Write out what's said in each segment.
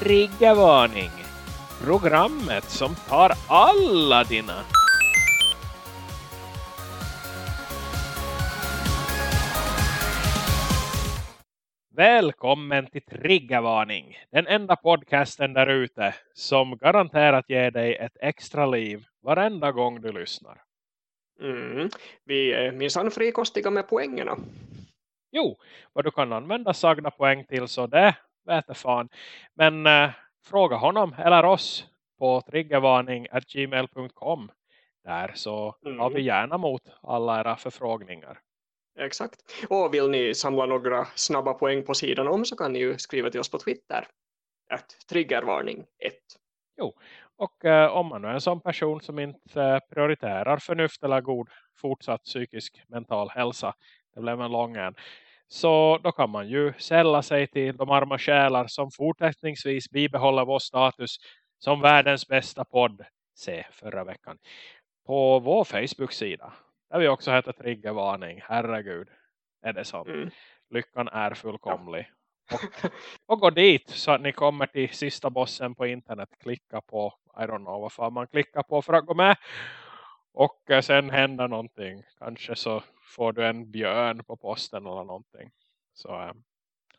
Triggervarning! Programmet som tar alla dina... Välkommen till Triggervarning, den enda podcasten där ute som garanterat ger dig ett extra liv varenda gång du lyssnar. Mm. Vi är minsann frikostiga med poängerna. Jo, vad du kan använda sagda poäng till så det vet fan. Men äh, fråga honom eller oss på triggervarning.gmail.com där så mm. har vi gärna mot alla era förfrågningar. Exakt. Och vill ni samla några snabba poäng på sidan om så kan ni ju skriva till oss på Twitter. Att triggervarning 1. Jo, och eh, om man är en sån person som inte eh, prioriterar förnuft eller god fortsatt psykisk mental hälsa. Det blev en lång en. Så då kan man ju sälla sig till de arma själar som fortsättningsvis bibehåller vår status som världens bästa podd. Se förra veckan. På vår Facebook-sida. Där vi också heter Triggervarning. Herregud. Är det sant? Mm. Lyckan är fullkomlig. Ja. Och, och, gå dit så att ni kommer till sista bossen på internet. Klicka på, I don't know vad fan man klickar på för att gå med. Och eh, sen händer någonting. Kanske så får du en björn på posten eller någonting. Så eh,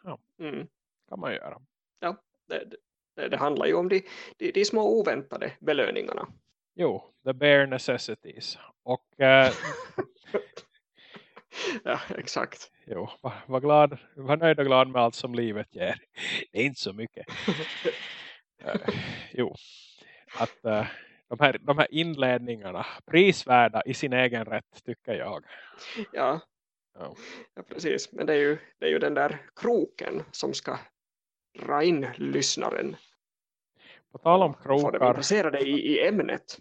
ja, mm. kan man göra. Ja, det, det, det handlar ju om de, de, de, små oväntade belöningarna. Jo, the bare necessities. Och äh, ja, exakt. Jo, var, var, glad, var nöjd och glad med allt som livet ger. Det är inte så mycket. uh, jo, att uh, de, här, de här inledningarna prisvärda i sin egen rätt tycker jag. Ja, ja. ja precis. Men det är, ju, det är ju den där kroken som ska dra in lyssnaren. På tal om krokar. I, i ämnet.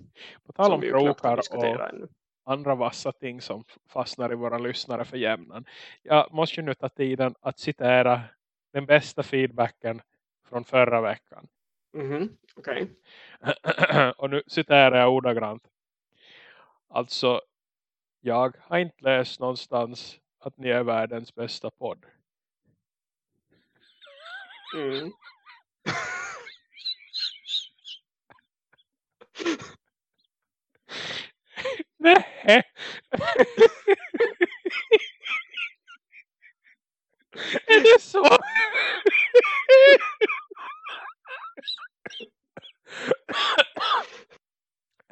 På tal om krokar och, ännu andra vassa ting som fastnar i våra lyssnare för jämnan. Jag måste ju nu ta tiden att citera den bästa feedbacken från förra veckan. Mm -hmm. Okej. Okay. och nu citerar jag ordagrant. Alltså, jag har inte läst någonstans att ni är världens bästa podd. Mm. Nej. Är det så?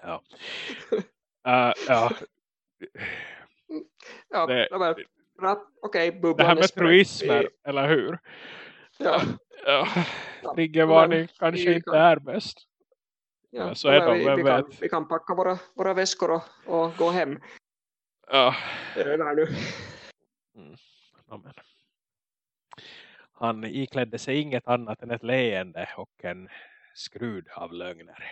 ja. Uh, ja. Ja, det, bra. Okej, okay, Det här med truismer, eller hur? Ja. ja. Triggervarning kanske inte är bäst. Ja, så är vi, vi, kan, vi kan packa våra, våra väskor och, och gå hem. Ja. Det är det nu. Mm. Amen. Han iklädde sig inget annat än ett leende och en skrud av lögner.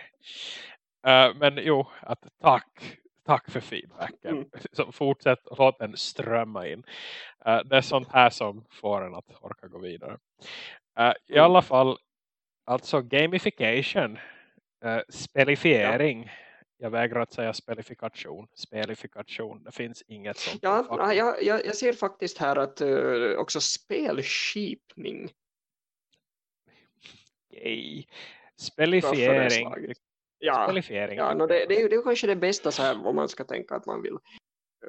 Uh, men jo, att tack, tack för feedbacken. Mm. Så fortsätt låt den strömma in. Uh, det är sånt här som får en att orka gå vidare. Uh, I mm. alla fall, alltså gamification spelifiering. Ja. Jag vägrar att säga spelifikation. Spelifikation. Det finns inget sånt. Ja, jag, jag, jag ser faktiskt här att uh, också spelskipning. Yay. Spelifiering. Ja, Spelifiering. ja no, det, det, är det är kanske det bästa så här, om man ska tänka att man vill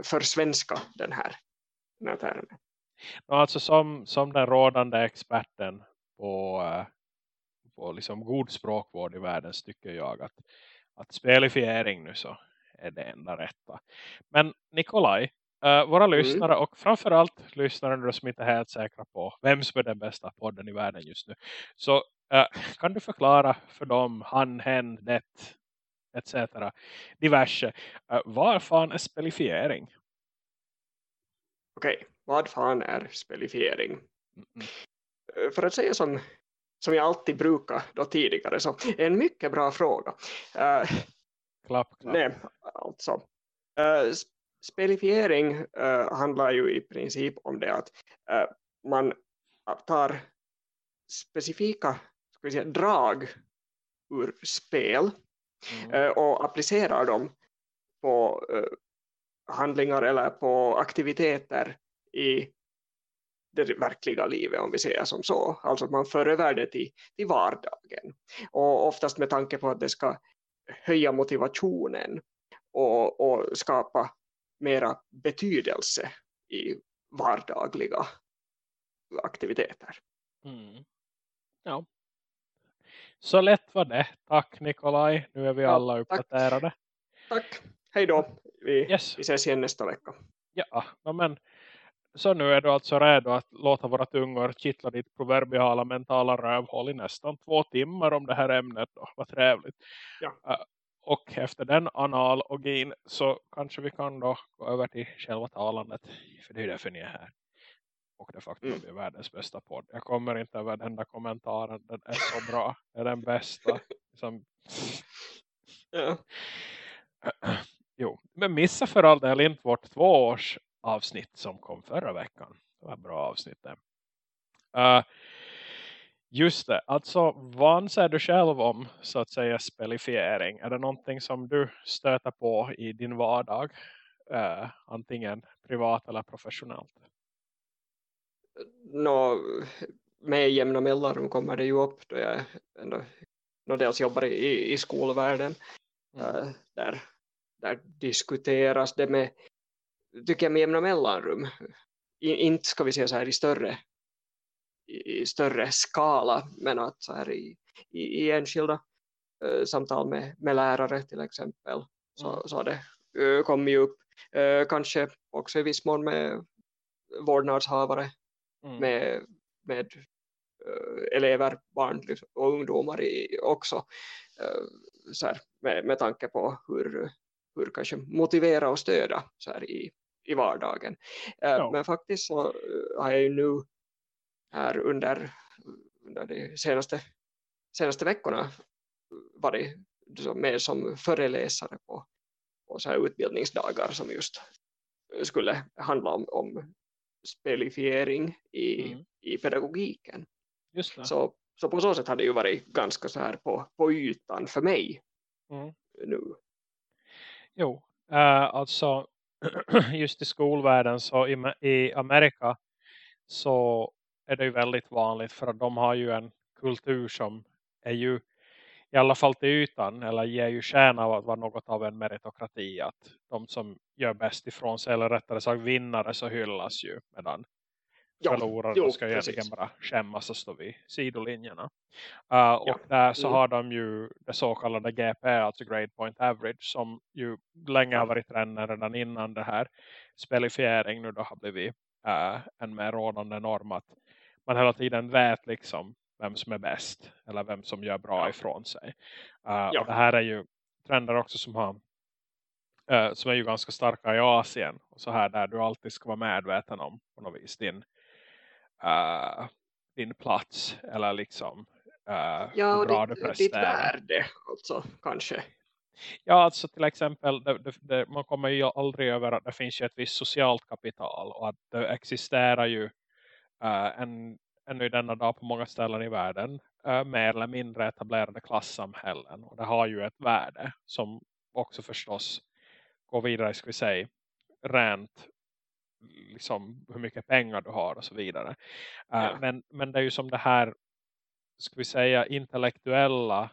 försvenska den här, den här termen. No, alltså som, som den rådande experten på uh, på liksom god språkvård i världen tycker jag att, att spelifiering nu så är det enda rätta. Men Nikolaj, uh, våra mm. lyssnare och framförallt lyssnare som inte är helt säkra på vem som är den bästa podden i världen just nu. Så uh, kan du förklara för dem, han, hen, det, etc. diverse. Uh, vad fan är spelifiering? Okej, okay. vad fan är spelifiering? Mm -mm. För att säga som som jag alltid brukar då tidigare. Så en mycket bra fråga. Uh, klapp, klapp. Nej, alltså. Uh, spelifiering uh, handlar ju i princip om det att uh, man tar specifika ska vi säga, drag ur spel mm. och applicerar dem på handlingar eller på aktiviteter i det verkliga livet om vi säger som så. Alltså att man för över det till, till vardagen. Och oftast med tanke på att det ska höja motivationen och, och skapa mera betydelse i vardagliga aktiviteter. Mm. Ja. Så lätt var det. Tack Nikolaj. Nu är vi ja, alla uppdaterade. Tack. tack. Hej då. Vi, yes. vi ses igen nästa vecka. Ja, men så nu är du alltså redo att låta våra tungor kittla ditt proverbiala mentala rövhål i nästan två timmar om det här ämnet då. Vad trevligt. Ja. Uh, och efter den analogin så kanske vi kan då gå över till själva talandet. För det är därför ni är här. Och det faktum mm. är världens bästa podd. Jag kommer inte över den där kommentaren. Den är så bra. Det är den bästa. Som... ja. Jo, men missa för all del inte vårt tvåårs avsnitt som kom förra veckan. Det var bra avsnitt det. Uh, just det, alltså vad anser du själv om så att säga spelifiering? Är det någonting som du stöter på i din vardag? Uh, antingen privat eller professionellt? Nå, med jämna mellanrum kommer det ju upp då jag ändå nå dels jobbar i, i skolvärlden. Mm. Uh, där, där diskuteras det med tycker jag med jämna mellanrum. I, inte ska vi säga så här i större, i, i större skala men att så här i, i, i enskilda uh, samtal med, med lärare till exempel så, mm. så har det uh, kommit upp. Uh, kanske också i viss mån med vårdnadshavare mm. med, med elever, barn och ungdomar i, också så här, med, med tanke på hur, hur kanske motivera och stödja så här i, i vardagen. Eh, ja. Men faktiskt så eh, har jag ju nu här under, under de senaste, senaste veckorna varit med som föreläsare på, på så här utbildningsdagar som just skulle handla om, om spelifiering i, mm. i pedagogiken. Så, så på så sätt har det ju varit ganska så här på, på ytan för mig mm. nu. Jo, uh, alltså just i skolvärlden så i, i Amerika så är det ju väldigt vanligt för att de har ju en kultur som är ju i alla fall till ytan eller ger ju kärna av att vara något av en meritokrati att de som gör bäst ifrån sig eller rättare sagt vinnare så hyllas ju medan ja, förlorare jo, ska precis. egentligen bara skämmas och stå vid sidolinjerna. Uh, och ja. där så mm. har de ju det så kallade GP, alltså Grade Point Average, som ju länge har varit trenden redan innan det här spelifiering nu då har blivit uh, en mer rådande norm att man hela tiden vet liksom vem som är bäst eller vem som gör bra ja. ifrån sig. Uh, ja. Och det här är ju trender också som har uh, som är ju ganska starka i Asien och så här där du alltid ska vara medveten om på något vis din uh, din plats eller liksom uh, ja, hur bra ditt, ditt värde alltså, kanske. Ja, alltså till exempel det, det, det, man kommer ju aldrig över att det finns ju ett visst socialt kapital och att det existerar ju uh, en, ännu denna dag på många ställen i världen uh, mer eller mindre etablerade klassamhällen och det har ju ett värde som också förstås går vidare, ska vi säga, rent liksom hur mycket pengar du har och så vidare. Uh, ja. men, men det är ju som det här ska vi säga intellektuella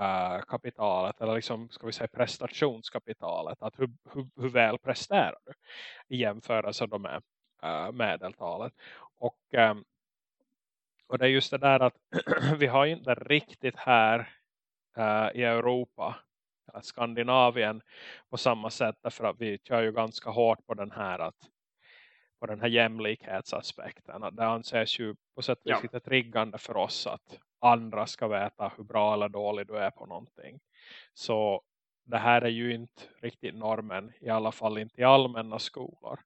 uh, kapitalet eller liksom ska vi säga prestationskapitalet att hur, hur, hur väl presterar du i jämförelse med uh, medeltalet och, um, och det är just det där att vi har inte riktigt här uh, i Europa Skandinavien på samma sätt därför att vi kör ju ganska hårt på den här att på den här jämlikhetsaspekten. Att det anses ju på sätt och vis ja. lite triggande för oss att andra ska veta hur bra eller dålig du är på någonting. Så det här är ju inte riktigt normen, i alla fall inte i allmänna skolor.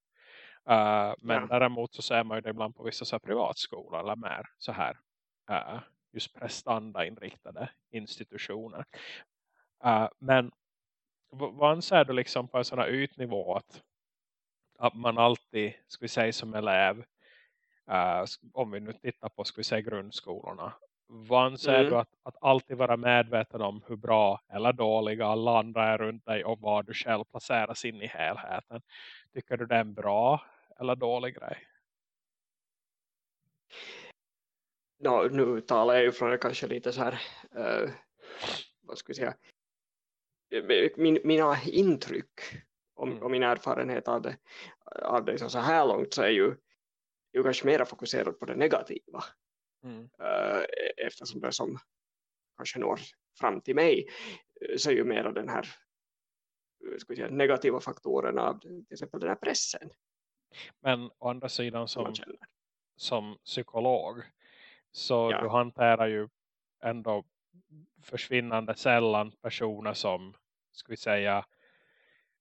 Uh, men ja. däremot så ser man ju det ibland på vissa så privatskolor eller mer så här uh, just prestanda-inriktade institutioner. Uh, men vad anser du liksom på en sån här ytnivå att, att man alltid, ska vi säga som elev, uh, om vi nu tittar på ska vi säga grundskolorna, vad anser mm. du att, att alltid vara medveten om hur bra eller dåliga alla andra är runt dig och var du själv placeras in i helheten? Tycker du det är en bra eller dålig grej? no, nu talar jag ju från kanske lite så här, uh, vad ska vi säga, min, mina intryck och, mm. och min erfarenhet av det, av det så här långt så är ju, ju kanske mer fokuserad på det negativa. Mm. Uh, eftersom det som kanske når fram till mig så är ju mer den här ska säga, negativa faktorerna av till exempel den här pressen. Men å andra sidan som, som psykolog så ja. du hanterar ju ändå försvinnande sällan personer som ska vi säga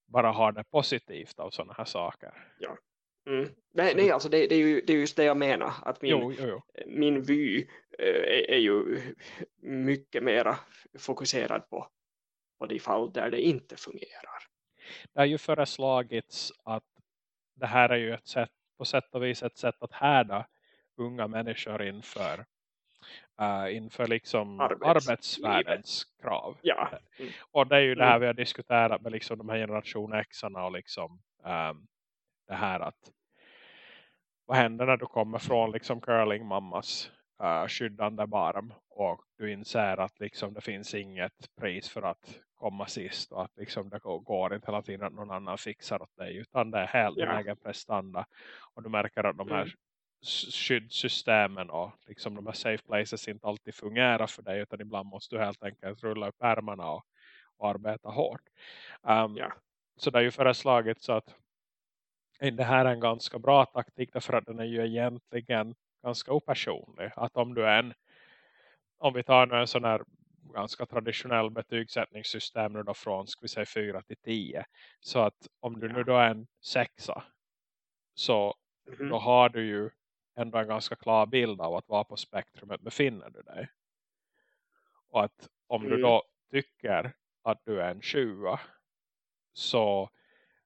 bara har det positivt av sådana här saker. Ja. Mm. Nej, nej alltså det, det, är ju, det är just det jag menar. Att min, jo, jo, jo. min vy äh, är, är, ju mycket mera fokuserad på, på de fall där det inte fungerar. Det har ju föreslagits att det här är ju ett sätt, på sätt och vis ett sätt att härda unga människor inför uh, inför liksom Arbets arbetsvärldens krav. Ja. Mm. Och det är ju det här mm. vi har diskuterat med liksom de här generation x och liksom um, det här att vad händer när du kommer från liksom curling mammas uh, skyddande barm och du inser att liksom det finns inget pris för att komma sist och att liksom det går inte hela tiden att någon annan fixar åt dig utan det är helt ja. din egen prestanda och du märker att de här mm. Skyddssystemen och liksom de här safe places inte alltid fungerar för dig utan ibland måste du helt enkelt rulla upp ärmarna och, och arbeta hårt. Um, ja. Så det är ju föreslaget så att det här är en ganska bra taktik därför att den är ju egentligen ganska opersonlig. Att om du är en om vi tar en sån här ganska traditionell betygssättningssystem nu då från ska vi säga 4 till 10. Så att om du nu då är en sexa så mm -hmm. då har du ju ändå en ganska klar bild av att vara på spektrumet befinner du dig. Och att om mm. du då tycker att du är en 20 så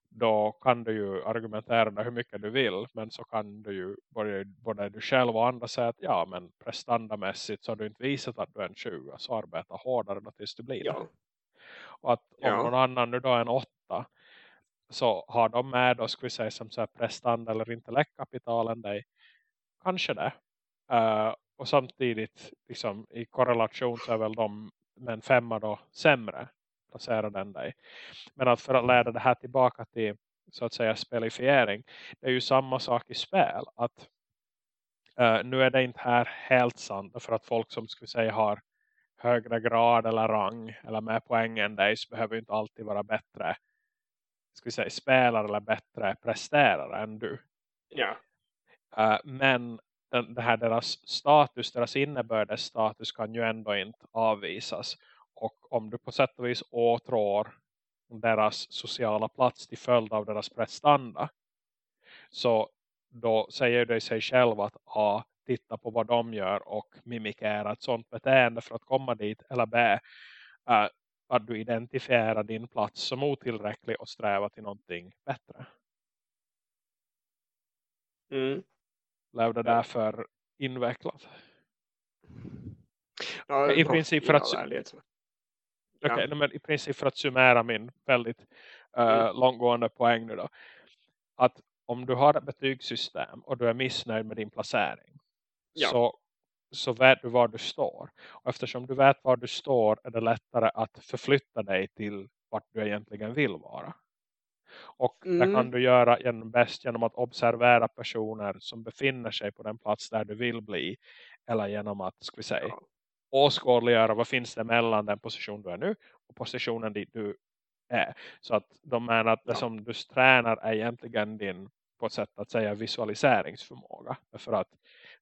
då kan du ju argumentera hur mycket du vill. Men så kan du ju både, både du själv och andra säga att ja men prestandamässigt så har du inte visat att du är en 20. Så arbeta hårdare då tills du blir ja. det. Och att om ja. någon annan nu då är en 8 så har de med då ska vi säga som så här prestanda eller intellektkapital än dig. Kanske det. Uh, och samtidigt liksom, i korrelation så är väl de med en femma då sämre placerade än dig. Men att för att leda det här tillbaka till så att säga spelifiering. Det är ju samma sak i spel. Att uh, nu är det inte här helt sant. För att folk som skulle säga har högre grad eller rang eller mer poäng än dig så behöver inte alltid vara bättre ska vi säga, spelare eller bättre presterare än du. Ja. Uh, men den, det här deras status, deras innebördes status kan ju ändå inte avvisas. Och om du på sätt och vis åtrår deras sociala plats till följd av deras prestanda. Så då säger det sig själv att A. Titta på vad de gör och mimikera ett sånt beteende för att komma dit. Eller B. Uh, eh, att du identifierar din plats som otillräcklig och strävar till någonting bättre. Mm. Blev det därför invecklat? Ja, I princip för att ja. okay, men i princip för att summera min väldigt uh, mm. långgående poäng nu då. Att om du har ett betygssystem och du är missnöjd med din placering. Ja. Så, så vet du var du står. Och eftersom du vet var du står är det lättare att förflytta dig till vart du egentligen vill vara. Och mm. det kan du göra genom, bäst genom att observera personer som befinner sig på den plats där du vill bli. Eller genom att, ska vi säga, ja åskådliggöra vad finns det mellan den position du är nu och positionen dit du är. Så att de menar att det som du tränar är egentligen din på ett sätt att säga visualiseringsförmåga. För att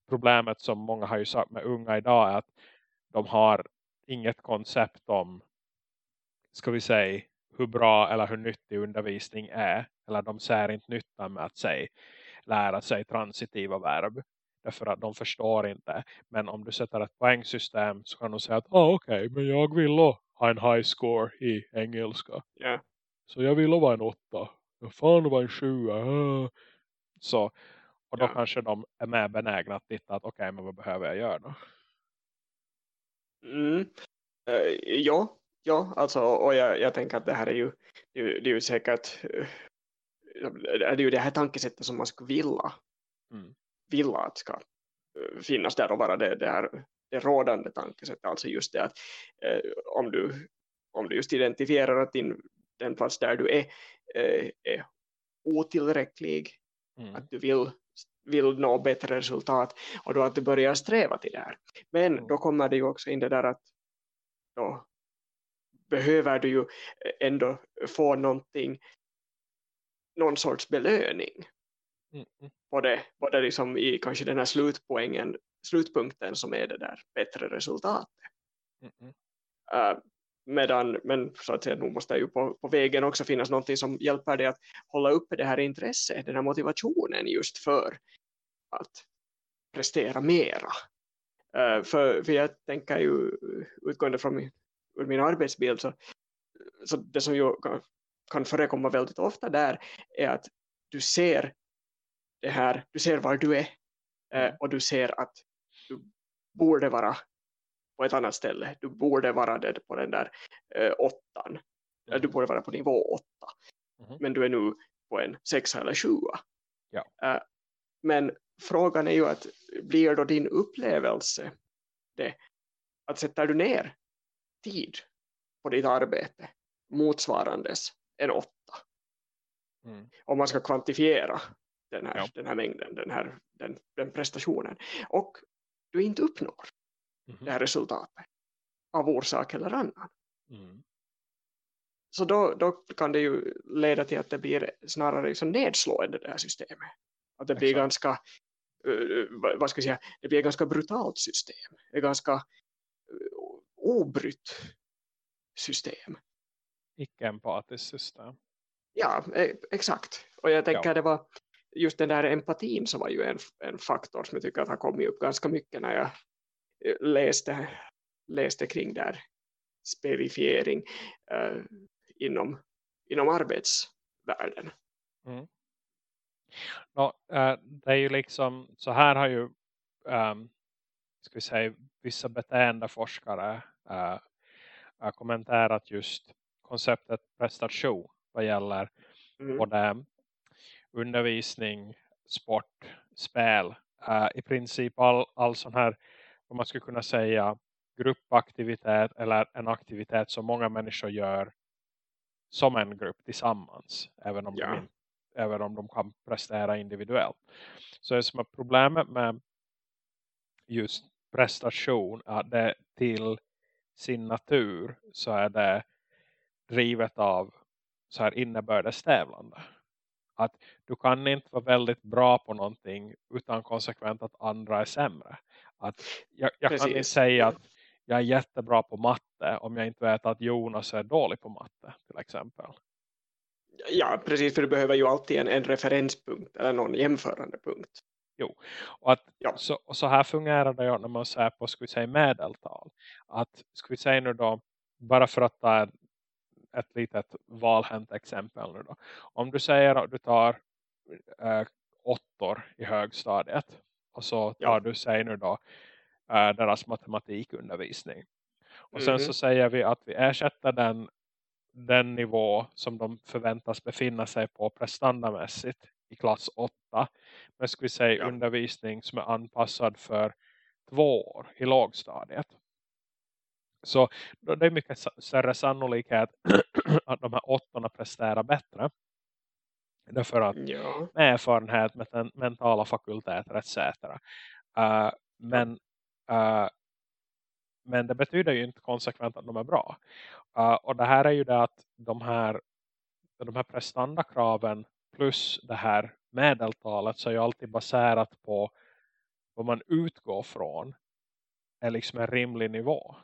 problemet som många har ju sagt med unga idag är att de har inget koncept om ska vi säga hur bra eller hur nyttig undervisning är. Eller de ser inte nyttan med att säga, lära sig transitiva verb. Därför att de förstår inte. Men om du sätter ett poängsystem så kan de säga att ah, okej, okay, men jag vill ha en high score i engelska. Yeah. Så jag vill vara en åtta. Jag fan var en sjua. Ah. Så, och då yeah. kanske de är mer benägna att titta att okej, okay, men vad behöver jag göra då? Mm. Uh, ja, ja, alltså, och jag, jag tänker att det här är ju, det, det är ju säkert det är ju det här tankesättet som man skulle vilja mm. vill att ska finnas där och vara det, det, här, det rådande tankesättet. Alltså just det att eh, om, du, om du just identifierar att din, den plats där du är eh, är otillräcklig, mm. att du vill, vill nå bättre resultat och då att du börjar sträva till det här. Men mm. då kommer det ju också in det där att då behöver du ju ändå få någonting någon sorts belöning mm. både, både liksom i kanske den här slutpoängen slutpunkten som är det där bättre resultatet mm. uh, medan, men så att säga, nu måste ju på, på vägen också finnas någonting som hjälper dig att hålla uppe det här intresset, den här motivationen just för att prestera mera. Uh, för, för jag tänker ju utgående från min, ur min arbetsbild så, så det som ju kan, kan förekomma väldigt ofta där är att du ser det här, du ser var du är uh, och du ser att du borde vara på ett annat ställe. Du borde vara det på den där uh, åttan. Mm. Du borde vara på nivå åtta. Mm. Men du är nu på en sexa eller sjua. Ja. Uh, men frågan är ju att blir då din upplevelse det att sätter du ner tid på ditt arbete motsvarandes en åtta. Mm. Om man ska kvantifiera den här, ja. den här mängden, den, här, den, den prestationen. Och du inte uppnår mm. det här resultatet av orsak eller annan. Mm. Så då, då kan det ju leda till att det blir snarare liksom nedslående det här systemet. Att det blir Exakt. ganska uh, vad ska jag säga, det blir ett ganska brutalt system. Ett ganska obrytt system. Icke-empatiskt system. Ja, e exakt. Och jag tänker ja. det var just den där empatin som var ju en, en faktor som jag tycker att har kommit upp ganska mycket när jag läste, läste kring där spelifiering uh, inom, inom arbetsvärlden. Mm. No, äh, det är ju liksom, så här har ju ähm, ska vi säga, vissa beteendeforskare äh, kommenterat just konceptet prestation vad gäller mm. både undervisning, sport, spel. Äh, I princip all, all sån här, vad man skulle kunna säga, gruppaktivitet eller en aktivitet som många människor gör som en grupp tillsammans. Även om, ja. de, även om de kan prestera individuellt. Så det som är problemet med just prestation att det till sin natur så är det drivet av så här innebördestävlande. Att du kan inte vara väldigt bra på någonting utan konsekvent att andra är sämre. Att jag, jag kan inte säga att jag är jättebra på matte om jag inte vet att Jonas är dålig på matte till exempel. Ja, precis för du behöver ju alltid en, en referenspunkt eller någon jämförande punkt. Jo, och, att, ja. så, så här fungerar det ju när man säger på ska vi säga, medeltal. Att ska vi säga nu då, bara för att ta ett, litet valhänt exempel nu då. Om du säger att du tar äh, åttor i högstadiet och så tar ja. du, säger nu då, äh, deras matematikundervisning. Och sen mm -hmm. så säger vi att vi ersätter den, den nivå som de förväntas befinna sig på prestandamässigt i klass 8. Men vi säga ja. undervisning som är anpassad för två år i lågstadiet. Så det är mycket större sannolikhet att de här åttorna presterar bättre. Därför att ja. med erfarenhet med mentala fakulteter etc. Uh, men, uh, men det betyder ju inte konsekvent att de är bra. Uh, och det här är ju det att de här, de här prestandakraven plus det här medeltalet så är ju alltid baserat på vad man utgår från är liksom en rimlig nivå.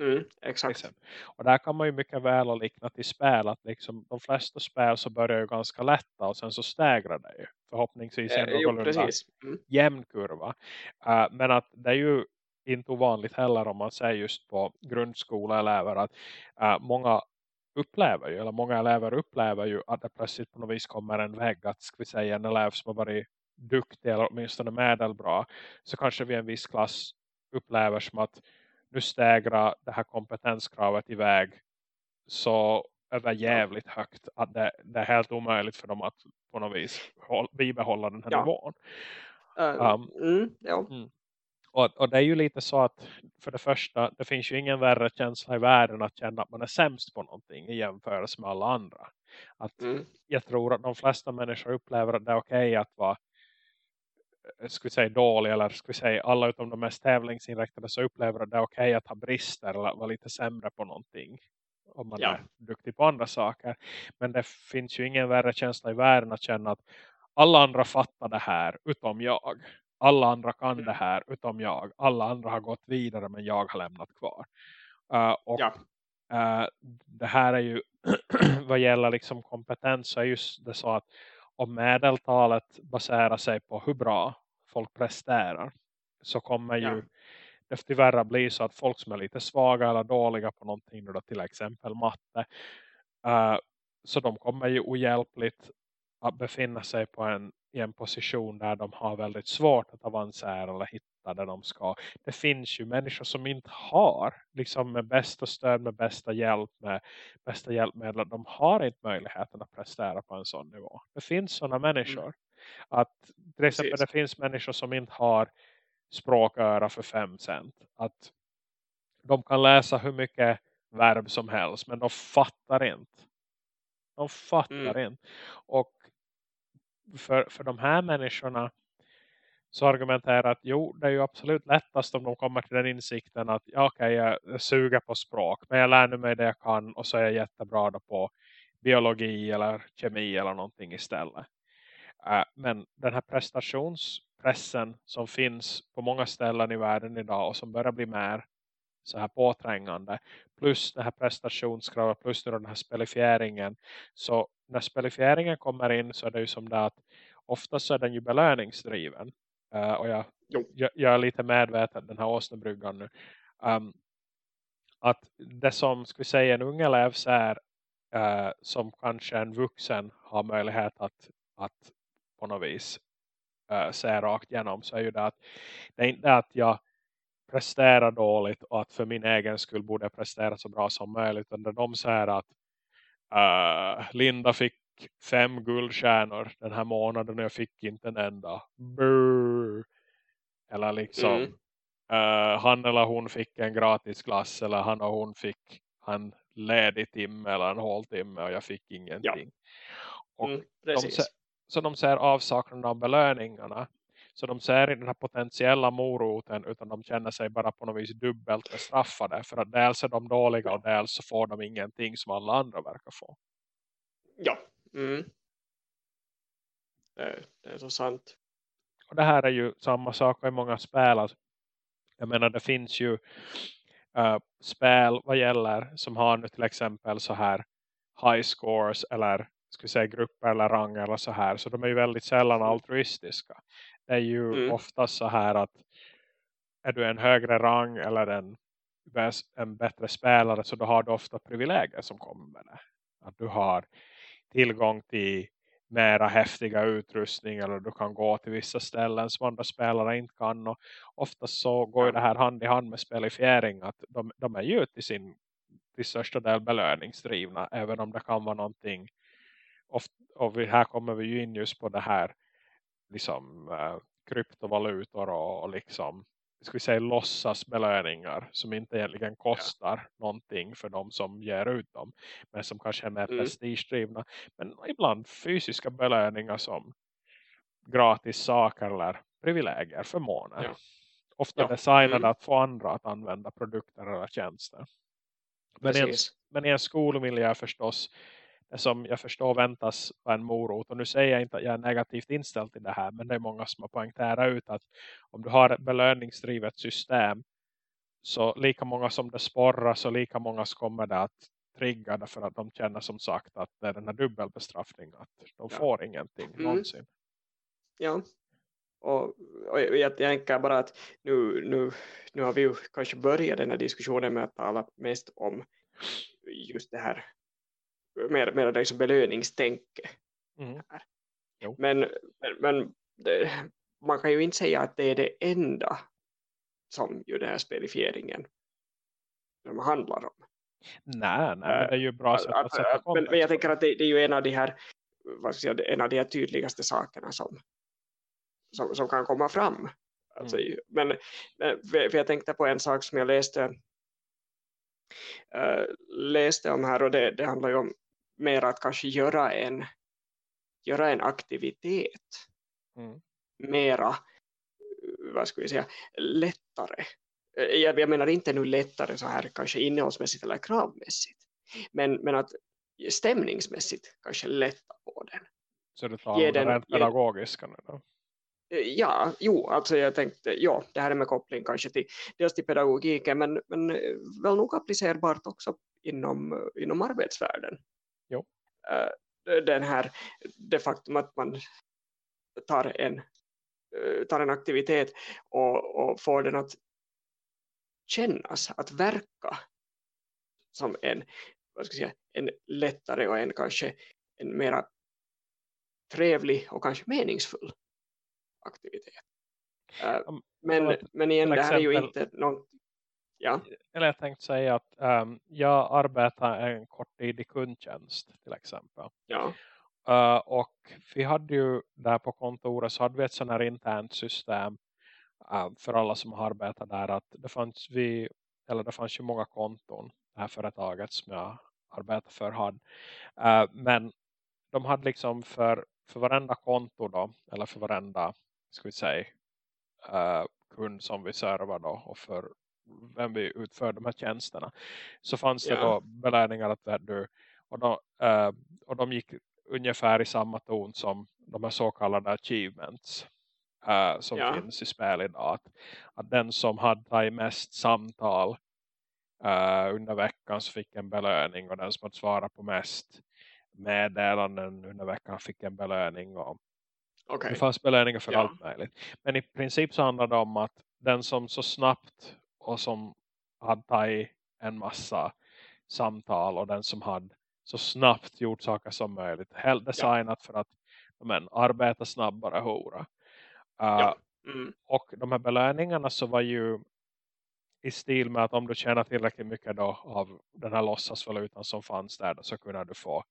Mm, exakt. Och där kan man ju mycket väl likna till spel att liksom de flesta spel så börjar ju ganska lätta och sen så stägrar det ju förhoppningsvis en eh, någorlunda mm. jämn kurva. Uh, men att det är ju inte ovanligt heller om man säger just på grundskoleelever att uh, många upplever ju, eller många elever upplever ju att det plötsligt på något vis kommer en vägg att ska vi säga en elev som har varit duktig eller åtminstone medelbra så kanske vi en viss klass upplever som att nu stägra det här kompetenskravet iväg så jävligt högt att det, det, är helt omöjligt för dem att på något vis håll, bibehålla den här ja. nivån. Um, mm, ja. Mm. Och, och, det är ju lite så att för det första, det finns ju ingen värre känsla i världen att känna att man är sämst på någonting i jämförelse med alla andra. Att mm. Jag tror att de flesta människor upplever att det är okej okay att vara eh, skulle säga dålig eller skulle säga alla utom de mest tävlingsinriktade så upplever att det är okej okay att ha brister eller vara lite sämre på någonting om man ja. är duktig på andra saker. Men det finns ju ingen värre känsla i världen att känna att alla andra fattar det här utom jag. Alla andra kan mm. det här utom jag. Alla andra har gått vidare men jag har lämnat kvar. Uh, och ja. uh, det här är ju vad gäller liksom kompetens så är just det så att om medeltalet baserar sig på hur bra folk presterar så kommer ju ja. det tyvärr bli så att folk som är lite svaga eller dåliga på någonting då till exempel matte uh, så de kommer ju ohjälpligt att befinna sig på en, i en position där de har väldigt svårt att avancera eller hitta där de ska. Det finns ju människor som inte har liksom med bästa stöd, med bästa hjälp, med bästa hjälpmedel. De har inte möjligheten att prestera på en sån nivå. Det finns sådana människor. Mm. Att till exempel Precis. det finns människor som inte har språköra för fem cent. Att de kan läsa hur mycket verb som helst men de fattar inte. De fattar mm. inte. Och för, för de här människorna så argumenterar att jo, det är ju absolut lättast om de kommer till den insikten att ja, okej, okay, jag suger på språk men jag lär mig det jag kan och så är jag jättebra då på biologi eller kemi eller någonting istället. Äh, men den här prestationspressen som finns på många ställen i världen idag och som börjar bli mer så här påträngande plus det här prestationskravet plus den här spelifieringen så när spelifieringen kommer in så är det ju som det att oftast är den ju belöningsdriven uh, och jag, jag, jag, är lite medveten den här åsnebryggan nu um, att det som ska vi säga en ung elev ser uh, som kanske en vuxen har möjlighet att, att på något vis uh, se rakt igenom så är ju det att det är inte att jag presterar dåligt och att för min egen skull borde jag prestera så bra som möjligt. Utan de säger att uh, Linda fick fem guldstjärnor den här månaden och jag fick inte en enda. Brr. Eller liksom mm. uh, han eller hon fick en gratis klass eller han och hon fick en ledig timme eller en håltimme och jag fick ingenting. Ja. Och mm, de, så de ser avsaknaden av belöningarna så de ser inte den här potentiella moroten utan de känner sig bara på något vis dubbelt bestraffade. För att dels är de dåliga och dels så får de ingenting som alla andra verkar få. Ja. Mm. Det, det, är så sant. Och det här är ju samma sak i många spel. Alltså, jag menar det finns ju uh, spel vad gäller som har nu till exempel så här high scores eller ska säga grupper eller rang eller så här. Så de är ju väldigt sällan mm. Altruistiska är ju mm. ofta så här att är du en högre rang eller en, en bättre spelare så då har du ofta privilegier som kommer med det. Att du har tillgång till mera häftiga utrustning eller du kan gå till vissa ställen som andra spelare inte kan och oftast så går det här hand i hand med spelifiering att de, de är ju till sin till största del belöningsdrivna även om det kan vara någonting och vi, här kommer vi ju in just på det här liksom äh, kryptovalutor och, liksom ska vi säga låtsas belöningar som inte egentligen kostar ja. någonting för de som ger ut dem men som kanske är mer mm. prestigedrivna men ibland fysiska belöningar som gratis saker eller privilegier, förmåner ja. ofta ja. designade mm. att få andra att använda produkter eller tjänster men i, en, men i en skolmiljö förstås som jag förstår väntas vara en morot. Och nu säger jag inte att jag är negativt inställd till det här. Men det är många som har poängterat ut att om du har ett belöningsdrivet system. Så lika många som det sporrar så lika många kommer det att trigga för att de känner som sagt att det är den här dubbelbestraffningen. Att de ja. får ingenting mm. någonsin. Ja. Och, och jag tänker bara att nu, nu, nu har vi ju kanske börjat den här diskussionen med att tala mest om just det här mer, mer liksom belöningstänke. Mm. Men, men, men det, man kan ju inte säga att det är det enda som ju den här spelifieringen som handlar om. Nej, nej men det är ju bra sätt att, att sätta men, men jag tänker att det, det, är ju en av de här vad ska jag, en av de här tydligaste sakerna som, som, som kan komma fram. Alltså, mm. men, men för jag tänkte på en sak som jag läste äh, läste om här och det, det handlar ju om mer att kanske göra en göra en aktivitet mm. mera vad ska vi säga, lättare. Jag, jag menar inte nu lättare så här kanske innehållsmässigt eller kravmässigt. Men, men att stämningsmässigt kanske lätta på den. Så du tar den, rent pedagogiska nu då? Ja, jo, alltså jag tänkte, ja, det här är med koppling kanske till, dels till pedagogiken, men, men väl nog applicerbart också inom, inom arbetsvärlden. Jo. Den här, det faktum att man tar en, tar en aktivitet och, och får den att kännas, att verka som en, vad ska jag säga, en lättare och en kanske en mera trevlig och kanske meningsfull aktivitet. Uh, men, men igen, det här är ju inte något Ja. Eller jag tänkte säga att um, jag arbetar en kort tid i kundtjänst till exempel. Ja. Uh, och vi hade ju där på kontoret så hade vi ett sån här internt system uh, för alla som har arbetat där att det fanns vi eller det fanns ju många konton det här företaget som jag arbetar för hade. Uh, men de hade liksom för, för varenda konto då eller för varenda ska vi säga uh, kund som vi servar då och för vem vi utför de här tjänsterna så fanns det då belöningar att du och, då, uh, och de gick ungefär i samma ton som de här så kallade achievements uh, som ja. finns i spel idag. Att, att den som hade mest samtal uh, under veckan så fick en belöning och den som hade svarat på mest meddelanden under veckan fick en belöning och okay. det fanns belöningar för ja. allt möjligt. Men i princip så handlar det om att den som så snabbt och som hade tagit en massa samtal och den som hade så snabbt gjort saker som möjligt. Helt designat ja. för att men, arbeta snabbare hora. Uh, ja. mm. Och de här belöningarna så var ju i stil med att om du tjänar tillräckligt mycket då av den här låtsasvalutan som fanns där då, så kunde du få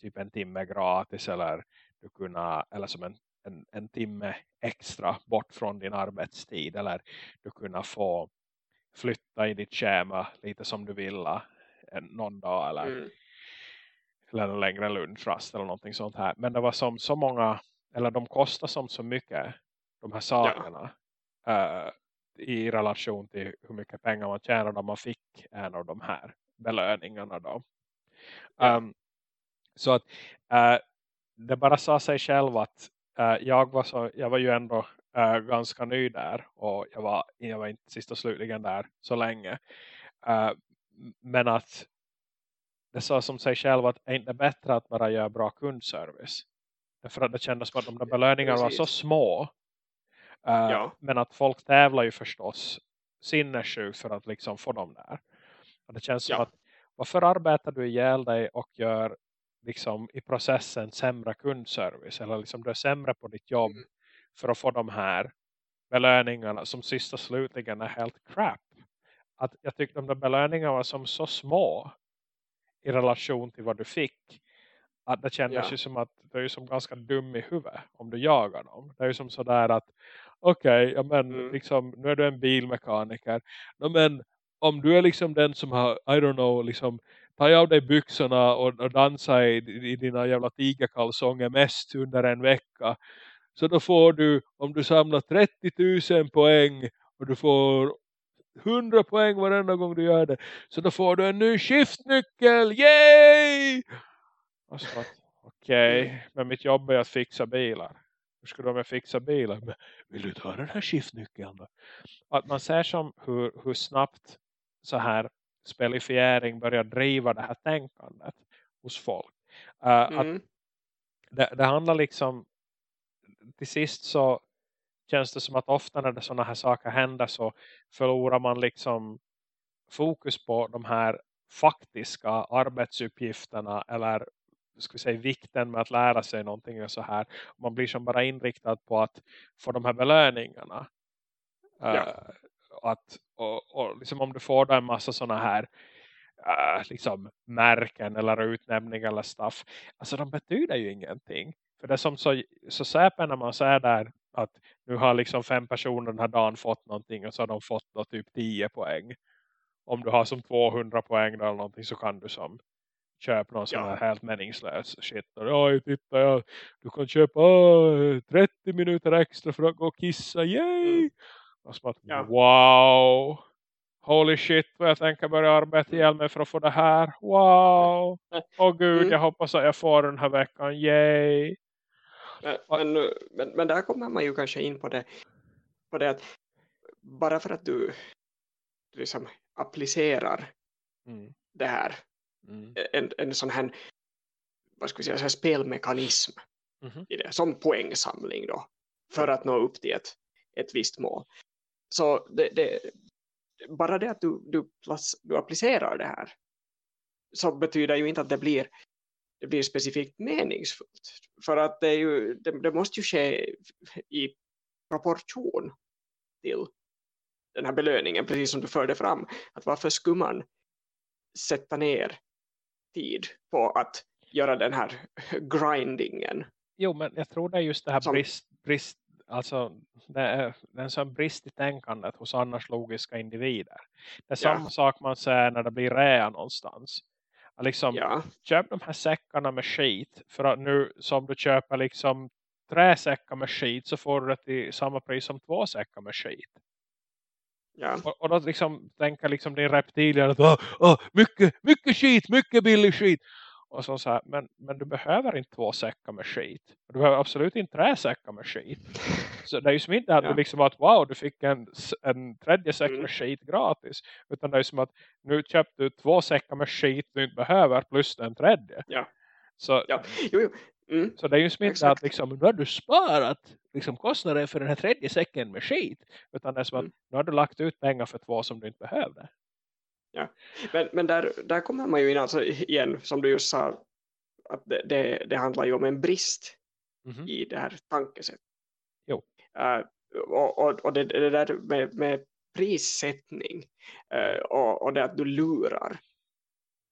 typ en timme gratis eller du kunna, eller som en, en, en timme extra bort från din arbetstid eller du kunna få flytta i ditt schema lite som du vill någon dag eller, mm. eller en längre lunchrast eller någonting sånt här. Men det var som så många, eller de kostar som så mycket de här sakerna ja. uh, i relation till hur mycket pengar man tjänar om man fick en av de här belöningarna då. Ja. Um, så att uh, det bara sa sig själv att uh, jag, var så, jag var ju ändå uh, ganska ny där. Och jag var, jag var inte sist och slutligen där så länge. Uh, men att det sa som sig själv att är inte bättre att bara göra bra kundservice. Därför att det kändes som att de där belöningarna var så små. Uh, ja. Men att folk tävlar ju förstås sinnessjukt för att liksom få dem där. Och det känns ja. som att varför arbetar du ihjäl dig och gör liksom i processen sämre kundservice eller liksom du är sämre på ditt jobb mm för att få de här belöningarna som sista slutligen är helt crap. Att jag tyckte de där belöningarna var som så små i relation till vad du fick. Att det kändes ja. ju som att du är som ganska dum i huvudet om du jagar dem. Det är ju som sådär att okej, okay, ja men mm. liksom, nu är du en bilmekaniker. No, men om du är liksom den som har, I don't know, liksom ta av dig byxorna och, och dansa i, i dina jävla tigerkalsonger mest under en vecka så då får du, om du samlar 30 000 poäng och du får 100 poäng varenda gång du gör det. Så då får du en ny skiftnyckel. Yay! Okej, okay. Men mitt jobb är att fixa bilar. Hur ska de fixa bilar? Men vill du ta den här skiftnyckeln då? Att man ser som hur, hur snabbt så här spelifiering börjar driva det här tänkandet hos folk. Uh, mm. att det, det handlar liksom till sist så känns det som att ofta när det sådana här saker händer så förlorar man liksom fokus på de här faktiska arbetsuppgifterna eller ska vi säga vikten med att lära sig någonting och så här. Man blir som bara inriktad på att få de här belöningarna. Ja. Uh, att, och, och liksom om du får en massa sådana här uh, liksom märken eller utnämningar eller stuff. Alltså de betyder ju ingenting. För det är som så, så säper när man säger där att nu har liksom fem personer den här dagen fått någonting och så har de fått då typ 10 poäng. Om du har som 200 poäng eller någonting så kan du som köpa någon sån här helt meningslös shit. Och, Oj, titta, ja, du kan köpa oh, 30 minuter extra för att gå och kissa. Yay! Mm. Och så att, Ja. wow! Holy shit, vad jag tänker börja arbeta ihjäl mig för att få det här. Wow! Åh gud, Mm. jag hoppas att jag får den här veckan. Yay! Men, Ja. men, men, men där kommer man ju kanske in på det, på det att bara för att du liksom applicerar Mm. det här, Mm. en, en sån här, vad ska vi säga, så spelmekanism Mhm. i det, som poängsamling då, för att nå upp till ett, ett visst mål. Så det, det, bara det att du, du, du applicerar det här så betyder ju inte att det blir, det blir specifikt meningsfullt. För att det, ju, det, det måste ju ske i proportion till den här belöningen, precis som du förde fram. Att varför skulle man sätta ner tid på att göra den här grindingen? Jo, men jag tror det är just det här Som- brist, brist alltså det är, det är en sån brist i tänkandet hos annars logiska individer. Det är samma sak man säger när det blir rea någonstans. Liksom, Ja, köp de här säckarna med skit för att nu som du köper liksom tre säckar med skit så får du det till samma pris som två säckar med skit. ja, Och, och då liksom tänker liksom din reptilier att "Åh, åh, mycket, mycket skit, mycket billig skit. Och så så här, men, men du behöver inte två säckar med skit. Du behöver absolut inte tre säckar med skit. Så det är ju som inte att Ja. du liksom att wow, du fick en, en tredje säck Mm. med skit gratis. Utan det är ju som att nu köpte du två säckar med skit du inte behöver plus en tredje. Ja. Så, ja. Jo, jo. Mm. så det är ju som inte att liksom, nu har du sparat liksom, kostnaden för den här tredje säcken med skit. Utan det är som Mm. att nu har du lagt ut pengar för två som du inte behövde. Men, men där, där kommer man ju in alltså igen, som du just sa, att det, det, det handlar ju om en brist Mhm. i det här tankesättet. Jo. Eh, och och, och det, det där med, med prissättning eh, och, och det att du lurar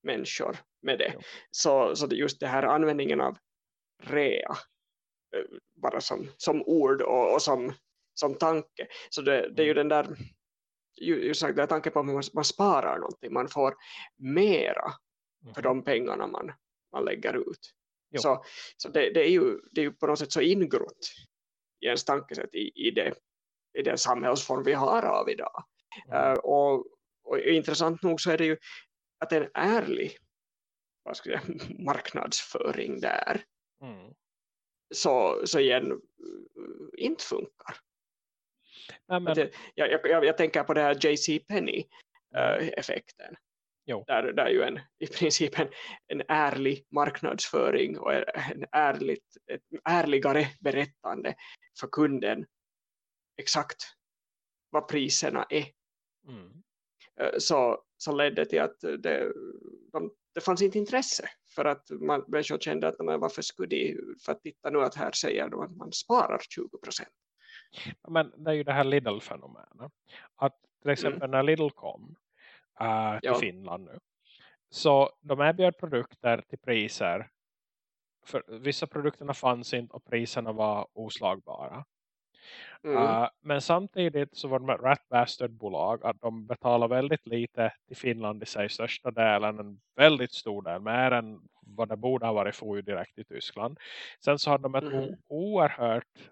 människor med det. Jo. Så, så just det här användningen av rea eh, bara som, som ord och, och som, som tanke. Så det, det är ju den där ju, ju sagt, det är tanken på att man, man sparar någonting, man får mera för Mhm. de pengarna man, man lägger ut. Jo. Så, så det, det, är ju, det är ju på något sätt så ingrott i ens tankesätt i, i, det, i den samhällsform vi har av idag. Mm. Eh, och, och intressant nog så är det ju att en ärlig vad ska jag säga, marknadsföring där Mm. så, så igen eh, inte funkar. Men, jag, jag, jag, jag tänker på det här JC Penny eh, effekten. Jo. Där, där ju en, i princip en, en ärlig marknadsföring och en ärligt, ett ärligare berättande för kunden exakt vad priserna är. mm. Eh, Så, så ledde till att det, de, det fanns inte intresse för att man, människor kände att men varför skulle de, för att titta nu att här säger de att man sparar 20 procent. Men det är ju det här Lidl-fenomenet. Att till exempel när Lidl kom äh, till Ja. Finland nu. Så de erbjöd produkter till priser. För vissa produkterna fanns inte och priserna var oslagbara. Mm. Uh, men samtidigt så var de ett rat bastard-bolag att de betalar väldigt lite till Finland i sig största delen, en väldigt stor del, mer än vad det borde ha varit ju direkt i Tyskland. Sen så hade de ett o- oerhört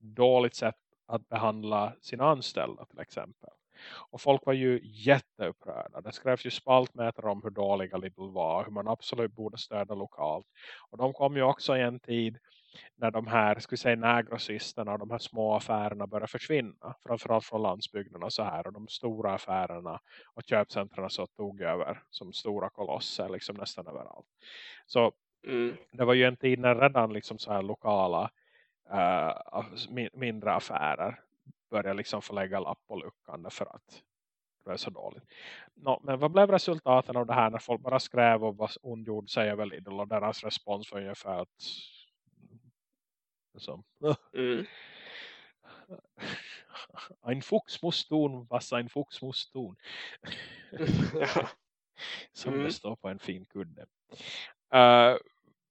dåligt sätt att behandla sina anställda till exempel. Och folk var ju jätteupprörda. Det skrevs ju spaltmätare om hur dåliga Lidl var. Hur man absolut borde stödja lokalt. Och de kom ju också i en tid när de här, ska vi säga närgrossisterna och de här små affärerna börjar försvinna. Framförallt från landsbygderna och så här. Och de stora affärerna och köpcentrarna så tog över som stora kolosser liksom nästan överallt. Så Mm. det var ju en tid när redan liksom så här lokala uh, mindre affärer började liksom få lägga lapp på luckan för att det är så dåligt. Nå, men vad blev resultaten av det här när folk bara skrev och var ondgjord säger väl Lidl och deras respons var ungefär att liksom, Mm. ein Fuchs muss tun, was ein Fuchs muss tun. Som Mm. står på en fin kudde. Uh,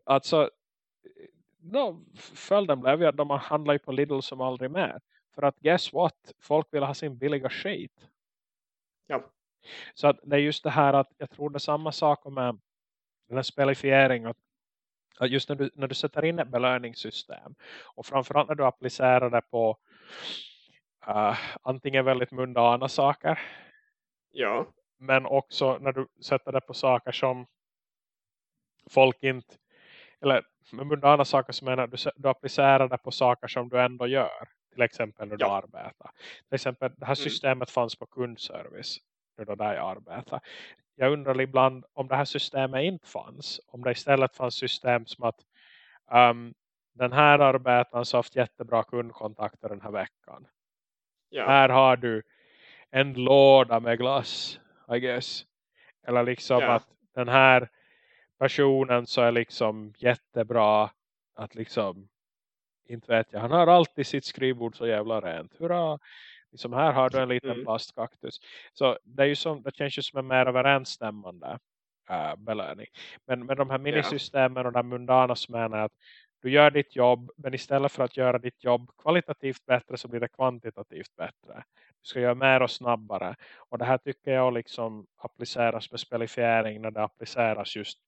alltså, no, följden blev ju att de handlar ju på Lidl som aldrig mer. För att guess what? Folk vill ha sin billiga skit. Ja. Så att det är just det här att jag tror det är samma sak med den här spelifiering att, att just när du, när du sätter in ett belöningssystem och framförallt när du applicerar det på uh, antingen väldigt mundana saker Ja. men också när du sätter det på saker som folk inte eller med mundana saker som menar du, du applicerar det på saker som du ändå gör till exempel när du Ja. arbetar till exempel det här Mm. systemet fanns på kundservice när du där jag arbetar jag undrar ibland om det här systemet inte fanns om det istället fanns system som att um, den här arbetaren har haft jättebra kundkontakter den här veckan Ja. här har du en låda med glass, I guess. Eller liksom Ja. att den här personen så är liksom jättebra att liksom, inte vet jag, han har alltid sitt skrivbord så jävla rent. Hurra! Liksom här har du en liten Mm. plastkaktus. Så det är ju som, det känns ju som en mer överensstämmande äh, belöning. Men med de här minisystemen och de mundana menar jag att du gör ditt jobb men istället för att göra ditt jobb kvalitativt bättre så blir det kvantitativt bättre. Du ska göra mer och snabbare. Och det här tycker jag liksom appliceras med spelifiering när det appliceras just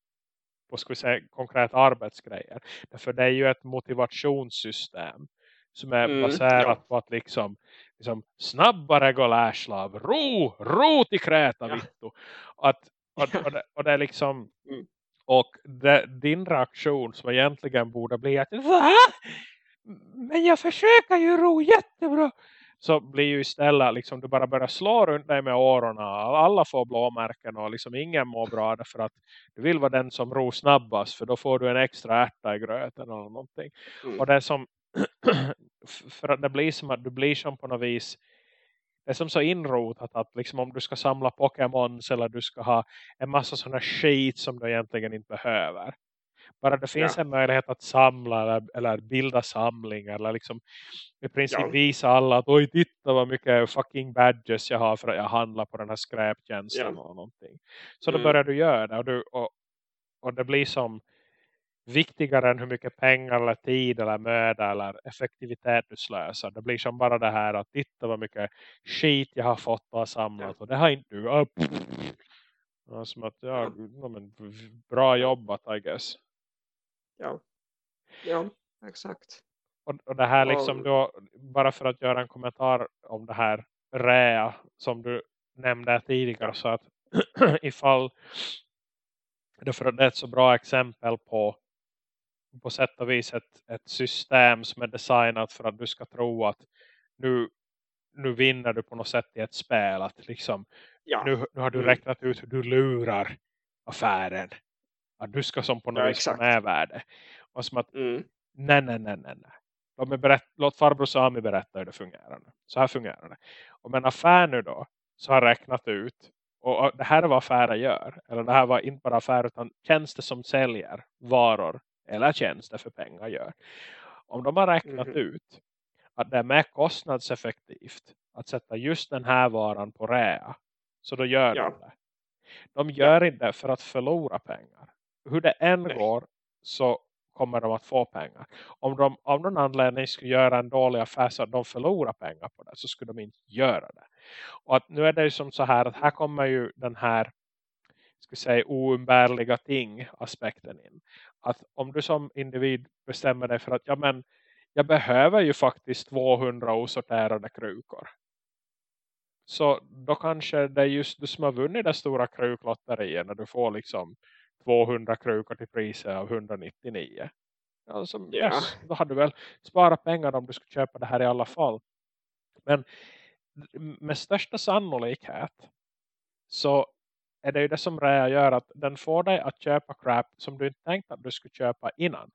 på ska vi säga, konkreta arbetsgrejer. Därför det är ju ett motivationssystem som är Mm, baserat ja. på att liksom, liksom snabbare gå lärslav, ro, ro till Kräta Ja. vittu. Att, och, och, det, och det är liksom Mm. och det, din reaktion som egentligen borde bli att Va? Men jag försöker ju ro jättebra. Så blir ju istället liksom du bara börjar slå runt dig med årorna. Alla får blåmärken och liksom ingen mår bra därför att du vill vara den som ror snabbast. För då får du en extra ärta i gröten eller någonting. Mm. Och det som för att det blir som att du blir som på något vis det är som så inrotat att liksom om du ska samla Pokémons eller du ska ha en massa sådana skit som du egentligen inte behöver. Bara det finns Ja. en möjlighet att samla eller, eller bilda samlingar eller liksom i princip Ja. visa alla att oj titta vad mycket fucking badges jag har för att jag handlar på den här skräptjänsten Ja. och någonting. Så då Mm. börjar du göra det och, du, och, och det blir som viktigare än hur mycket pengar eller tid eller möda eller effektivitet du slösar. Det blir som bara det här att titta vad mycket skit jag har fått och har samlat och det har inte du. Ja, som att, ja, ja, men, bra jobbat I guess. Ja. ja, exakt. Och, och det här liksom Och- då, bara för att göra en kommentar om det här rea som du nämnde tidigare så att ifall att det är ett så bra exempel på på sätt och vis ett, ett system som är designat för att du ska tro att nu, nu vinner du på något sätt i ett spel att liksom Ja, nu, nu har du Mm. räknat ut hur du lurar affären att du ska som på något Ja, vis med värde och som att mm. nej, nej, nej, nej, nej. Låt, mig berätta, låt farbror Sami berätta hur det fungerar. nu. Så här fungerar det. Om en affär nu då så har räknat ut och, det här är vad affärer gör. Eller det här var inte bara affär utan tjänster som säljer varor eller tjänster för pengar gör. Om de har räknat Mhm. ut att det är mer kostnadseffektivt att sätta just den här varan på rea så då gör Ja. de det. De gör inte det för att förlora pengar. Hur det än Nej. går så kommer de att få pengar. Om de av någon anledning skulle göra en dålig affär så att de förlorar pengar på det så skulle de inte göra det. Och att nu är det ju som så här att här kommer ju den här ska säga oumbärliga ting aspekten in. Att om du som individ bestämmer dig för att ja men jag behöver ju faktiskt 200 osorterade krukor. Så då kanske det är just du som har vunnit det stora kruklotteriet när du får liksom 200 krukor till priset av 199. Alltså, Ja. yes, då hade du väl sparat pengar om du skulle köpa det här i alla fall. Men med största sannolikhet så är det ju det som Rea gör att den får dig att köpa crap som du inte tänkt att du skulle köpa innan.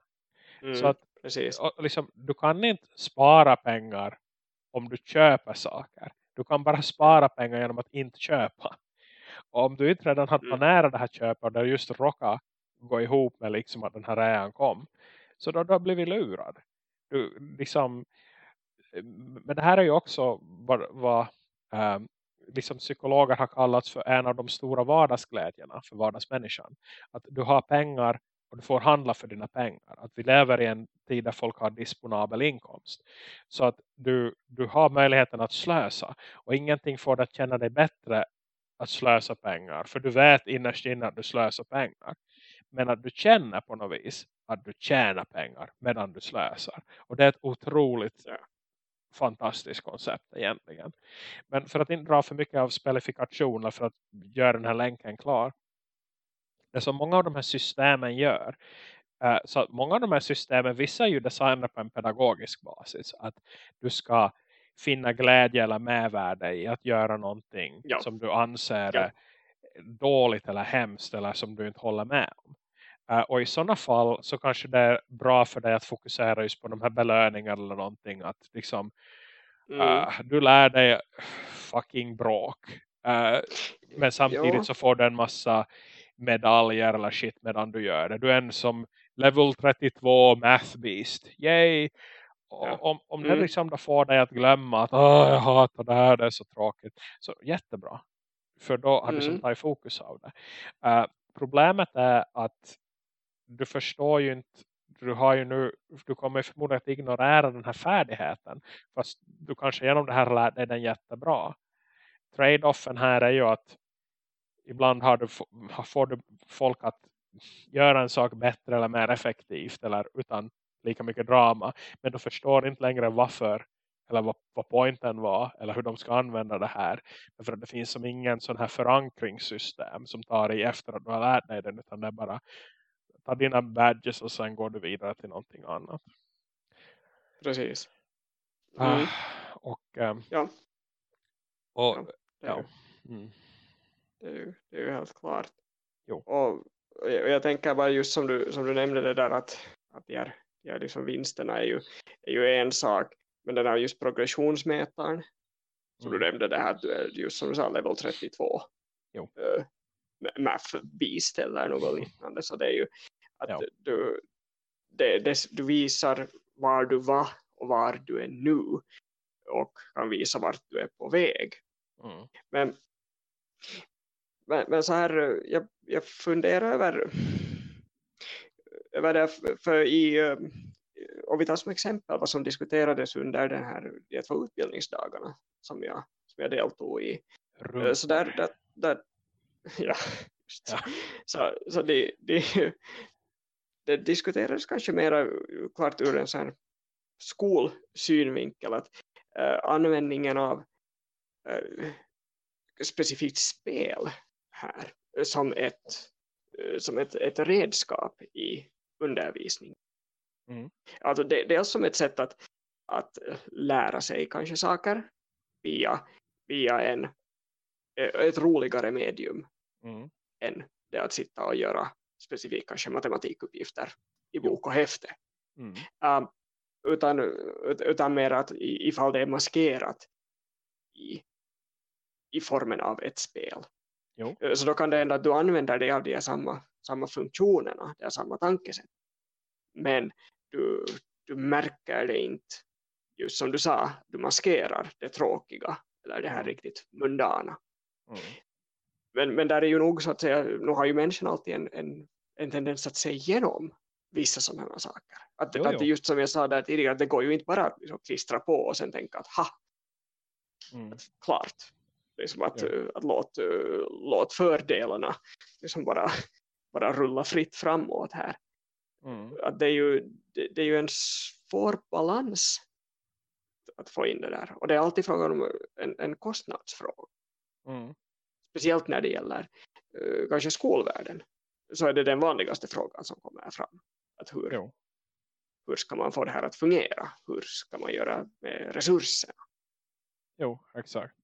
Mm. Så att Precis. liksom, du kan inte spara pengar om du köper saker. Du kan bara spara pengar genom att inte köpa. Och om du inte redan har Mm. planerat det här köpet det just råkar gå ihop med liksom att den här rean kom. Så då, då blir vi lurad. Du, liksom, men det här är ju också vad, vad um, liksom psykologer har kallats för en av de stora vardagsglädjerna för vardagsmänniskan. Att du har pengar och du får handla för dina pengar. Att vi lever i en tid där folk har disponabel inkomst. Så att du, du har möjligheten att slösa. Och ingenting får dig att känna dig bättre att slösa pengar. För du vet innerst inne att du slösar pengar. Men att du känner på något vis att du tjänar pengar medan du slösar. Och det är ett otroligt fantastiskt koncept egentligen. Men för att inte dra för mycket av specifikationer för att göra den här länken klar. Det som många av de här systemen gör Uh, så många av de här systemen, vissa är ju designade på en pedagogisk basis. Att du ska finna glädje eller medvärde i att göra någonting ja. som du anser ja. dåligt eller hemskt eller som du inte håller med om. Uh, och i sådana fall så kanske det är bra för dig att fokusera just på de här belöningarna eller någonting. Att liksom mm. uh, du lär dig fucking bråk. Uh, men samtidigt ja. så får du en massa medaljer eller shit medan du gör det. Du är en som level 32 math beast. Yay! Ja. Om, om mm. det liksom då får dig att glömma att jag hatar det här, det är så tråkigt. Så jättebra. För då har mm. du som tagit fokus av det. Uh, problemet är att du förstår ju inte du har ju nu, du kommer förmodligen att ignorera den här färdigheten. Fast du kanske genom det här lär dig den jättebra. Trade-offen här är ju att ibland har du, får du folk att göra en sak bättre eller mer effektivt eller utan lika mycket drama. Men du förstår inte längre varför eller vad, vad poängen var eller hur de ska använda det här. För att det finns som ingen sån här förankringssystem som tar i efter att du har lärt dig den utan det är bara ta dina badges och sen går du vidare till någonting annat. Precis. Ah, mm. Uh, och um, ja. Och, ja. ja. Mm. Det, är ju, det är ju helt klart. Jo. Och, och jag tänker bara just som du, som du nämnde det där att, att de här, här liksom vinsterna är ju, är ju en sak. Men den här just progressionsmätaren som mm. du nämnde det här just som du sa level 32. Jo. Uh, math beast eller något liknande. Så det är ju att ja. du, det, det, du visar var du var och var du är nu och kan visa vart du är på väg. Mm. Men, men, men, så här, jag, jag funderar över, över det, för i, eh, om vi tar som exempel vad som diskuterades under den här, de två utbildningsdagarna som jag, som jag deltog i. Rumpor. Så där, där, där ja, ja. Så, så det, det, det diskuterades kanske mer klart ur en sån skolsynvinkel att äh, användningen av äh, specifikt spel här som ett, som ett, ett redskap i undervisning. Mm. Alltså det, dels som ett sätt att, att lära sig kanske saker via, via en, ett roligare medium mm. än det att sitta och göra specifika matematikuppgifter i bok och häfte. Mm. Uh, utan, utan mer att ifall det är maskerat i, i formen av ett spel. Jo. Så då kan det hända att du använder dig av de samma, samma funktionerna, de samma tankesätt. Men du, du märker det inte, just som du sa, du maskerar det tråkiga eller det här mm. riktigt mundana. Mm men, men där är ju nog så att säga, nu har ju människan alltid en, en, en tendens att se igenom vissa sådana saker. Att, jo, att jo. just som jag sa där tidigare, det går ju inte bara att liksom klistra på och sen tänka att ha, mm. att, klart. Liksom att, ja. att låt, låt fördelarna liksom bara, bara rulla fritt framåt här. Mm. Att det, är ju, det, det, är ju en svår balans att få in det där. Och det är alltid frågan om en, en kostnadsfråga. Mm speciellt när det gäller uh, kanske skolvärlden så är det den vanligaste frågan som kommer fram. Att hur, hur ska man få det här att fungera? Hur ska man göra med resurserna? Jo, exakt.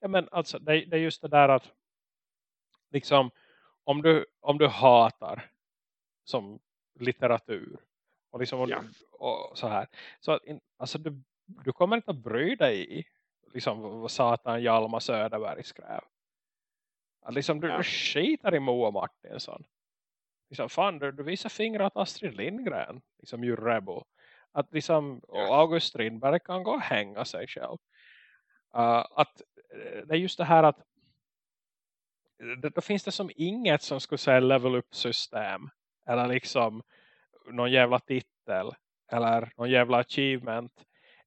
Ja, men alltså, det, det är just det där att liksom, om du, om du hatar som litteratur och, liksom, ja. och så här så att, alltså, du, du kommer inte att bry dig i liksom, vad satan Hjalmar Söderberg skrev. Att liksom du, ja. du skitar i Moa Martinsson. Liksom, fan, du, du visar fingrar åt Astrid Lindgren. Liksom ju rebel. Att liksom, och August Strindberg kan gå och hänga sig själv. Uh, att eh, det är just det här att då finns det som inget som skulle säga level up system eller liksom någon jävla titel eller någon jävla achievement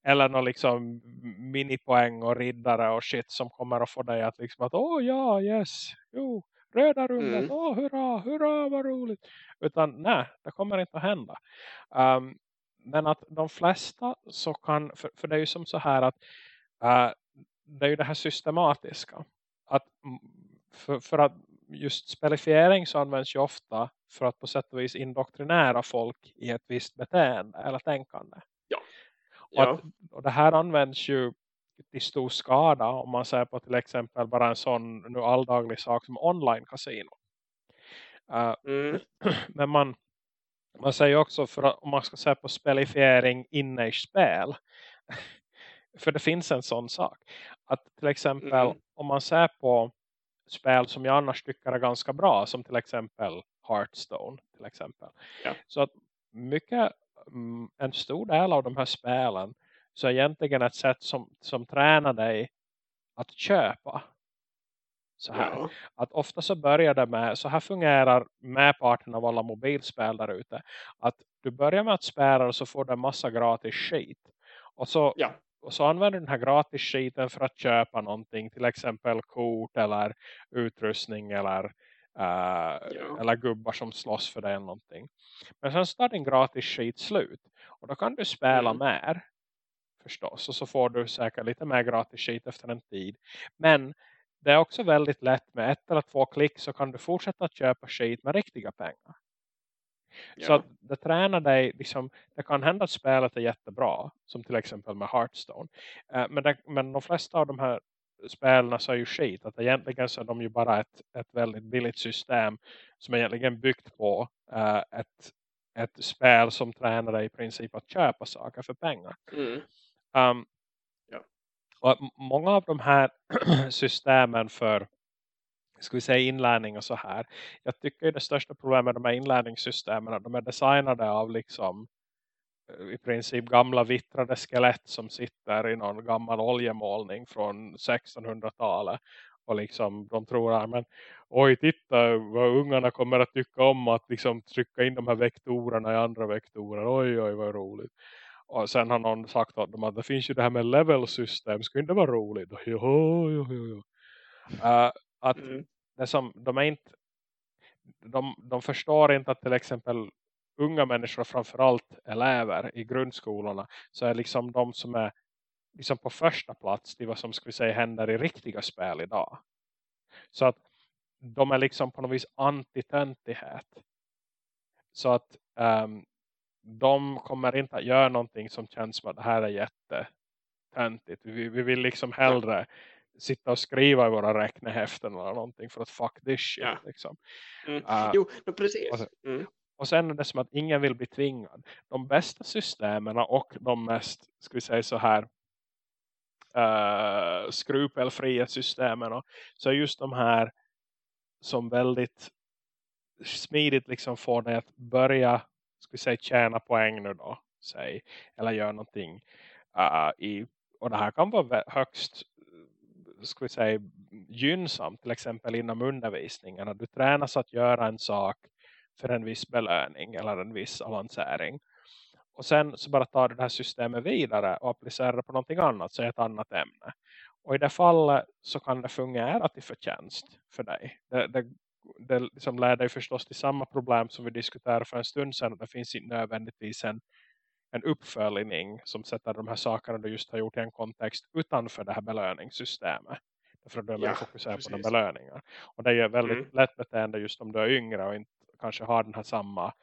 eller någon liksom minipoäng och riddare och shit som kommer att få dig att liksom att åh oh, ja, yes, jo, röda rummet, mm. åh hurra, hurra vad roligt. Utan nej, det kommer inte att hända. Um, men att de flesta så kan, för, för det är ju som så här att uh, det är ju det här systematiska. Att för, för att just spelifiering så används ju ofta för att på sätt och vis indoktrinära folk i ett visst beteende eller tänkande. Ja. ja. Och, att, och det här används ju till stor skada om man ser på till exempel bara en sån nu alldaglig sak som online-casino. Uh, mm. Men man, man säger också för att om man ska se på spelifiering inne i spel för det finns en sån sak att till exempel mm. om man ser på spel som jag annars tycker är ganska bra som till exempel Hearthstone till exempel. Ja. Så att mycket, mm, en stor del av de här spelen så är egentligen ett sätt som, som tränar dig att köpa. Så här. Ja. Att ofta så börjar det med, så här fungerar medparten av alla mobilspel där ute. Att du börjar med att spela och så får du en massa gratis skit. Och så ja och så använder den här gratis skiten för att köpa någonting. Till exempel kort eller utrustning eller, uh, ja. eller gubbar som slåss för det eller någonting. Men sen tar din gratis skit slut. Och då kan du spela mm. mer. Förstås. Och så får du säkert lite mer gratis skit efter en tid. Men det är också väldigt lätt med ett eller två klick så kan du fortsätta att köpa skit med riktiga pengar. Ja. Så att det tränar dig, liksom, det kan hända att spelet är jättebra. Som till exempel med Hearthstone. Eh, men, det, men de flesta av de här spelen så är ju skit. Att egentligen så är de ju bara ett, ett väldigt billigt system. Som är egentligen byggt på eh, ett, ett spel som tränar dig i princip att köpa saker för pengar. Mm. Um, ja. och många av de här systemen för ska vi säga inlärning och så här. Jag tycker det största problemet med de här inlärningssystemen att de är designade av liksom eh, i princip gamla vittrade skelett som sitter i någon gammal oljemålning från 1600-talet och liksom de tror att men oj titta vad ungarna kommer att tycka om att liksom trycka in de här vektorerna i andra vektorer. Oj oj vad roligt. Och sen har någon sagt att, de, att det finns ju det här med level system skulle inte vara roligt? Jo, jo, jo, jo. Uh, eh, att mm. det som, de är inte de, de förstår inte att till exempel unga människor, framförallt elever i grundskolorna, så är liksom de som är liksom på första plats till vad som vi säga händer i riktiga spel idag. Så att de är liksom på något vis antitöntighet. Så att um, de kommer inte att göra någonting som känns som att det här är jättetöntigt. Vi, vi vill liksom hellre sitta och skriva i våra räknehäften eller någonting för att fuck this shit. Ja. Liksom. Mm. Uh, jo, precis. Och sen, mm. och sen är det som att ingen vill bli tvingad. De bästa systemen och de mest, ska vi säga så här, uh, skrupelfria systemen så är just de här som väldigt smidigt liksom får dig att börja ska vi säga tjäna poäng nu då säg, eller göra någonting uh, i, och det här kan vara högst ska vi säga, gynnsamt till exempel inom undervisningen. Att du tränas att göra en sak för en viss belöning eller en viss avancering. Och sen så bara tar du det här systemet vidare och applicerar det på någonting annat, så ett annat ämne. Och i det fallet så kan det fungera till förtjänst för dig. Det, det, det liksom lär dig förstås till samma problem som vi diskuterade för en stund sedan. Det finns inte nödvändigtvis en en uppföljning som sätter de här sakerna du just har gjort i en kontext utanför det här belöningssystemet. För att du ja, fokuserar på de belöningar. Och det är ju väldigt mm. lätt beteende just om du är yngre och inte kanske har den här samma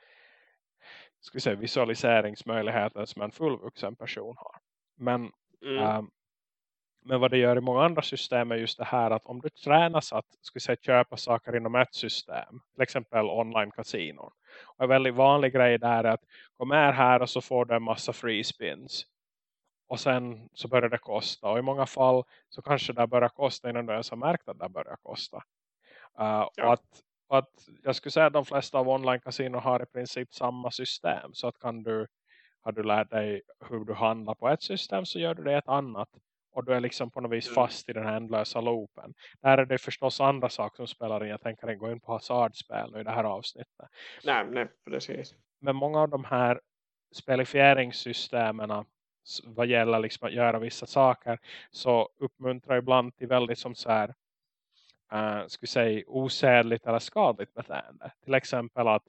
ska vi säga, visualiseringsmöjligheten som en fullvuxen person har. Men mm. ähm, men vad det gör i många andra system är just det här att om du tränas att ska säga, köpa saker inom ett system. Till exempel online kasinon. Och en väldigt vanlig grej där är att kom här här och så får du en massa free spins. Och sen så börjar det kosta. Och i många fall så kanske det börjar kosta innan du ens har märkt att det börjar kosta. Uh, ja. och, att, och att jag skulle säga att de flesta av online kasinon har i princip samma system. Så att kan du, har du lärt dig hur du handlar på ett system så gör du det ett annat och du är liksom på något vis Mm. fast i den här ändlösa loopen. Där är det förstås andra saker som spelar in. Jag tänker inte gå in på hasardspel i det här avsnittet. Nej, nej, precis. Men många av de här spelifieringssystemen vad gäller liksom att göra vissa saker så uppmuntrar ibland till väldigt som så här uh, ska vi säga osädligt eller skadligt beteende. Till exempel att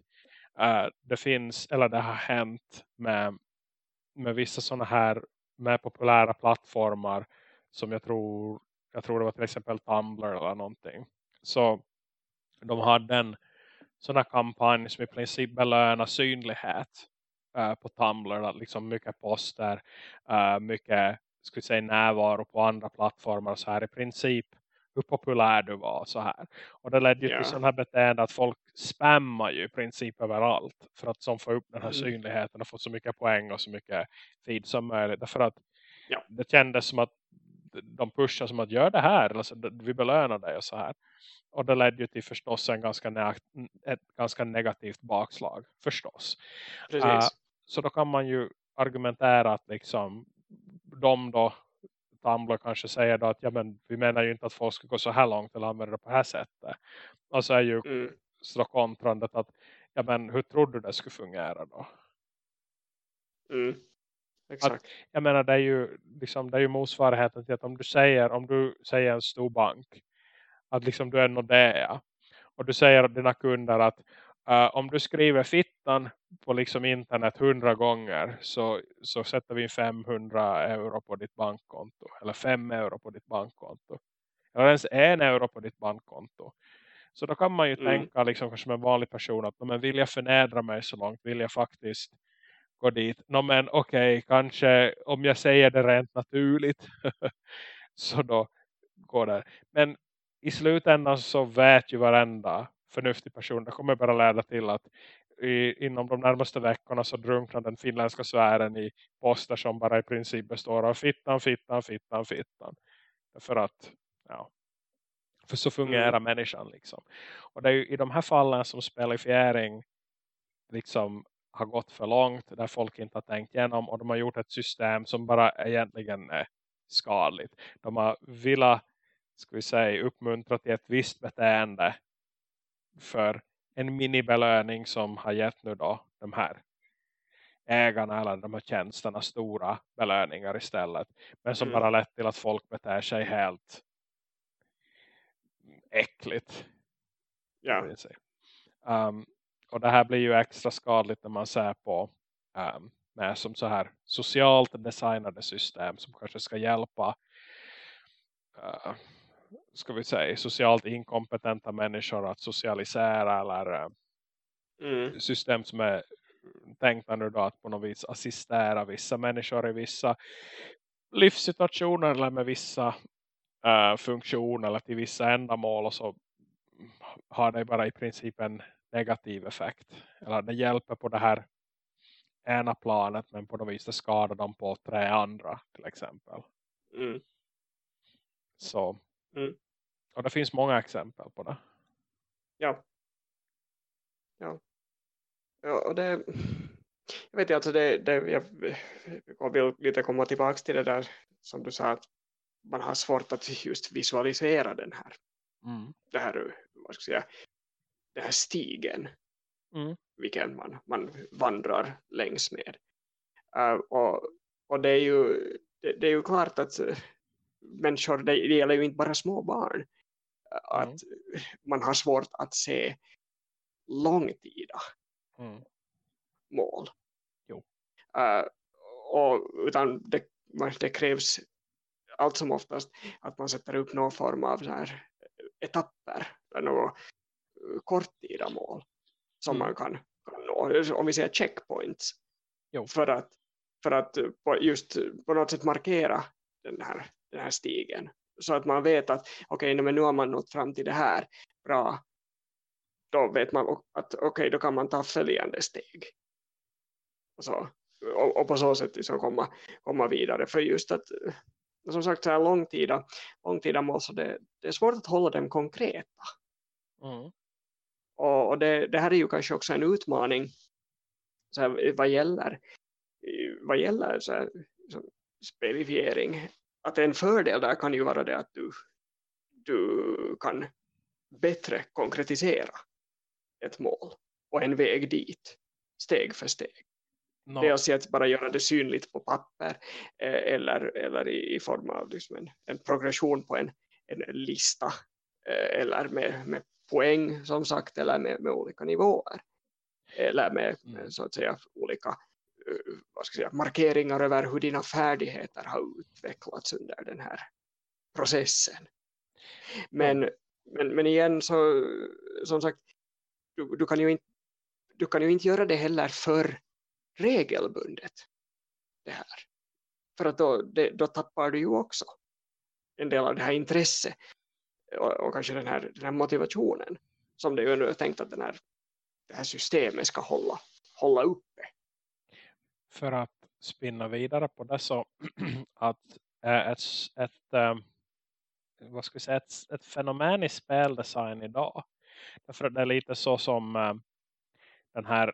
eh, det finns eller det har hänt med, med vissa sådana här med populära plattformar som jag tror jag tror det var till exempel Tumblr eller någonting. Så de hade en sån här kampanj som i princip belönar synlighet eh, på Tumblr. Att liksom mycket poster, eh, mycket vi säga, närvaro på andra plattformar och så här i princip hur populär du var så här. Och det ledde ju Ja. till sådana här beteende att folk spammar ju i princip överallt för att som får upp den här Mm. synligheten och få så mycket poäng och så mycket feed som möjligt. Därför att Ja. det kändes som att de pushar som att gör det här, eller så, vi belönar dig och så här. Och det ledde ju till förstås en ganska ett ganska negativt bakslag, förstås. Ah, Så då kan man ju argumentera att liksom de då Tumblr kanske säger då att ja, men vi menar ju inte att folk ska gå så här långt eller använda det på det här sättet. Och så är ju Mm. så kontrandet att ja men hur tror du det skulle fungera då? Mm. Exakt. Jag menar det är ju liksom det är ju motsvarigheten till att om du säger om du säger en stor bank att liksom du är Nordea och du säger till dina kunder att eh, om du skriver fittan på liksom internet hundra gånger så, så sätter vi in 500 euro på ditt bankkonto eller 5 euro på ditt bankkonto eller ens en euro på ditt bankkonto så då kan man ju Mm. tänka liksom som en vanlig person att "Nå, men vill jag förnedra mig så långt vill jag faktiskt gå dit. Nå men okej, kanske om jag säger det rent naturligt så då går det. Men i slutändan så vet ju varenda förnuftig person. Det kommer bara leda till att i, inom de närmaste veckorna så drunknar den finländska sfären i poster som bara i princip består av fittan, fittan, fittan, fittan. För att, ja. För så fungerar människan liksom. Och det är ju i de här fallen som spelifiering liksom har gått för långt. Där folk inte har tänkt igenom. Och de har gjort ett system som bara egentligen är skadligt. De har velat, ska vi säga, uppmuntra till ett visst beteende. För en minibelöning som har gett nu då de här ägarna eller de här tjänsterna stora belöningar istället. Men som Mm. bara lett till att folk beter sig helt äckligt. Ja. Um, och det här blir ju extra skadligt när man ser på um, med som så här socialt designade system som kanske ska hjälpa uh, ska vi säga socialt inkompetenta människor att socialisera eller uh, Mm. system som är tänkta nu då att på något vis assistera vissa människor i vissa livssituationer eller med vissa uh, funktioner eller till vissa ändamål och så har det bara i princip en negativ effekt. Eller det hjälper på det här ena planet men på något vis det skadar dem på tre andra till exempel. Mm. Så. Mm. Och det finns många exempel på det. Ja. Ja. Ja, och det... Jag vet alltså det, det, jag, jag vill lite komma tillbaka till det där som du sa att man har svårt att just visualisera den här, Mm. det här, vad ska jag säga, den här stigen Mm. vilken man, man vandrar längs med. Uh, och, och det är ju det, det är ju klart att uh, människor, det, det gäller ju inte bara små barn, uh, att man har svårt att se långtida Mm. mål. Uh, och, utan det, det krävs allt som oftast att man sätter upp någon form av så här etapper något korttida mål som Mm. man kan, kan nå. Om vi säger checkpoints. Jo. För att, för att uh, på, just uh, på något sätt markera den här, den här stigen. Så att man vet att okej, okay, nu har man nått fram till det här. Bra. Då vet man att okej, okay, då kan man ta följande steg. Och, så, och, och på så sätt liksom komma, komma vidare. För just att eh, som sagt så här långtida, långtida mål så det, det är svårt att hålla dem konkreta. Mm. Och, och det, det här är ju kanske också en utmaning så här, vad gäller vad gäller så här, spelifiering att en fördel där kan ju vara det att du, du kan bättre konkretisera ett mål och en väg dit steg för steg. No. Dels i att bara göra det synligt på papper eh, eller, eller i, i, form av liksom en, en progression på en, en lista eh, eller med, med poäng som sagt eller med, med olika nivåer eller med, mm. så att säga olika uh, vad ska säga, markeringar över hur dina färdigheter har utvecklats under den här processen. Men, men, men igen så som sagt du, du, kan ju inte, du kan ju inte göra det heller för regelbundet det här. För att då, det, då tappar du ju också en del av det här intresset och, och kanske den här, den här motivationen som det ju ändå är tänkt att den här, det här systemet ska hålla, hålla uppe. För att spinna vidare på det så att eh, ett, ett, eh, vad ska vi säga, ett, ett fenomen i speldesign idag. Därför att det är lite så som eh, den här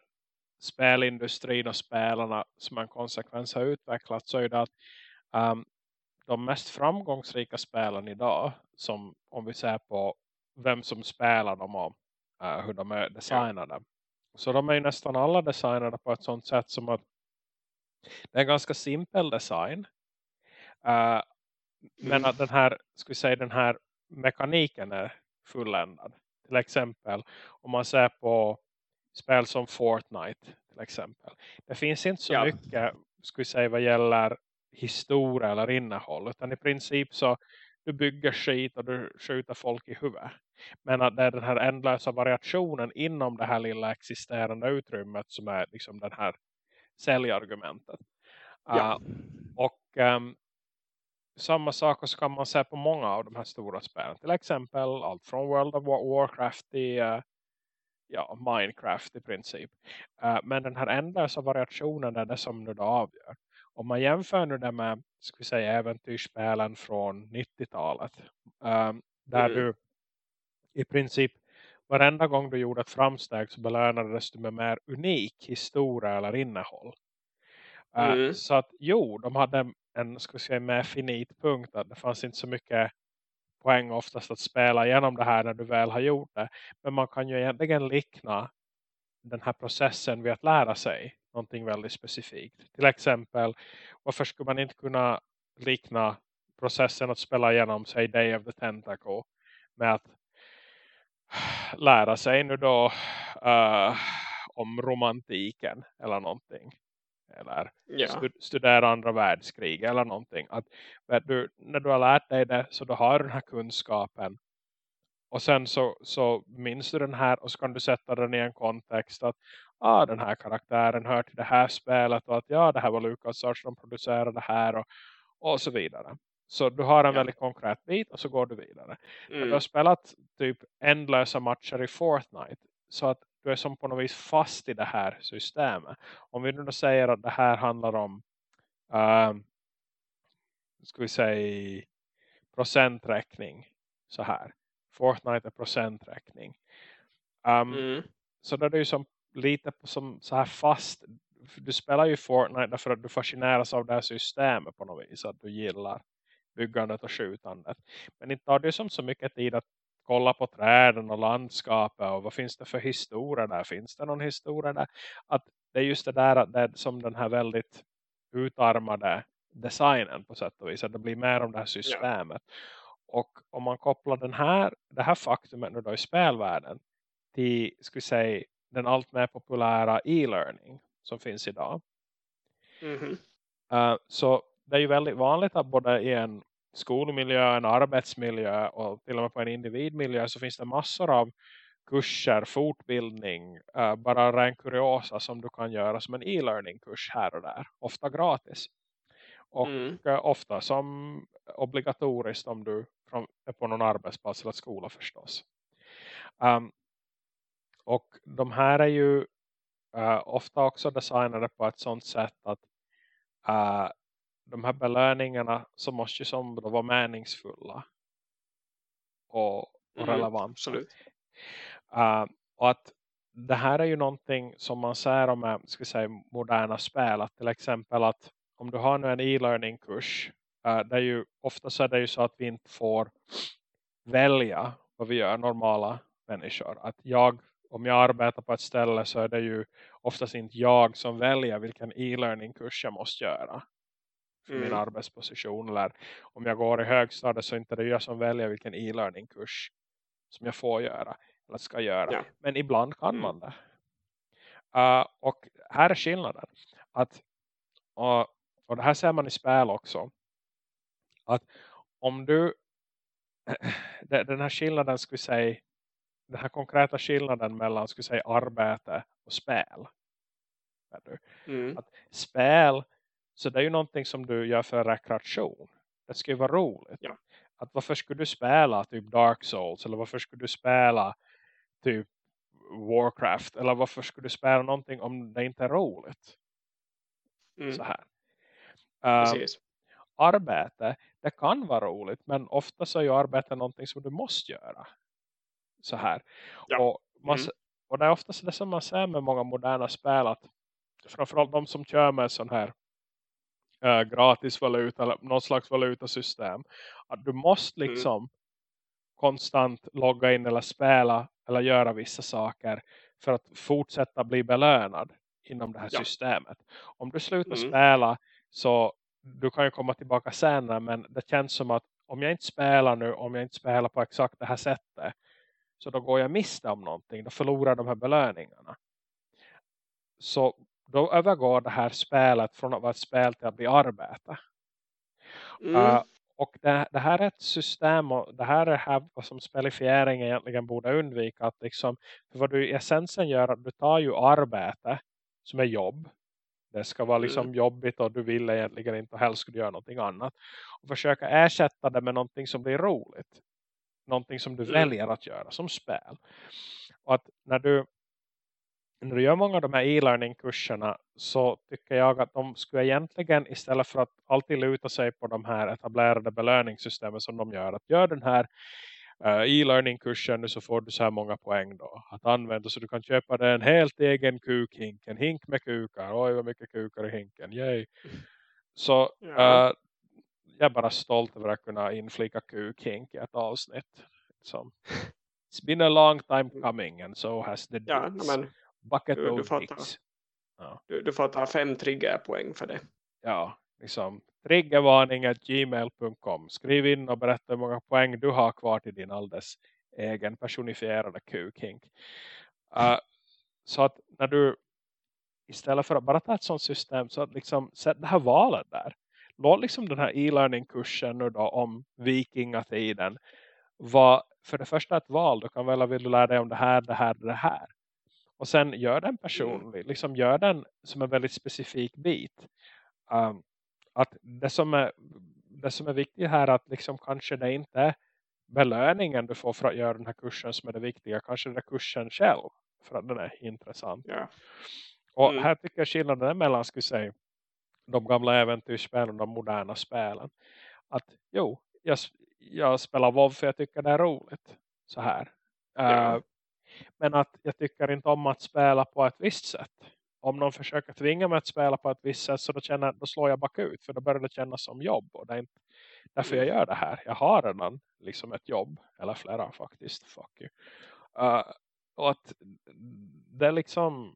spelindustrin och spelarna som en konsekvens har utvecklats så är det att um, de mest framgångsrika spelen idag som om vi ser på vem som spelar dem och uh, hur de är designade. Ja. Så de är ju nästan alla designade på ett sånt sätt som att det är en ganska simpel design. Uh, men att den här, ska vi säga, den här mekaniken är fulländad. Till exempel om man ser på spel som Fortnite till exempel. Det finns inte så ja. mycket ska vi säga vad gäller historia eller innehåll utan i princip så du bygger skit och du skjuter folk i huvudet. Men att det är den här ändlösa variationen inom det här lilla existerande utrymmet som är liksom den här säljargumentet. Ja. Uh, och um, samma sak så kan man se på många av de här stora spelen. Till exempel allt från World of Warcraft till uh, ja, Minecraft i princip. Uh, men den här ändlösa variationen är det som nu då avgör. Om man jämför nu det med ska vi säga, äventyrsspelen från 90-talet. Um, ehm, där mm. du i princip varenda gång du gjorde ett framsteg så belönades du med mer unik historia eller innehåll. Uh, mm. Så att jo, de hade en ska säga, mer finit punkt. Att det fanns inte så mycket poäng oftast att spela igenom det här när du väl har gjort det. Men man kan ju egentligen likna den här processen vid att lära sig någonting väldigt specifikt. Till exempel, varför skulle man inte kunna likna processen att spela igenom, säg Day of the Tentacle med att lära sig nu då uh, om romantiken eller någonting eller ja. studera andra världskrig eller någonting. Att, du, när du har lärt dig det så du har den här kunskapen och sen så, så minns du den här och så kan du sätta den i en kontext att ah, den här karaktären hör till det här spelet och att ja, det här var Lucas som producerade det här och, och så vidare. Så du har en ja. väldigt konkret bit och så går du vidare. Mm. Men du har spelat typ ändlösa matcher i Fortnite så att du är som på något vis fast i det här systemet. Om vi nu säger att det här handlar om uh, ska vi säga procenträkning så här. Fortnite är procenträkning. Um, mm. Så då är det ju som lite som så här fast. Du spelar ju Fortnite därför att du fascineras av det här systemet på något vis. Att du gillar byggandet och skjutandet. Men inte tar det som så mycket tid att kolla på träden och landskapet och vad finns det för historia där? Finns det någon historia där? Att det är just det där att det som den här väldigt utarmade designen på sätt och vis. Att det blir mer om det här systemet. Ja. Och om man kopplar den här, det här faktumet nu då i spelvärlden till ska säga, den allt mer populära e-learning som finns idag. Mm -hmm. uh, så det är ju väldigt vanligt att både i en skolmiljö, en arbetsmiljö och till och med på en individmiljö så finns det massor av kurser, fortbildning, uh, bara ren kuriosa som du kan göra som en e-learning-kurs här och där. Ofta gratis. Och mm. uh, ofta som obligatoriskt om du är på någon arbetsplats eller skola förstås. Um, och de här är ju uh, ofta också designade på ett sånt sätt att uh, de här belöningarna så måste ju som då vara meningsfulla och, och mm, relevanta. Absolut. Uh, och att det här är ju någonting som man ser om ska säga, moderna spel. Att till exempel att om du har nu en e-learning kurs Uh, det är ju, ofta så är det ju så att vi inte får välja vad vi gör normala människor. Att jag, om jag arbetar på ett ställe så är det ju oftast inte jag som väljer vilken e-learning-kurs jag måste göra för mm. min arbetsposition. Eller om jag går i högstadiet så är det inte det jag som väljer vilken e-learning-kurs som jag får göra eller ska göra. Ja. Men ibland kan mm. man det. Uh, och här är skillnaden. Att, och, och det här ser man i spel också. Att om du den här skillnaden skulle säga den här konkreta skillnaden mellan skulle säga arbete och spel. Mm. Att spel så det är ju någonting som du gör för rekreation. Det ska ju vara roligt. Ja. Att varför skulle du spela typ Dark Souls eller varför skulle du spela typ Warcraft eller varför skulle du spela någonting om det inte är roligt? Mm. Så här. Uh, arbete, det kan vara roligt men ofta så är ju arbete någonting som du måste göra. Så här. Ja. Och, man, mm. och det är ofta det som man ser med många moderna spel att framförallt de som kör med sån här äh, gratis valuta eller något slags valutasystem. Att du måste mm. liksom mm. konstant logga in eller spela eller göra vissa saker för att fortsätta bli belönad inom det här ja. systemet. Om du slutar mm. spela så du kan ju komma tillbaka senare men det känns som att om jag inte spelar nu, om jag inte spelar på exakt det här sättet så då går jag miste om någonting, då förlorar de här belöningarna. Så då övergår det här spelet från att vara ett spel till att bli arbete. Mm. Uh, och det, det, här är ett system och det här är här vad som spelifiering egentligen borde undvika. Att liksom, för vad du i essensen gör, att du tar ju arbete som är jobb. Det ska vara liksom mm. jobbigt och du vill egentligen inte och helst skulle göra någonting annat. Och försöka ersätta det med någonting som blir roligt. Någonting som du mm. väljer att göra som spel. Och att när du när du gör många av de här e-learning-kurserna så tycker jag att de skulle egentligen istället för att alltid luta sig på de här etablerade belöningssystemen som de gör. Att gör den här uh, e-learning-kursen nu så får du så här många poäng då. Att använda så du kan köpa dig en helt egen kukhink. En hink med kukar. Oj vad mycket kukar i hinken. Yay. Så ja. uh, jag är bara stolt över att kunna inflika kukhink i ett avsnitt. Som, it's been a long time coming and so has the ja, men bucket du, du, får ta, ja. du, du, får ta fem triggerpoäng för det. Ja, liksom triggervarning.gmail.com Skriv in och berätta hur många poäng du har kvar till din alldeles egen personifierade kukhink. Uh, så att när du istället för att bara ta ett sånt system så att liksom sätt det här valet där. Låt liksom den här e-learning-kursen nu då om vikingatiden vara för det första ett val. Du kan välja vill du lära dig om det här, det här, det här. Och sen gör den personlig. Mm. Liksom gör den som en väldigt specifik bit. Um, att det som, är, det som är viktigt här är att liksom kanske det inte är belöningen du får för att göra den här kursen som är det viktiga. Kanske det är kursen själv. För att den är intressant. Yeah. Och mm. här tycker jag skillnaden mellan skulle säga, de gamla äventyrsspelen och de moderna spelen. Att jo, jag, jag spelar WoW för jag tycker det är roligt. Så här. Yeah. Uh, men att jag tycker inte om att spela på ett visst sätt. Om någon försöker tvinga mig att spela på ett visst sätt så då, känner, då slår jag bakut. För då börjar det kännas som jobb. Och det är inte därför jag gör det här. Jag har redan liksom ett jobb. Eller flera faktiskt. Fuck you. Uh, och att det är liksom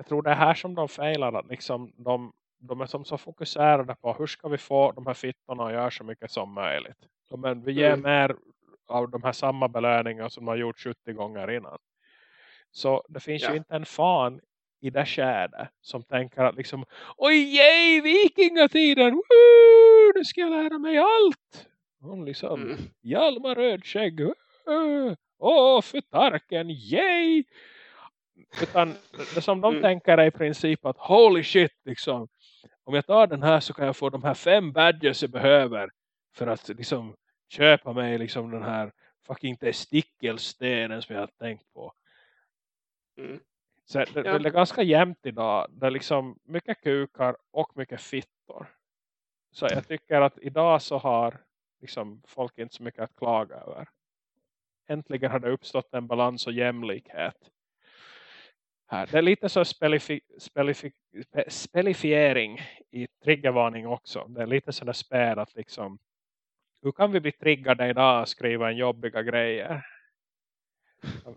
jag tror det är här som de failar att liksom de, de är som så fokuserade på hur ska vi få de här fittorna att göra så mycket som möjligt. Men vi ger mm. mer av de här samma belöningar som man gjort 70 gånger innan. Så det finns ja. ju inte en fan i det skäde som tänker att liksom oj yay vikingatiden woo, nu ska jag lära mig allt och liksom mm. Hjalmar Rödskägg åh oh, för tarken yay utan det som de mm. tänker är i princip att holy shit liksom om jag tar den här så kan jag få de här fem badges jag behöver för att liksom köpa mig liksom den här fucking testikelstenen som jag har tänkt på. Mm. Så det, ja. det, är ganska jämnt idag. Det är liksom mycket kukar och mycket fittor. Så jag tycker att idag så har liksom folk inte så mycket att klaga över. Äntligen har det uppstått en balans och jämlikhet. Här. Det är lite så spelifi, spelifi, spelifiering i triggervarning också. Det är lite sådär spel att liksom hur kan vi bli triggade idag och skriva en jobbiga grejer?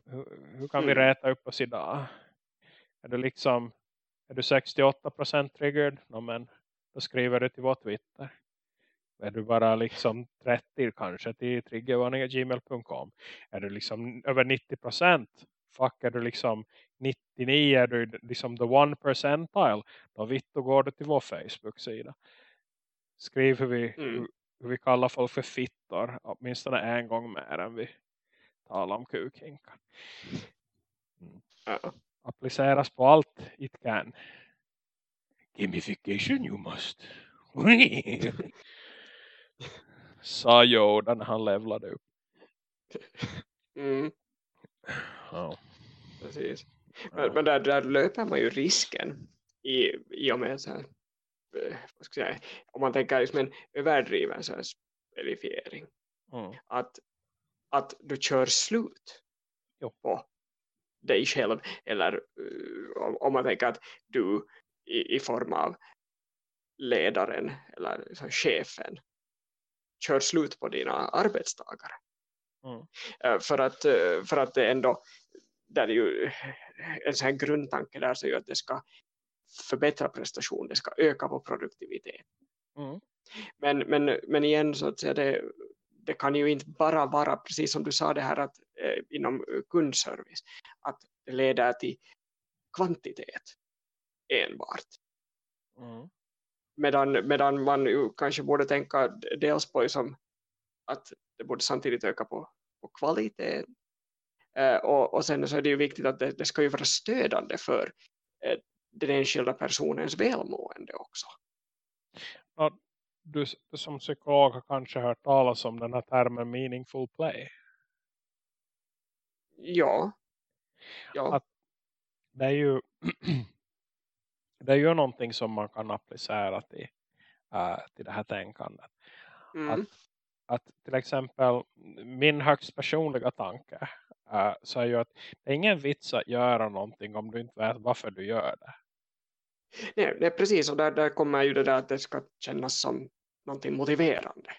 Hur, hur kan vi mm. räta upp oss idag? Är du liksom är du 68% triggered? No, men då skriver du till vår Twitter. Är du bara liksom 30 kanske till triggervarningar.gmail.com Är du liksom över 90% fuck är du liksom 99 är du liksom the one percentile då vitt då går du till vår Facebook-sida. Skriv hur vi, mm. hur vi kallar folk för fittor åtminstone en gång mer än vi talar om kukhinkar. Mm. Uh. Appliceras på allt it can. Gamification you must. Sa Yoda när han levlade upp. Mm. Ja. Precis. Men, men där, där löper man ju risken i, i och med så här, eh, säga, om man tänker liksom en överdriven så här spelifiering. Mm. Att, att du kör slut jo. på dig själv eller uh, om man tänker att du i, i form av ledaren eller liksom chefen kör slut på dina arbetstagare. Mm. Uh, för, att, uh, för att det ändå där är ju en sån här grundtanke där så är att det ska förbättra prestation, det ska öka på produktivitet. Mm. Men, men, men igen så att säga det, det kan ju inte bara vara precis som du sa det här att eh, inom kundservice att det leder till kvantitet enbart. Mm. Medan, medan man ju kanske borde tänka dels på som att det borde samtidigt öka på, på kvalitet Eh, och, och sen så är det ju viktigt att det, det ska ju vara stödande för eh, den enskilda personens välmående också. Ja, du, som psykolog har kanske hört talas om den här termen meaningful play. Ja. ja. Att det är ju det är ju någonting som man kan applicera till, uh, till det här tänkandet. Mm. Att, att till exempel min högst personliga tanke uh, så är ju att det är ingen vits att göra någonting om du inte vet varför du gör det. Nej, nej precis. Och där, där kommer ju det där att det ska kännas som någonting motiverande.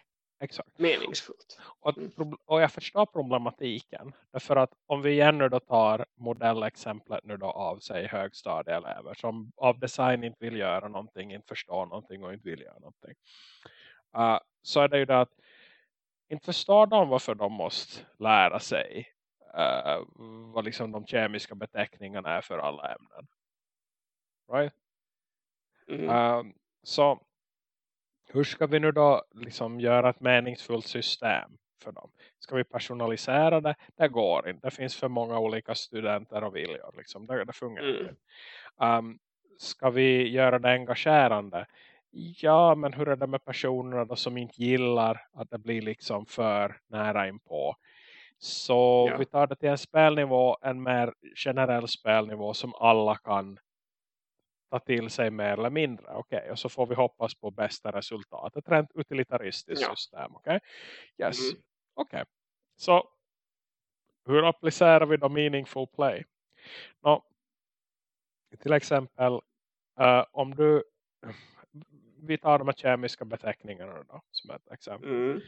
Exakt. Meningsfullt. Och, mm. och jag förstår problematiken. Därför att om vi igen nu då tar modellexemplet nu då av sig högstadieelever som av design inte vill göra någonting, inte förstår någonting och inte vill göra någonting. Uh, så är det ju det att inte förstår de varför de måste lära sig uh, vad liksom de kemiska beteckningarna är för alla ämnen. Right? Mm. Uh, så hur ska vi nu då liksom göra ett meningsfullt system för dem? Ska vi personalisera det? Det går inte. Det finns för många olika studenter och viljor. Liksom. Det, det fungerar mm. inte. Um, ska vi göra det engagerande? Ja, men hur är det med personerna då som inte gillar att det blir liksom för nära inpå? Så ja. vi tar det till en spelnivå, en mer generell spelnivå som alla kan ta till sig mer eller mindre. Okay? och så får vi hoppas på bästa resultat. Ett rent utilitaristiskt ja. system. Okay? yes. Mm. Okej, okay. så hur applicerar vi då meaningful play? Nå, till exempel uh, om du vi tar de här kemiska beteckningarna då, som ett exempel. Mm.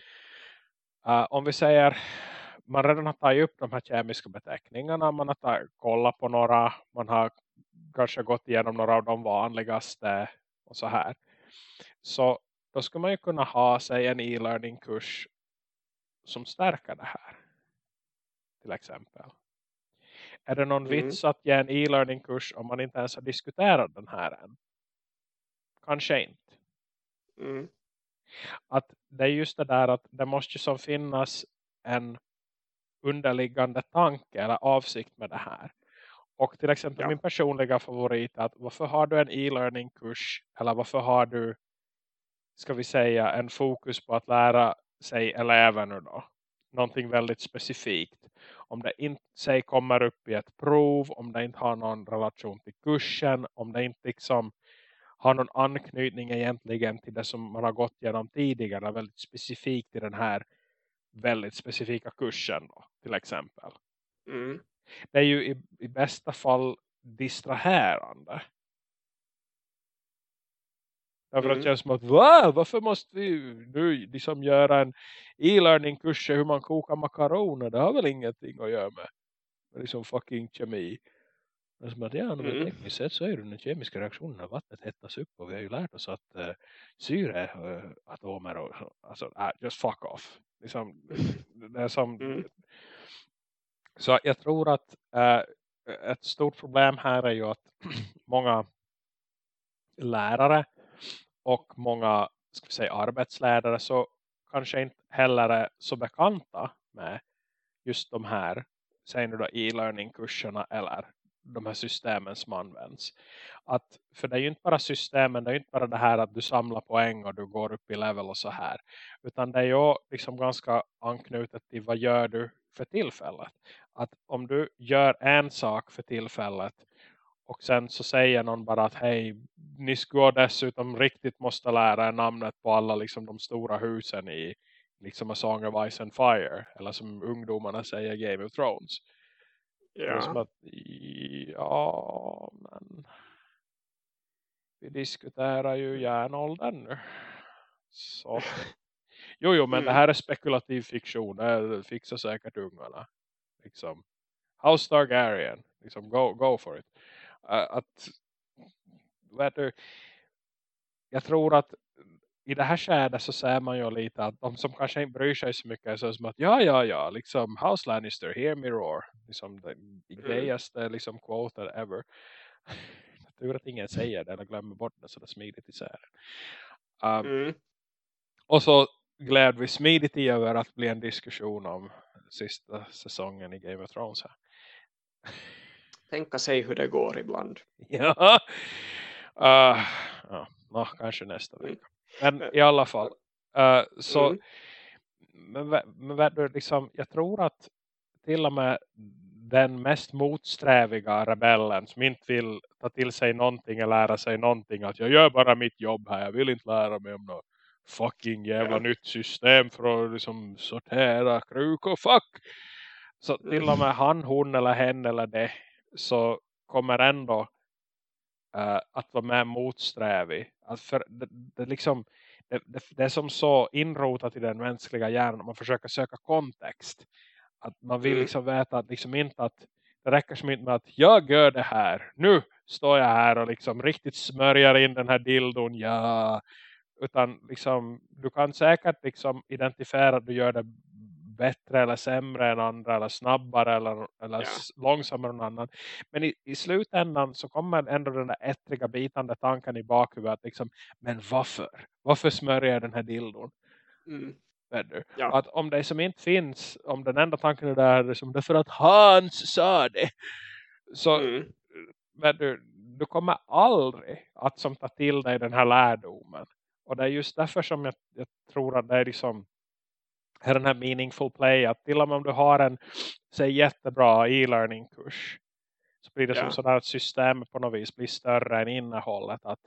Uh, om vi säger man redan har tagit upp de här kemiska beteckningarna. Man har tagit, kollat på några. Man har kanske gått igenom några av de vanligaste och så här. Så då ska man ju kunna ha sig en e-learning-kurs som stärker det här. Till exempel. Är det någon mm. vits att ge en e-learning-kurs om man inte ens har diskuterat den här än? Kanske inte. Mm. Att det är just det där att det måste ju som finnas en underliggande tanke eller avsikt med det här. Och till exempel ja. min personliga favorit är att varför har du en e-learning-kurs eller varför har du ska vi säga en fokus på att lära sig eleverna då någonting väldigt specifikt. Om det inte sig kommer upp i ett prov, om det inte har någon relation till kursen, om det inte liksom har någon anknytning egentligen till det som man har gått igenom tidigare, väldigt specifikt i den här väldigt specifika kursen då, till exempel. Mm. Det är ju i, i, bästa fall distraherande. Därför mm. att det känns som att, Va? varför måste vi nu liksom göra en e-learning-kurs hur man kokar makaroner? Det har väl ingenting att göra med, med liksom fucking kemi. Men som att, ja, men mm. tekniskt sett så är det den kemiska reaktionen vattnet hettas upp och vi har ju lärt oss att uh, syreatomer och alltså, uh, just fuck off. Liksom, det är som, mm. Så jag tror att uh, ett stort problem här är ju att många lärare och många ska vi säga, arbetsledare så kanske inte heller är så bekanta med just de här säg nu då e-learning-kurserna eller de här systemen som används. Att, för det är ju inte bara systemen, det är ju inte bara det här att du samlar poäng och du går upp i level och så här. Utan det är ju liksom ganska anknutet till vad gör du för tillfället. Att om du gör en sak för tillfället och sen så säger någon bara att hej, ni skulle dessutom riktigt måste lära er namnet på alla liksom de stora husen i liksom A Song of Ice and Fire. Eller som ungdomarna säger Game of Thrones. Ja. Som att, ja, men vi diskuterar ju järnåldern nu. Så. Jo, jo, men mm. det här är spekulativ fiktion. Det fixar säkert ungarna. Liksom. House Targaryen. Liksom, go, go for it. Uh, att, vet du, jag tror att i det här skedet så ser man ju lite att de som kanske inte bryr sig så mycket är så som att ja, ja, ja, liksom House Lannister, hear me roar. Liksom det mm. gayaste liksom quoted ever. Tur att ingen säger det eller glömmer bort det så det är smidigt isär. Um, mm. Och så gled vi smidigt i över att bli en diskussion om sista säsongen i Game of Thrones här. Tänka sig hur det går ibland. ja. Uh, ja, no, kanske nästa mm. vecka. Men i alla fall. Uh, så mm. men, men, liksom, jag tror att till och med den mest motsträviga rebellen som inte vill ta till sig någonting eller lära sig någonting. Att jag gör bara mitt jobb här. Jag vill inte lära mig om något fucking jävla ja. nytt system för att liksom sortera kruk och fuck. Så till och med han, hon eller hen eller det så kommer ändå uh, att vara med motsträvig. Att för det, det, liksom, det, det, det, är som så inrotat i den mänskliga hjärnan. Man försöker söka kontext. Att man vill mm. liksom veta att liksom inte att det räcker som inte med att jag gör det här. Nu står jag här och liksom riktigt smörjer in den här dildon. Ja. Utan liksom, du kan säkert liksom identifiera att du gör det bättre eller sämre än andra eller snabbare eller, eller ja. långsammare än annan. Men i, i slutändan så kommer ändå den där ettriga bitande tanken i bakhuvudet liksom, men varför? Varför smörjer jag den här dildon? Mm. Ja. Att om det som inte finns, om den enda tanken är där, det är för att Hans sa det. Så mm. du, du kommer aldrig att som ta till dig den här lärdomen. Och det är just därför som jag, jag tror att det är liksom är den här meaningful play att till och med om du har en säg, jättebra e-learning kurs så blir det ja. som sådär att systemet på något vis blir större än innehållet att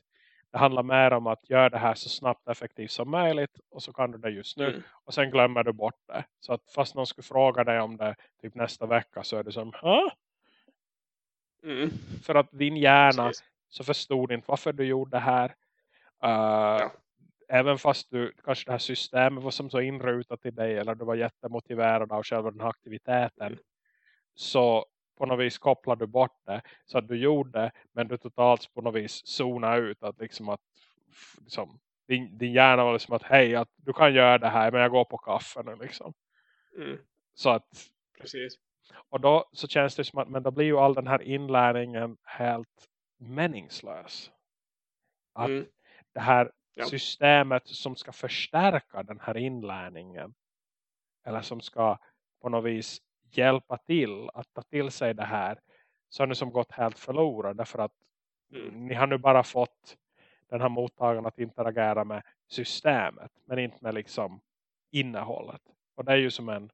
det handlar mer om att göra det här så snabbt och effektivt som möjligt och så kan du det just nu mm. och sen glömmer du bort det så att fast någon skulle fråga dig om det typ nästa vecka så är det som Hå? Mm. för att din hjärna Precis. så förstod inte varför du gjorde det här uh, ja även fast du kanske det här systemet var som så inrutat i dig eller du var jättemotiverad av själva den här aktiviteten så på något vis kopplar du bort det så att du gjorde men du totalt på något vis zona ut att liksom att liksom, din, din hjärna var liksom att hej att du kan göra det här men jag går på kaffe nu liksom. Mm. Så att Precis. Och då så känns det som att men då blir ju all den här inlärningen helt meningslös. Att mm. det här ja. systemet som ska förstärka den här inlärningen. Eller som ska på något vis hjälpa till att ta till sig det här. Så har ni som gått helt förlorad. Därför att mm. ni har nu bara fått den här mottagaren att interagera med systemet. Men inte med liksom innehållet. Och det är ju som en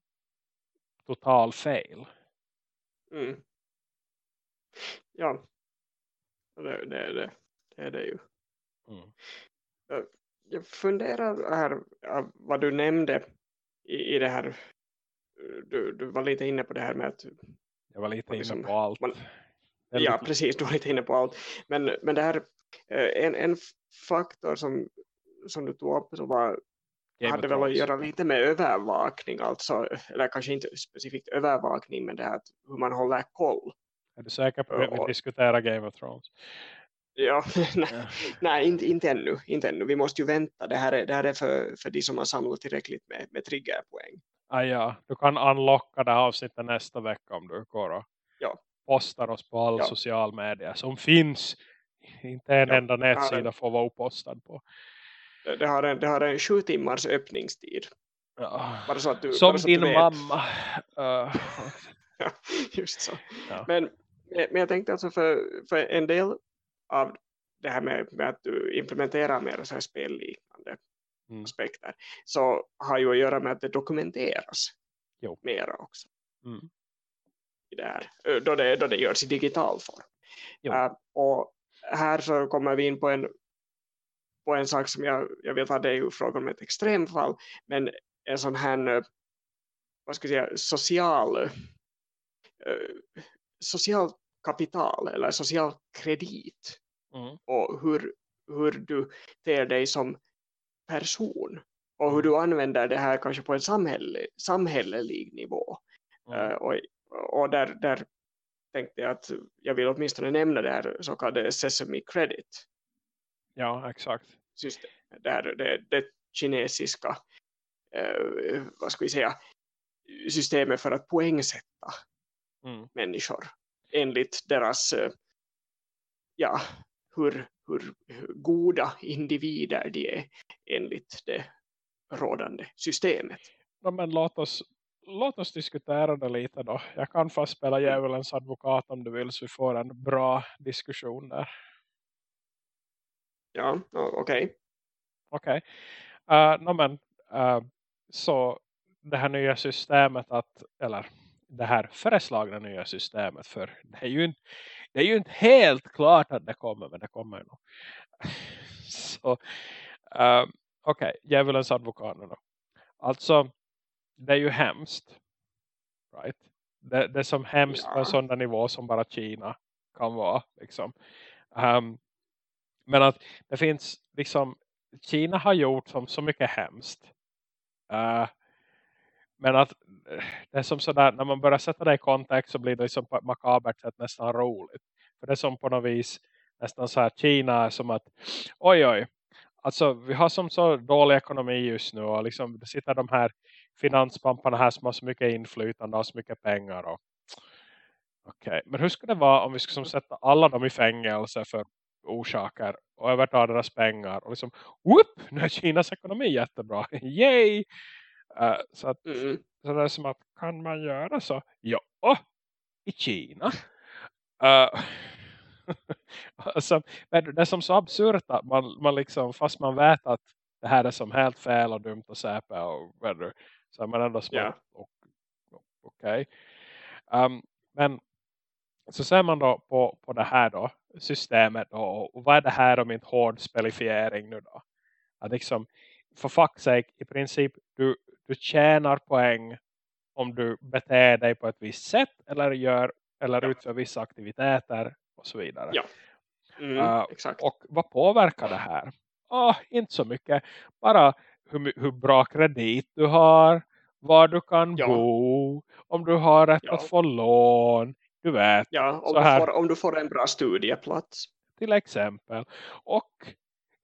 total fail. Mm. Ja. Det, det, det, det är det ju. Mm jag funderar här vad du nämnde i, i det här du, du var lite inne på det här med att jag var lite liksom, inne på allt man, ja, precis, du var lite inne på allt. Men, men det här, eh, en, en faktor som, som du tog upp så var, Game hade väl att göra lite med övervakning, alltså, eller kanske inte specifikt övervakning, men det här hur man håller koll. Är du säker på att vi diskuterar Game of Thrones? Ja, nej, ja. nej inte, inte, ännu, inte ännu. Vi måste ju vänta. Det här är, det här är för, för de som har samlat tillräckligt med, med triggerpoäng. Ah, ja, du kan unlocka det avsnittet nästa vecka om du går och ja. postar oss på all ja. social media som finns. Inte en ja, enda nätsida får vara uppostad på. Det har en, det har en sju timmars öppningstid. Ja. Bara så att du, som din du mamma. Uh. just så. Men, men jag tänkte alltså för, för en del av det här med, med att du implementerar mer så här spelliknande mm. aspekter så har ju att göra med att det dokumenteras jo. mera också. Mm. Det här, då, det, då det görs i digital form. Uh, och här så kommer vi in på en, på en sak som jag, jag vet att det är ju frågan om ett extremfall men en sån här vad ska jag säga, social uh, social kapital eller social kredit mm. och hur, hur du ter dig som person och hur mm. du använder det här kanske på en samhälle, samhällelig nivå mm. uh, och, och där, där tänkte jag att jag vill åtminstone nämna det här så kallade Sesame Credit ja exakt system, det, här, det, det kinesiska uh, vad ska vi säga systemet för att poängsätta mm. människor enligt deras uh, ja, hur, hur goda individer de är enligt det rådande systemet. Ja, men låt oss, låt oss diskutera det lite då. Jag kan fast spela mm. djävulens advokat om du vill så vi får en bra diskussion där. Ja, okej. Okay. Okej. Okay. Uh, no, men, uh, så det här nya systemet att, eller det här föreslagna nya systemet för det är ju inte, det är ju inte helt klart att det kommer men det kommer nog. Så uh, okej, okay, djävulens advokater då. Alltså det är ju hemskt. Right? Det, det är som hemskt ja. på en sån där nivå som bara Kina kan vara. Liksom. Um, men att det finns liksom Kina har gjort som så mycket hemskt. Uh, men att eh, det är som sådär, när man börjar sätta det i kontext så blir det liksom på ett makabert sätt nästan roligt. För det är som på något vis nästan så här Kina är som att oj oj, alltså vi har som så dålig ekonomi just nu och liksom det sitter de här finanspamparna här som har så mycket inflytande och så mycket pengar och Okej, okay. men hur skulle det vara om vi skulle sätta alla dem i fängelse för orsaker och överta deras pengar och liksom, whoop, nu är Kinas ekonomi jättebra, yay! Uh, så, att, mm. så det är som att kan man göra så? Ja, i Kina. Uh, alltså, det är som så absurt att man, man liksom, fast man vet att det här är som helt fel och dumt och säpe och väder, så är man ändå som yeah. okej. Okay. Um, men så ser man då på, på det här då, systemet då, och vad är det här om inte hård spelifiering nu då? Att liksom, för fuck's sake, i princip du, du tjänar poäng om du beter dig på ett visst sätt eller gör eller ja. utför vissa aktiviteter och så vidare. Ja. Mm, uh, exakt. Och vad påverkar det här? Oh, inte så mycket. Bara hur, hur bra kredit du har, var du kan ja. bo, om du har rätt ja. att få lån, du vet. Ja, om, så du, här. Får, om du får en bra studieplats. Till exempel. Och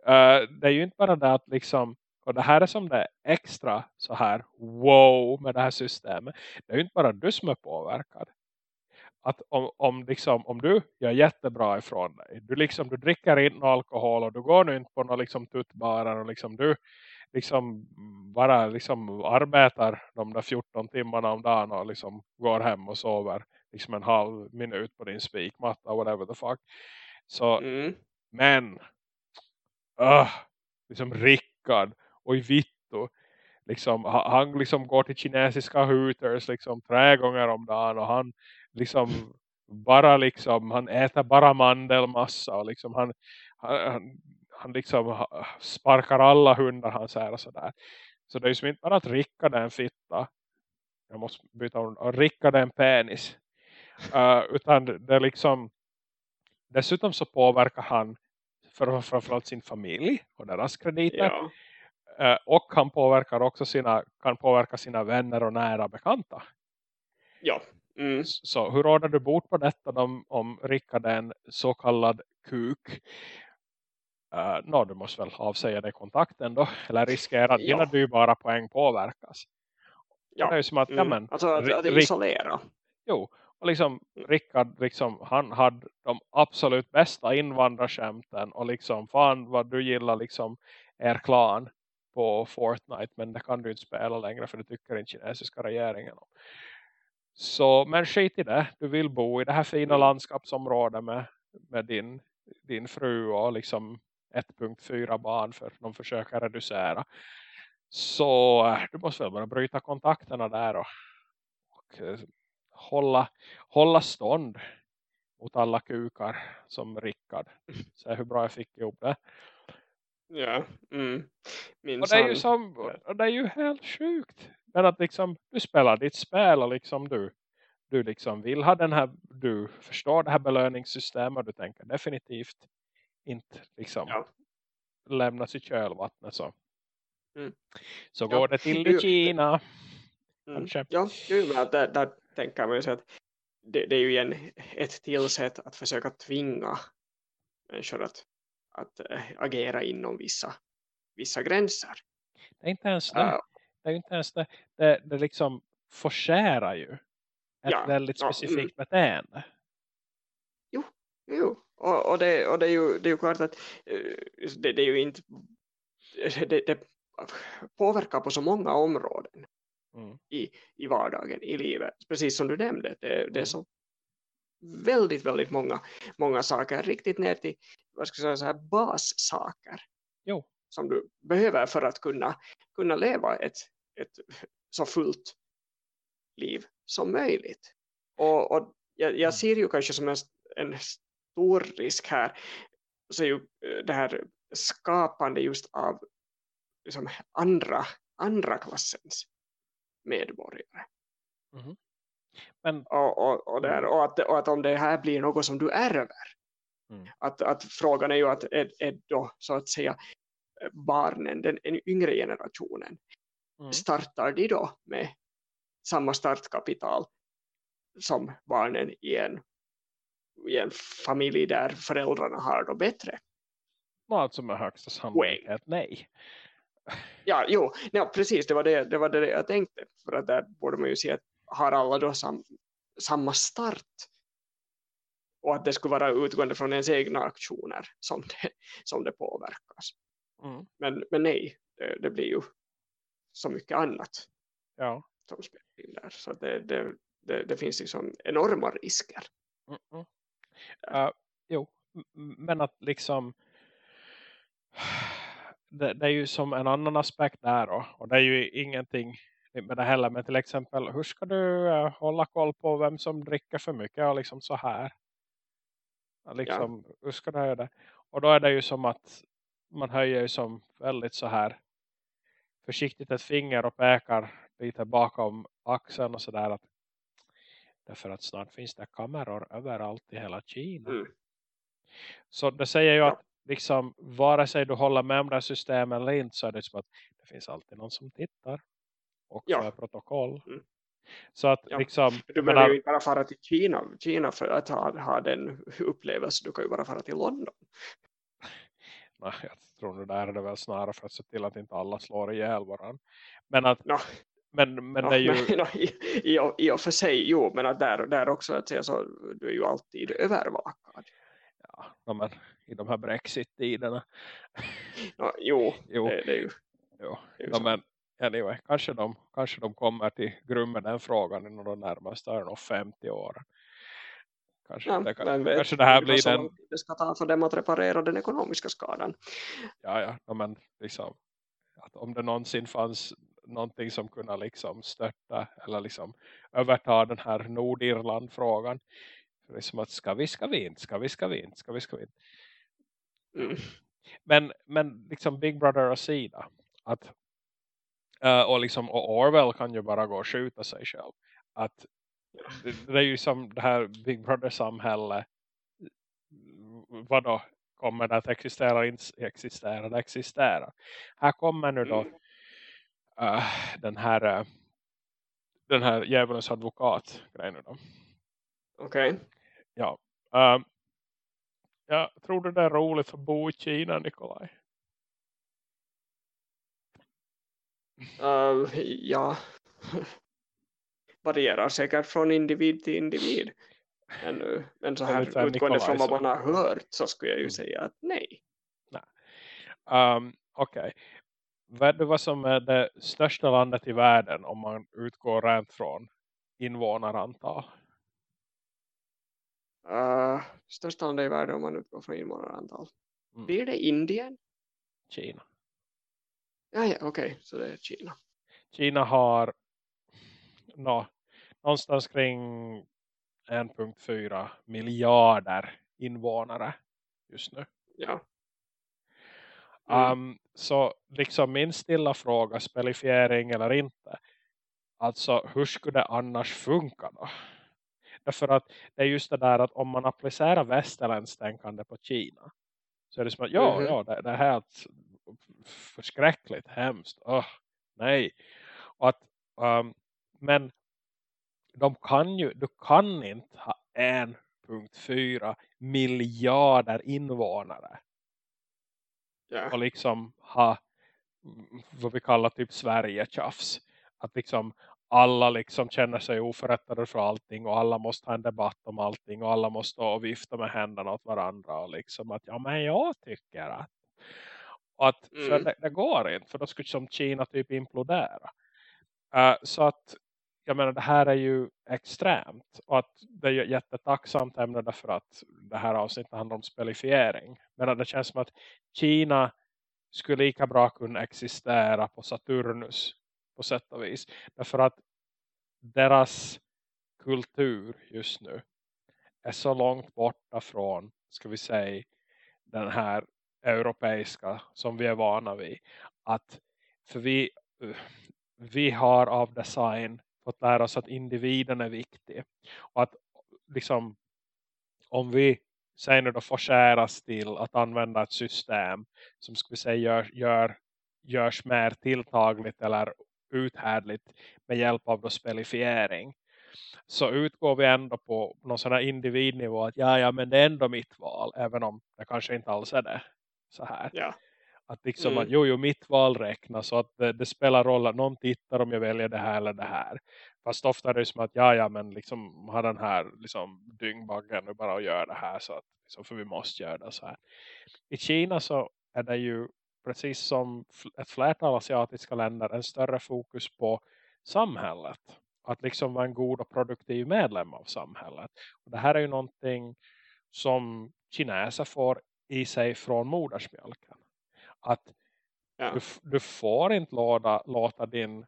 uh, det är ju inte bara det att liksom och det här är som det extra så här wow med det här systemet. Det är ju inte bara du som är påverkad. Att om, om, liksom, om du gör jättebra ifrån dig. Du, liksom, du dricker in alkohol och du går nu inte på några liksom, tuttbarar och liksom, du liksom bara liksom arbetar de där 14 timmarna om dagen och liksom går hem och sover liksom en halv minut på din spikmatta whatever the fuck. Så, mm. men uh, liksom Rickard och i Vitto liksom, han liksom går till kinesiska hooters liksom tre gånger om dagen och han liksom bara liksom, han äter bara mandelmassa och liksom han, han, han liksom sparkar alla hundar han säger och sådär. Så det är ju som inte bara att Rickard är en fitta. Jag måste byta ord. Och Rickard är en penis. Uh, utan det är liksom dessutom så påverkar han för, framförallt sin familj och deras krediter. Ja. Och han påverkar också sina, kan påverka sina vänner och nära bekanta. Ja. Mm. Så hur råder du bort på detta om, om Rickard är en så kallad kuk? Uh, no, du måste väl avsäga dig kontakten då. Eller riskera att ja. dina dyrbara poäng påverkas. Ja. Det är ju som att, mm. ja, men, alltså att, att isolera. Jo, och liksom mm. Rickard liksom, han hade de absolut bästa invandrarskämten och liksom fan vad du gillar liksom er klan på Fortnite men det kan du inte spela längre för det tycker inte kinesiska regeringen om. Så men skit i det. Du vill bo i det här fina mm. landskapsområdet med, med din, din fru och liksom 1.4 barn för de försöker reducera. Så äh, du måste väl bara bryta kontakterna där och, och äh, hålla, hålla stånd mot alla kukar som Rickard. Så hur bra jag fick ihop det. Ja, mm. och det är ju som, och det är ju helt sjukt. Men att liksom, du spelar ditt spel och liksom du, du liksom vill ha den här, du förstår det här belöningssystemet och du tänker definitivt inte liksom ja. lämnas i kölvattnet så. Mm. Så ja. går det till i Kina. Mm. Ja, men där, där tänker man ju sig att det, det, är ju igen ett tillsätt att försöka tvinga människor att, att äh, agera inom vissa, vissa gränser. Det är inte ens det. Uh, det är inte ens det. Det, det liksom forcerar ju ett ja, väldigt specifikt ja, mm. beteende. Jo, jo. Och, och, det, och det, är ju, det är ju klart att eh, det, det är ju inte det, det, påverkar på så många områden mm. i, i vardagen, i livet. Precis som du nämnde, det, det är mm. så väldigt, väldigt många, många saker, riktigt ner till vad ska jag säga, så här, bassaker jo. som du behöver för att kunna, kunna leva ett, ett så fullt liv som möjligt. Och, och jag, jag mm. ser ju kanske som en, en stor risk här så ju eh, det här skapande just av liksom andra, andra klassens medborgare. Mm. Men, och, och, och, där, och, att, och att om det här blir något som du ärver mm. att, att frågan är ju att är, är då så att säga barnen, den, den yngre generationen mm. startar de då med samma startkapital som barnen i en, i en familj där föräldrarna har då bättre alltså med högsta sannolikhet nej ja, jo, ja, precis, det var det, det var det jag tänkte. För att där borde man ju se att har alla då sam, samma start och att det skulle vara utgående från ens egna aktioner som det, som det påverkas. Mm. Men, men nej, det, det, blir ju så mycket annat ja. som spelar in där. Så det, det, det, det finns liksom enorma risker. Mm -mm. Uh, jo, men att liksom det, det, är ju som en annan aspekt där då. Och det är ju ingenting med det heller. Men till exempel, hur ska du uh, hålla koll på vem som dricker för mycket och liksom så här? Liksom, ja. hur ska du göra det? Och då är det ju som att man höjer ju som väldigt så här försiktigt ett finger och pekar lite bakom axeln och sådär att därför att snart finns det kameror överallt i hela Kina. Mm. Så det säger ju ja. att liksom vare sig du håller med om det här systemet eller inte så är det som att det finns alltid någon som tittar och ja. för protokoll. Mm. Så att ja. liksom... Du behöver ju inte bara fara till Kina, Kina för att ha, ha den upplevelsen. Du kan ju bara fara till London. Nej, jag tror nu där är det väl snarare för att se till att inte alla slår ihjäl varandra. Men att... No. Men, men no, det är ju... Men, no, i, i, I och för sig, jo, men att där, där också att säga så, du är ju alltid övervakad. Ja, men i de här Brexit-tiderna. Ja, jo, jo. Det, det är ju. Jo. Det är ju ja, men anyway, kanske de, kanske de kommer till grund med den frågan inom de närmaste 50 åren. Kanske, ja, det, kan, vet, kanske det här blir den... Det ska ta för dem att reparera den ekonomiska skadan. Ja, ja, ja men liksom att om det någonsin fanns någonting som kunde liksom stötta eller liksom överta den här Nordirland-frågan det är som att ska vi, ska vi inte, ska vi, ska vi inte, ska vi, ska vi inte. Mm. Men, men liksom Big Brother och sida att uh, och liksom och Orwell kan ju bara gå och skjuta sig själv. Att det, det är ju som det här Big Brother-samhälle vadå kommer det att existera, inte existera, det existerar. Här kommer nu då uh, den här uh, den här djävulens advokat grejen då. Okej. Okay. Ja. Um, jag tror det är roligt att bo i Kina, Nikolaj. Uh, ja. Varierar säkert från individ till individ. Men, men så här utgående Nikolaj, från vad man har hört så skulle jag ju mm. säga att nej. nej. Um, Okej. Okay. Vet du vad som är det största landet i världen om man utgår rent från invånarantal? Uh, största landet i världen om man utgår från invånarantal. Mm. Blir det Indien? Kina. Ja, ja okej. Okay. Så det är Kina. Kina har no, någonstans kring 1.4 miljarder invånare just nu. Ja. Mm. Um, så liksom min stilla fråga, spelifiering eller inte. Alltså hur skulle det annars funka då? Därför att det är just det där att om man applicerar västerländskt tänkande på Kina. Så är det som att ja, mm -hmm. ja det, det är helt förskräckligt, hemskt. Oh, nej. Och att, um, men de kan ju, du kan inte ha 1.4 miljarder invånare. Yeah. Och liksom ha vad vi kallar typ Sverige-tjafs. Att liksom alla liksom känner sig oförrättade för allting och alla måste ha en debatt om allting och alla måste vifta med händerna åt varandra och liksom att ja men jag tycker att att mm. för det, det, går inte för då skulle som Kina typ implodera. Uh, så att jag menar det här är ju extremt och att det är ju jättetacksamt ämne därför att det här avsnittet handlar om spelifiering. Men det känns som att Kina skulle lika bra kunna existera på Saturnus på sätt och vis. Därför att deras kultur just nu är så långt borta från, ska vi säga, den här europeiska som vi är vana vid. Att för vi, vi har av design fått lära oss att individen är viktig. Och att liksom om vi säger nu då förskäras till att använda ett system som skulle säga gör, gör, görs mer tilltagligt eller uthärdligt med hjälp av då spelifiering så utgår vi ändå på någon sån här individnivå att ja, ja men det är ändå mitt val även om det kanske inte alls är det så här. Ja. Att liksom mm. att jo, jo mitt val räknas så att det, det, spelar roll att någon tittar om jag väljer det här eller det här. Fast ofta är det som att ja, ja men liksom har den här liksom dyngbaggen nu bara att göra det här så att liksom, för vi måste göra det så här. I Kina så är det ju precis som ett flertal asiatiska länder en större fokus på samhället. Att liksom vara en god och produktiv medlem av samhället. Och det här är ju någonting som kineser får i sig från modersmjölken. Att ja. du, du, får inte låta, låta din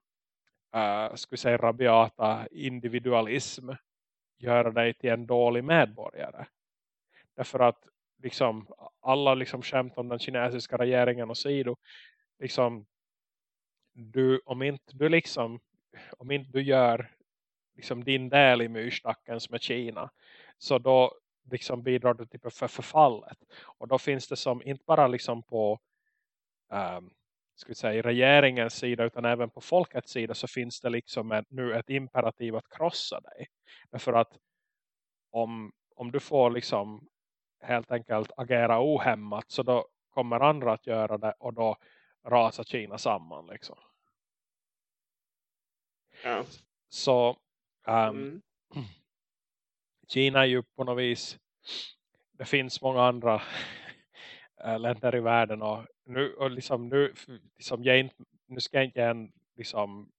uh, ska säga, rabiata individualism göra dig till en dålig medborgare. Därför att liksom, alla liksom skämt om den kinesiska regeringen och sidor. Liksom, du, om inte du liksom om inte du gör liksom din del i myrstacken som är Kina så då liksom bidrar du typ för förfallet. Och då finns det som inte bara liksom på um, ska säga, regeringens sida utan även på folkets sida så finns det liksom ett, nu ett imperativ att krossa dig. Därför att om, om du får liksom helt enkelt agera ohämmat så då kommer andra att göra det och då rasar Kina samman liksom. Ja. Så um, mm. Kina är ju på något vis det finns många andra äh, länder i världen och nu, och liksom nu liksom jag inte, nu ska jag inte en, liksom,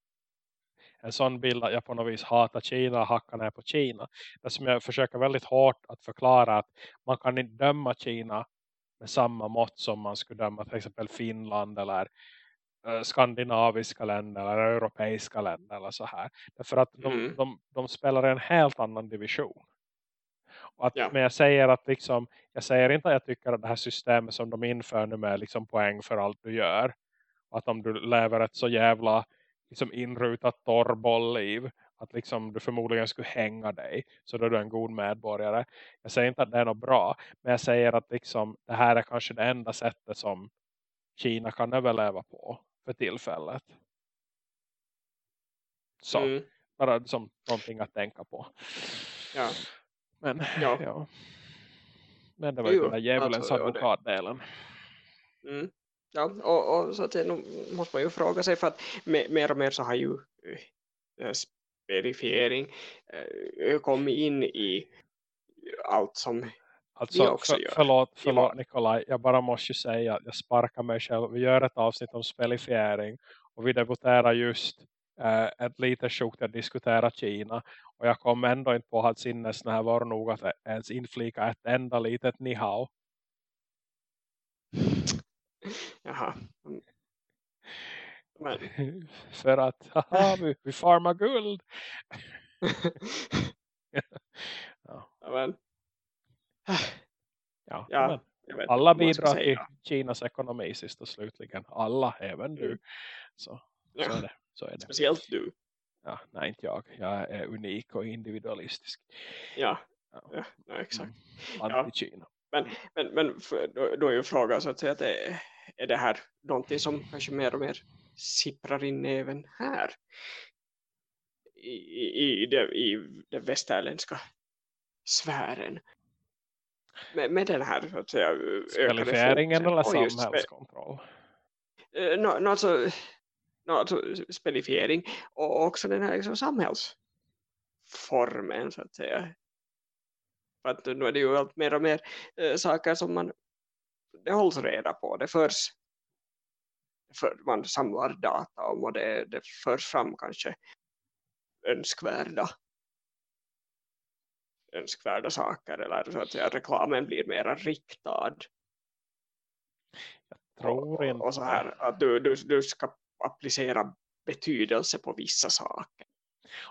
en sån bild att jag på något vis hatar Kina och hackar ner på Kina. Det som jag försöker väldigt hårt att förklara att man kan inte döma Kina med samma mått som man skulle döma till exempel Finland eller uh, skandinaviska länder eller europeiska länder eller så här. Därför att de, mm. de, de spelar en helt annan division. Att, ja. Men jag säger att liksom, jag säger inte att jag tycker att det här systemet som de inför nu med liksom poäng för allt du gör. Att om du lever ett så jävla liksom inrutat torrbollliv. att liksom du förmodligen skulle hänga dig så då är du en god medborgare. Jag säger inte att det är något bra men jag säger att liksom, det här är kanske det enda sättet som Kina kan överleva på för tillfället. Så, mm. bara som någonting att tänka på. Ja. Men, ja. ja. Men det var ju den där djävulens advokatdelen. Mm. Ja, och, och, så att nu måste man ju fråga sig för att mer och mer så har ju spelifiering äh, kommit in i allt som Alltså, vi också för, gör. Förlåt, förlåt Nikolaj, jag bara måste säga att jag sparkar mig själv. Vi gör ett avsnitt om spelifiering och vi debuterar just äh, ett litet sjukt att diskutera Kina. Och jag kom ändå inte på att sinnes när var nog att ens inflika ett enda litet ni hao. Jaha. Men. För att haha, vi, vi farmar guld. ja. men. ja, ja alla bidrar till Kinas ekonomi sist och slutligen. Alla, även du. Mm. Så. Så, är det, så är det. Speciellt du. Ja, nej inte jag. Jag är unik och individualistisk. Ja, ja. ja exakt. Mm. Anti-Kina. Men, men, men då, då är ju frågan så att säga att det, är det här någonting som kanske mer och mer sipprar in även här i, i, i, det, i den västerländska sfären med, med den här så att säga, spelifieringen eller samhällskontroll? No, no, alltså, no, alltså spelifiering och också den här liksom, samhällsformen så att säga för att nu är det ju allt mer och mer äh, saker som man det hålls reda på. Det förs för man samlar data om och det, det förs fram kanske önskvärda önskvärda saker eller så att säga, reklamen blir mer riktad. Jag tror inte. Och, och så här att du, du, du ska applicera betydelse på vissa saker.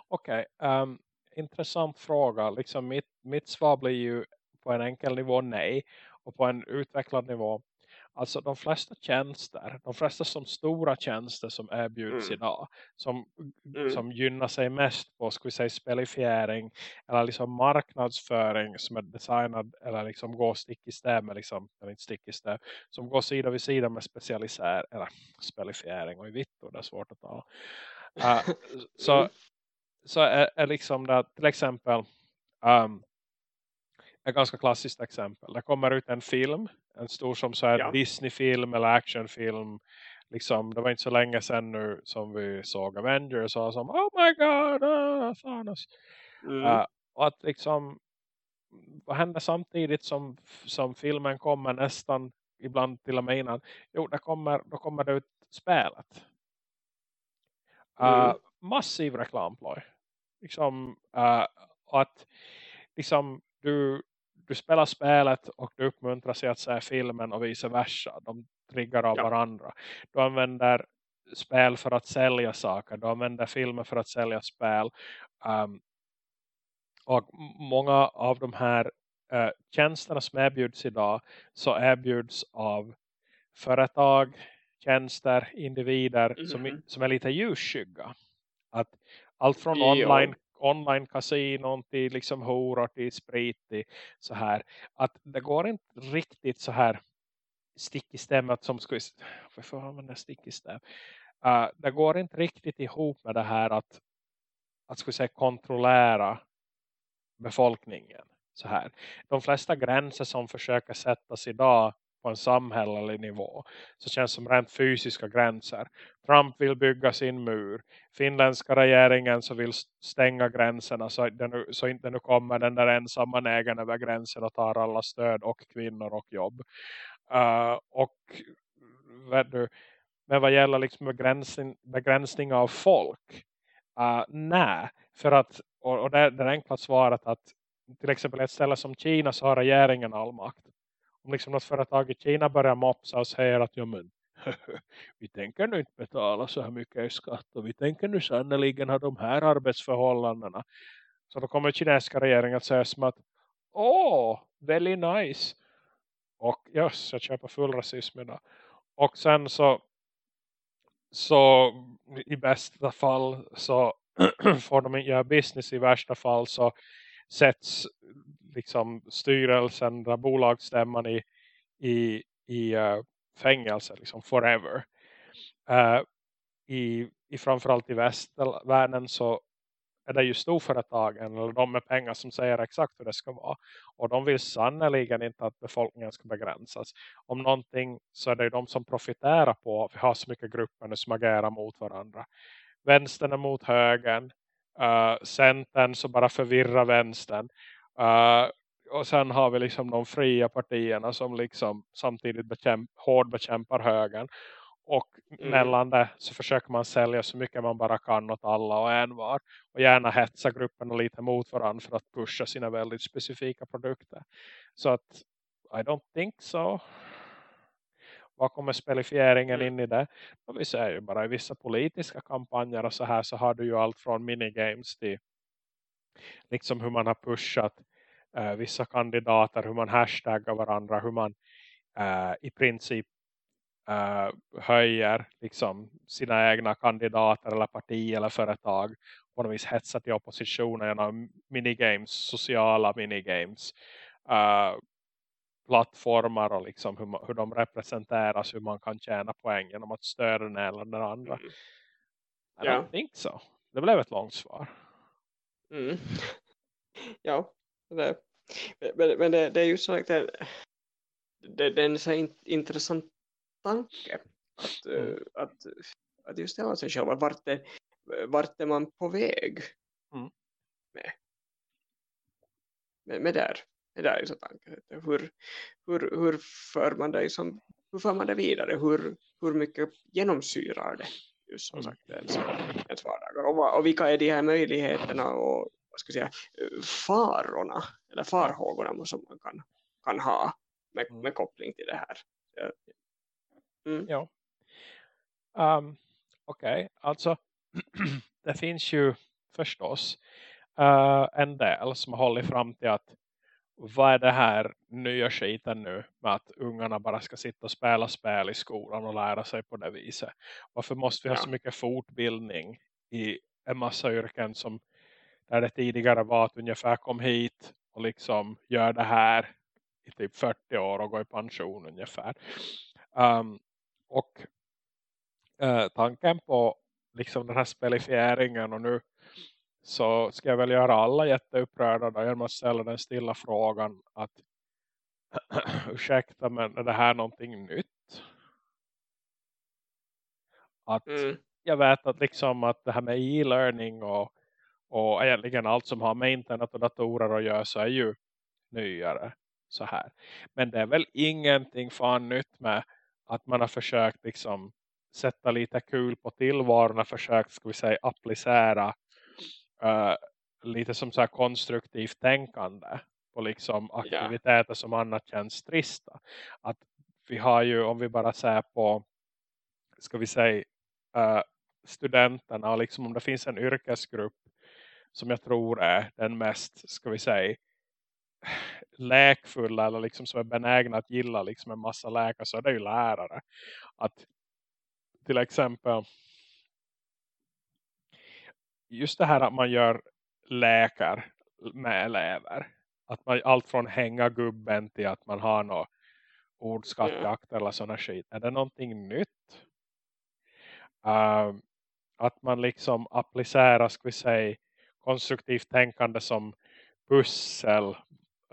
Okej, okay, um, intressant fråga. Liksom mitt, mitt svar blir ju på en enkel nivå nej. Och på en utvecklad nivå. Alltså de flesta tjänster, de flesta som stora tjänster som erbjuds mm. idag. Som, mm. som gynnar sig mest på ska vi säga, spelifiering eller liksom marknadsföring som är designad eller liksom går stick i stäv med liksom, eller inte stick i stäv, som går sida vid sida med specialisär eller spelifiering och i vitt och det är svårt att ta. Uh, så, mm så är, är liksom det till exempel um, ett ganska klassiskt exempel. Det kommer ut en film, en stor som så här ja. Disney-film eller actionfilm. Liksom, det var inte så länge sedan nu som vi såg Avengers och som Oh my god, uh, Thanos. Mm. Uh, och att liksom vad händer samtidigt som, som filmen kommer nästan ibland till och med innan. Jo, det kommer, då kommer det ut spelet. Uh, mm. Massiv reklamploj liksom uh, att liksom du, du spelar spelet och du uppmuntrar sig att se filmen och vice versa. De triggar av ja. varandra. Du använder spel för att sälja saker. Du använder filmer för att sälja spel. Um, och många av de här uh, tjänsterna som erbjuds idag så erbjuds av företag, tjänster, individer mm -hmm. som, mm-hmm. som är lite ljusskygga. Att allt från online, online kasinon till liksom horor till sprit till så här. Att det går inte riktigt så här stick i stämmet som skulle, varför använda stick i stäm? Uh, det går inte riktigt ihop med det här att, att skulle säga kontrollera befolkningen så här. De flesta gränser som försöker sättas idag på en samhällelig nivå så känns som rent fysiska gränser. Trump vill bygga sin mur. Finländska regeringen så vill stänga gränserna så, den, så inte nu kommer den där ensamma nägen över gränsen och tar alla stöd och kvinnor och jobb. Uh, och du, men vad gäller liksom begränsning, begränsning av folk uh, nej, för att och, och det det enkla svaret att till exempel ett ställe som Kina så har regeringen all makt om liksom något företag i Kina börjar mopsa och säger att ja, men, vi tänker nu inte betala så här mycket i skatt och vi tänker nu sannoliken ha de här arbetsförhållandena. Så då kommer kinesiska regeringen att säga som att åh, very nice. Och just, jag köper full rasism idag. Och sen så så i bästa fall så får de inte göra business i värsta fall så sätts liksom styrelsen, bolagsstämman i, i, i uh, fängelse liksom forever. Uh, i, i framförallt i västvärlden så är det ju storföretagen eller de med pengar som säger exakt hur det ska vara. Och de vill sannoliken inte att befolkningen ska begränsas. Om någonting så är det ju de som profiterar på att vi har så mycket grupper nu som agerar mot varandra. Vänstern är mot högern. Uh, Centern så bara förvirrar vänstern. Uh, och sen har vi liksom de fria partierna som liksom samtidigt bekämp hård bekämpar högern. Och mm. mellan det så försöker man sälja så mycket man bara kan åt alla och en var. Och gärna hetsa grupperna lite mot varandra för att pusha sina väldigt specifika produkter. Så att I don't think so. Vad kommer spelifieringen mm. in i det? Och vi säger ju bara i vissa politiska kampanjer och så här så har du ju allt från minigames till liksom hur man har pushat uh, vissa kandidater, hur man hashtaggar varandra, hur man uh, i princip uh, höjer liksom sina egna kandidater eller parti eller företag på något vis hetsar till oppositionen genom minigames, sociala minigames uh, plattformar och liksom hur, hur de representeras, hur man kan tjäna poäng genom att stödja den eller den andra. Mm. I yeah. don't think so. Det blev ett långt svar. Mm. Ja, det, men, men det, det, är ju så att det, det, det är en så intressant tanke att, mm. uh, att, att just ställa sig själv vart är, vart är man på väg mm. med, med, med där det är ju så tanken hur, hur, hur för man det som, hur för man det vidare hur, hur mycket genomsyrar det just som mm. sagt ens vardagar och, och vilka är de här möjligheterna och vad ska jag säga, farorna eller farhågorna som man kan, kan ha med, mm. med koppling till det här Mm. Ja. Um, Okej, okay. alltså det finns ju förstås uh, en del som har hållit fram till att vad är det här nya skiten nu med att ungarna bara ska sitta och spela spel i skolan och lära sig på det viset. Varför måste vi ha så mycket fortbildning i en massa yrken som där det tidigare var att ungefär kom hit och liksom gör det här i typ 40 år och går i pension ungefär. Um, och eh, tanken på liksom den här spelifieringen och nu så ska jag väl göra alla jätteupprörda då genom att ställa den stilla frågan att ursäkta men är det här någonting nytt? Att mm. jag vet att liksom att det här med e-learning och, och egentligen allt som har med internet och datorer att göra så är ju nyare så här. Men det är väl ingenting fan nytt med att man har försökt liksom sätta lite kul på tillvaron och försökt ska vi säga applicera uh, lite som så här konstruktivt tänkande på liksom aktiviteter yeah. som annars känns trista. Att vi har ju, om vi bara ser på ska vi säga uh, studenterna och liksom om det finns en yrkesgrupp som jag tror är den mest, ska vi säga läkfulla eller liksom som är benägna att gilla liksom en massa läkare så är det ju lärare. Att till exempel just det här att man gör läkare med elever. Att man allt från hänga gubben till att man har något ordskattjakt mm. eller sådana skit. Är det någonting nytt? Uh, att man liksom applicerar, ska vi säga, konstruktivt tänkande som pussel,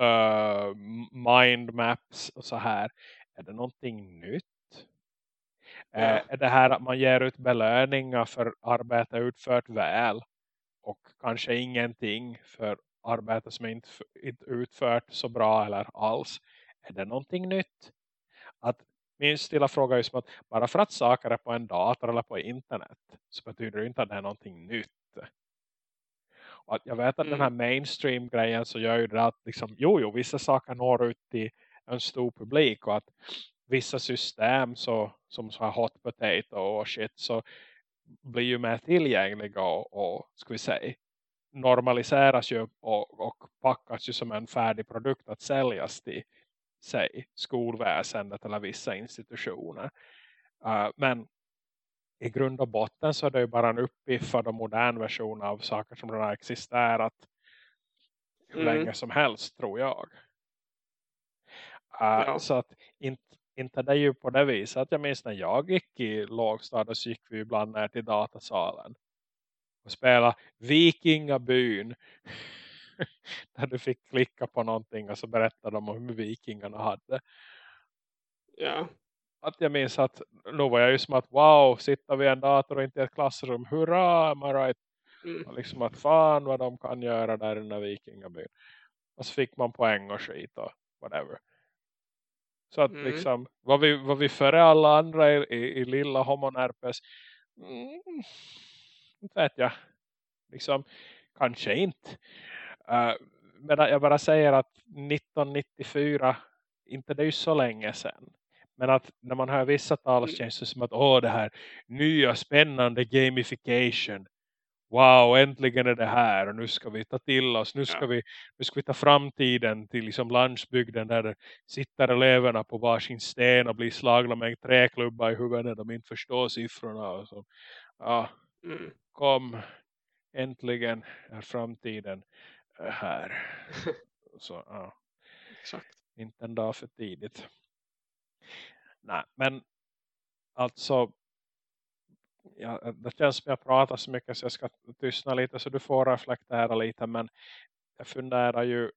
uh, mindmaps och så här. Är det någonting nytt? Ja. Uh, är det här att man ger ut belöningar för arbete utfört väl och kanske ingenting för arbete som inte, inte utfört så bra eller alls. Är det någonting nytt? Att min stilla fråga är som att bara för att saker är på en dator eller på internet så betyder det inte att det är någonting nytt. Och jag vet att mm. den här mainstream-grejen så gör ju det att liksom, jo, jo, vissa saker når ut till en stor publik och att vissa system så, som så här hot potato och shit så blir ju mer tillgängliga och, och ska vi säga normaliseras ju och, och packas ju som en färdig produkt att säljas till säg skolväsendet eller vissa institutioner. Uh, men i grund och botten så är det ju bara en uppiffad och modern version av saker som redan existerat hur mm. länge som helst tror jag. Uh, ja. Så att inte, inte det är ju på det viset att jag minns när jag gick i lågstadiet så gick vi ibland ner till datasalen och spela Vikingabyn där du fick klicka på någonting och så berättade de om hur vikingarna hade. Ja. Att jag minns att nu var jag ju som att wow, sitter vi en dator och inte i ett klassrum, hurra, am I right? Mm. Och liksom att fan vad de kan göra där i den där vikingabyn. Och så fick man poäng och skit och whatever. Så att mm. liksom, var vi, var vi före alla andra i, i, i lilla homonärpes? Mm, inte vet jag. Liksom, kanske inte. Uh, men jag bara säger att 1994, inte det är ju så länge sedan. Men att när man hör vissa tal känns det som att åh det här nya spännande gamification. Wow, äntligen är det här och nu ska vi ta till oss. Nu ska, ja. vi, nu ska vi ta framtiden till liksom landsbygden där det sitter eleverna på varsin sten och blir slagna med en träklubba i huvudet när de inte förstår siffrorna. Och så. Ja, mm. kom, äntligen är framtiden här. Så ja, Exakt. inte en dag för tidigt. Nej, men alltså ja, det känns som jag pratar så mycket så jag ska tystna lite så du får reflektera lite men jag funderar ju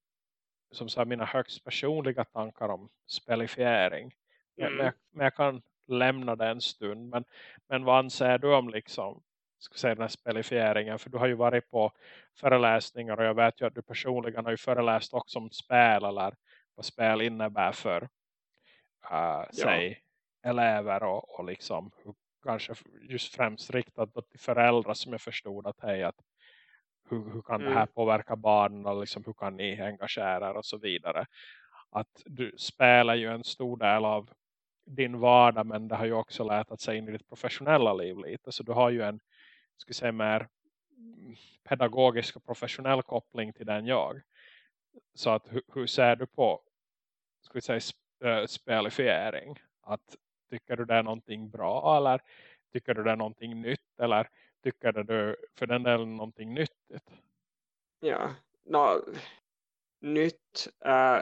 som sagt mina högst personliga tankar om spelifiering. Mm. Men, jag, men, jag, kan lämna det en stund. Men, men vad anser du om liksom ska säga, den här spelifieringen? För du har ju varit på föreläsningar och jag vet ju att du personligen har ju föreläst också om spel eller vad spel innebär för uh, säg elever och, och liksom kanske just främst riktat till föräldrar som jag förstod att hej att hur, hur kan mm. det här mm. påverka barnen och liksom, hur kan ni engagera er och så vidare. Att du spelar ju en stor del av din vardag men det har ju också lätat sig in i ditt professionella liv lite. Så du har ju en ska säga mer pedagogisk och professionell koppling till den jag. Så att hur, hur ser du på ska vi säga äh, spelifiering? Att tycker du det är någonting bra eller tycker du det är någonting nytt eller tycker du för den delen någonting nyttigt? Ja, no, nytt äh,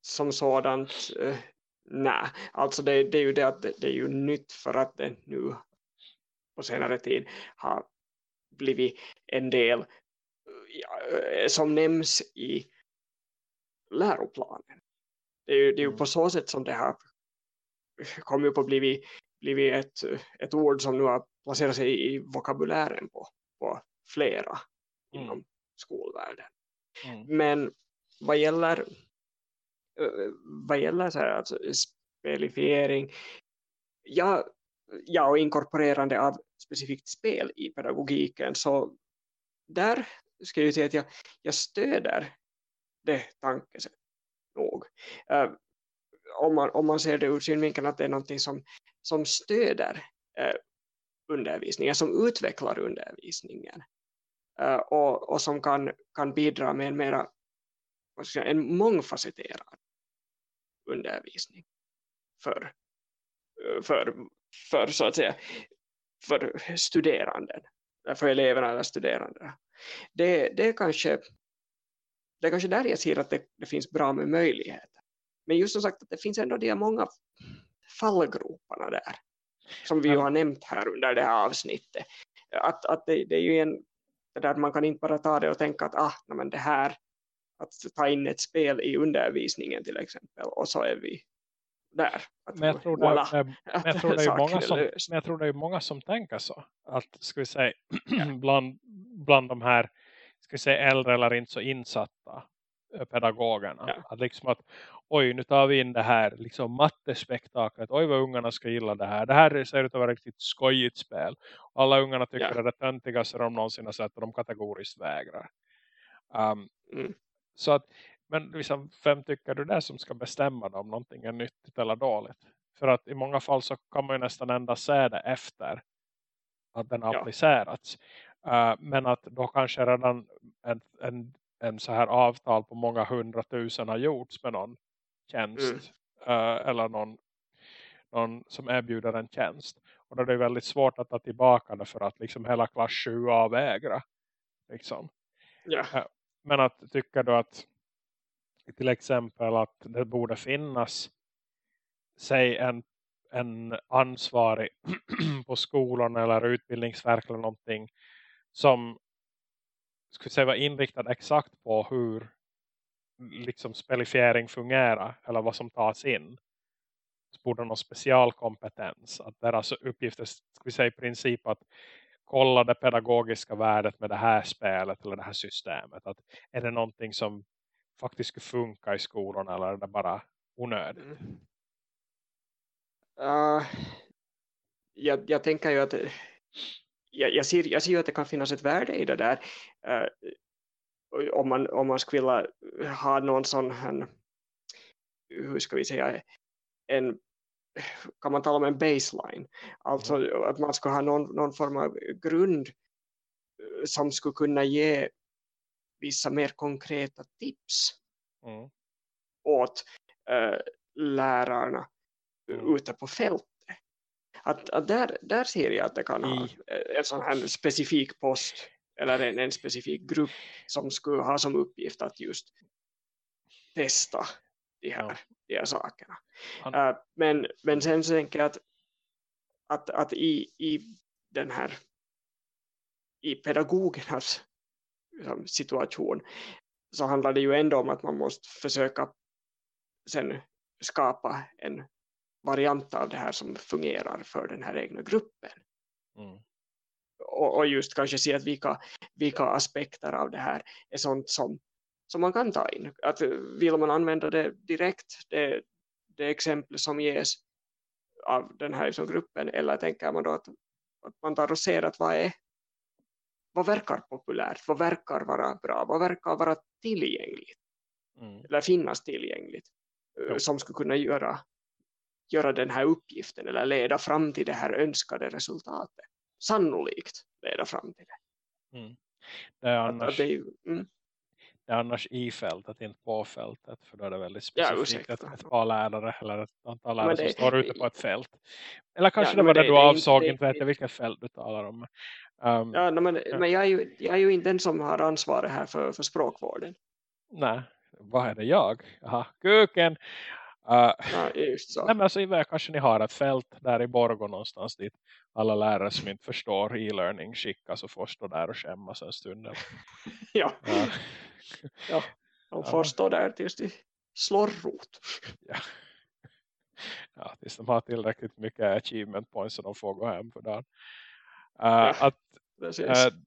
som sådant äh, nej, alltså det, det, är ju det att det, det, är ju nytt för att det nu på senare tid har blivit en del ja, som nämns i läroplanen. Det är ju, det är ju mm. på så sätt som det har kommit upp och blivit, blivit ett, ett ord som nu har placerat sig i vokabulären på, på flera mm. inom skolvärlden. Mm. Men vad gäller vad gäller så här, alltså, spelifiering ja, ja, och inkorporerande av specifikt spel i pedagogiken så där ska jag säga att jag, jag stöder det tankesätt nog. Uh, om, man, om man ser det ur synvinkeln att det är någonting som, som stöder eh, undervisningen, som utvecklar undervisningen eh, och, och som kan, kan bidra med en mera en mångfacetterad undervisning för, eh, för, för så att säga för studeranden för eleverna eller studerande det, det är kanske det är kanske där jag ser att det, det finns bra med möjligheter men just som sagt att det finns ändå de många fallgroparna där som vi ju har nämnt här under det här avsnittet. Att, att det, det är ju en där man kan inte bara ta det och tänka att ah, men det här att ta in ett spel i undervisningen till exempel och så är vi där. men jag tror, det, men, jag tror det är många som, men jag tror det är många som tänker så. Att ska vi säga bland, bland de här ska vi säga äldre eller inte så insatta pedagogerna. Ja. Att liksom att oj nu tar vi in det här liksom mattespektaklet. Oj vad ungarna ska gilla det här. Det här ser ut att vara riktigt skojigt spel. Alla ungarna tycker ja. det är det töntigaste de någonsin har sett och de kategoriskt vägrar. Um, mm. Så att, men liksom, vem tycker du det som ska bestämma om någonting är nyttigt eller dåligt? För att i många fall så kan man ju nästan endast se det efter att den har ja. applicerats. Uh, men att då kanske redan en, en, en så här avtal på många hundratusen har gjorts med någon tjänst. Mm. Uh, eller någon, någon som erbjuder en tjänst. Och då är det väldigt svårt att ta tillbaka det för att liksom hela klass 7 avvägra. Liksom. Ja. Men att tycker du att till exempel att det borde finnas säg en, en ansvarig på skolan eller utbildningsverk eller någonting som skulle säga var inriktad exakt på hur liksom spelifiering fungerar eller vad som tas in så borde någon specialkompetens att deras uppgift är ska vi säga, i princip att kolla det pedagogiska värdet med det här spelet eller det här systemet att är det någonting som faktiskt skulle funka i skolan eller är det bara onödigt? Mm. Uh, jag, jag tänker ju att jag, jag, ser, jag ser ju att det kan finnas ett värde i det där om, man, om man skulle vilja ha någon sån här, hur ska vi säga en kan man tala om en baseline alltså mm. att man ska ha någon, någon form av grund eh, som skulle kunna ge vissa mer konkreta tips mm. åt äh, lärarna mm. ute på fältet. Att, att där, där ser jag att det kan ha en sån här specifik post eller en, en specifik grupp som skulle ha som uppgift att just testa de här, ja. de här sakerna. Han... Uh, men, men sen så tänker jag att, att, att i, i den här i pedagogernas liksom, situation så handlar det ju ändå om att man måste försöka sen skapa en variant av det här som fungerar för den här egna gruppen. Mm. Och, och, just kanske se att vilka, vilka aspekter av det här är sånt som, som man kan ta in. Att vill man använda det direkt, det, det exempel som ges av den här liksom gruppen, eller tänker man då att, att man tar och ser att vad är vad verkar populärt, vad verkar vara bra, vad verkar vara tillgängligt mm. eller finnas tillgängligt jo. som skulle kunna göra göra den här uppgiften eller leda fram till det här önskade resultatet. Sannolikt leda fram till det. Mm. Det, är annars, att, att det, mm. det, är annars i fältet, inte på fältet. För då är det väldigt specifikt ja, ett, ett par lärare eller ett antal lärare det, som står ute på ett fält. Eller kanske ja, det var det, det du avsåg, inte, vet jag vilket fält du talar om. Um, ja, men, ja. men jag, är ju, jag är ju inte den som har ansvaret här för, för språkvården. Nej, vad är det jag? Aha, kuken. Uh, ja, just så. Nej, men alltså, kanske ni har ett fält där i Borgo någonstans dit alla lärare som inte förstår e-learning skickas och får stå där och skämmas en stund. ja. Uh, ja, de får stå där tills de slår rot. ja. ja, tills de har tillräckligt mycket achievement points så de får gå hem för dagen. Uh, ja, att, uh,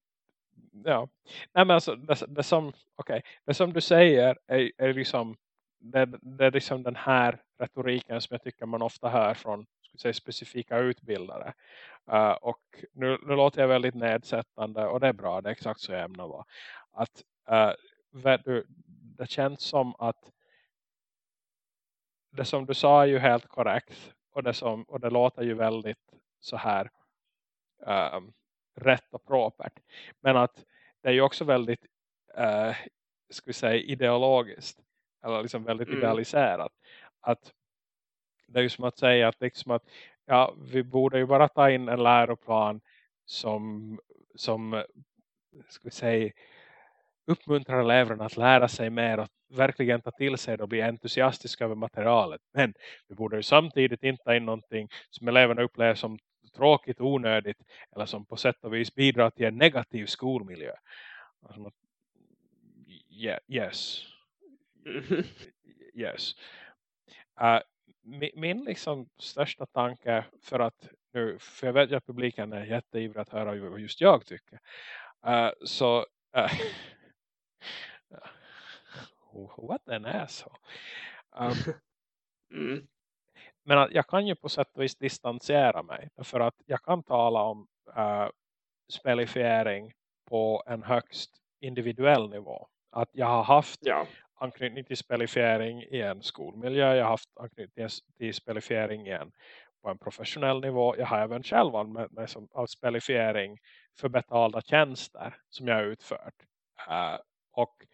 ja. Nej, men alltså, det, det, som, okay, det som du säger är, är liksom det, det är liksom den här retoriken som jag tycker man ofta hör från säga, specifika utbildare. Uh, och nu, nu låter jag väldigt nedsättande och det är bra, det är exakt så jag ämnar vara. Att uh, det känns som att det som du sa är ju helt korrekt och det, som, och det låter ju väldigt så här uh, rätt och propert. Men att det är ju också väldigt eh, uh, ska vi säga ideologiskt eller liksom väldigt mm. idealiserat. Att det är ju som att säga att, liksom att ja, vi borde ju bara ta in en läroplan som, som ska vi säga, uppmuntrar eleverna att lära sig mer och verkligen ta till sig och bli entusiastiska över materialet. Men vi borde ju samtidigt inte ta in någonting som eleverna upplever som tråkigt, onödigt eller som på sätt och vis bidrar till en negativ skolmiljö. Alltså, yeah, yes, yes. Uh, min, min liksom största tanke för att nu, för jag vet att publiken är jätteivrig att höra vad just jag tycker. Uh, så uh, what an asshole. Um, mm. Men jag kan ju på sätt och vis distansera mig. För att jag kan tala om uh, spelifiering på en högst individuell nivå. Att jag har haft ja anknytning till spelifiering i en skolmiljö. Jag har haft anknytning till spelifiering igen på en professionell nivå. Jag har även själv använt mig som, av spelifiering för betalda tjänster som jag har utfört. Uh, och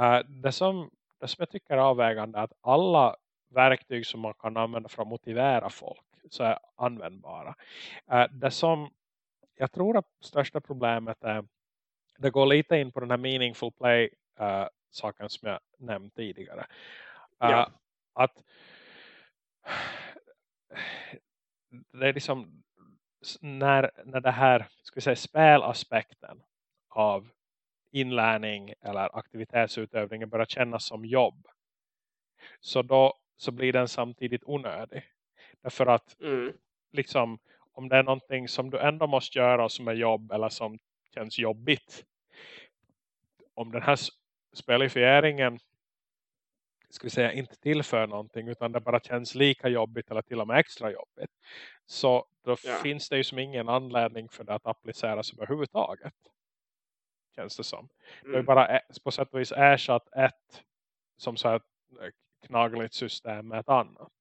uh, det, som, det som jag tycker är avvägande är att alla verktyg som man kan använda för att motivera folk. så är användbara. Uh, det som jag tror att största problemet är det går lite in på den här meaningful play uh, saken som jag nämnt tidigare. Uh, ja. Att det är liksom när, när det här ska vi säga, spelaspekten av inlärning eller aktivitetsutövning börjar kännas som jobb så då så blir den samtidigt onödig. Därför att mm. liksom om det är någonting som du ändå måste göra som är jobb eller som känns jobbigt. Om den här spelifieringen ska vi säga inte tillför någonting utan det bara känns lika jobbigt eller till och med extra jobbigt. Så då ja. finns det ju som ingen anledning för det att appliceras överhuvudtaget. Känns det som. Mm. Det är mm. bara på sätt och vis ersatt ett som så här knagligt system med ett annat.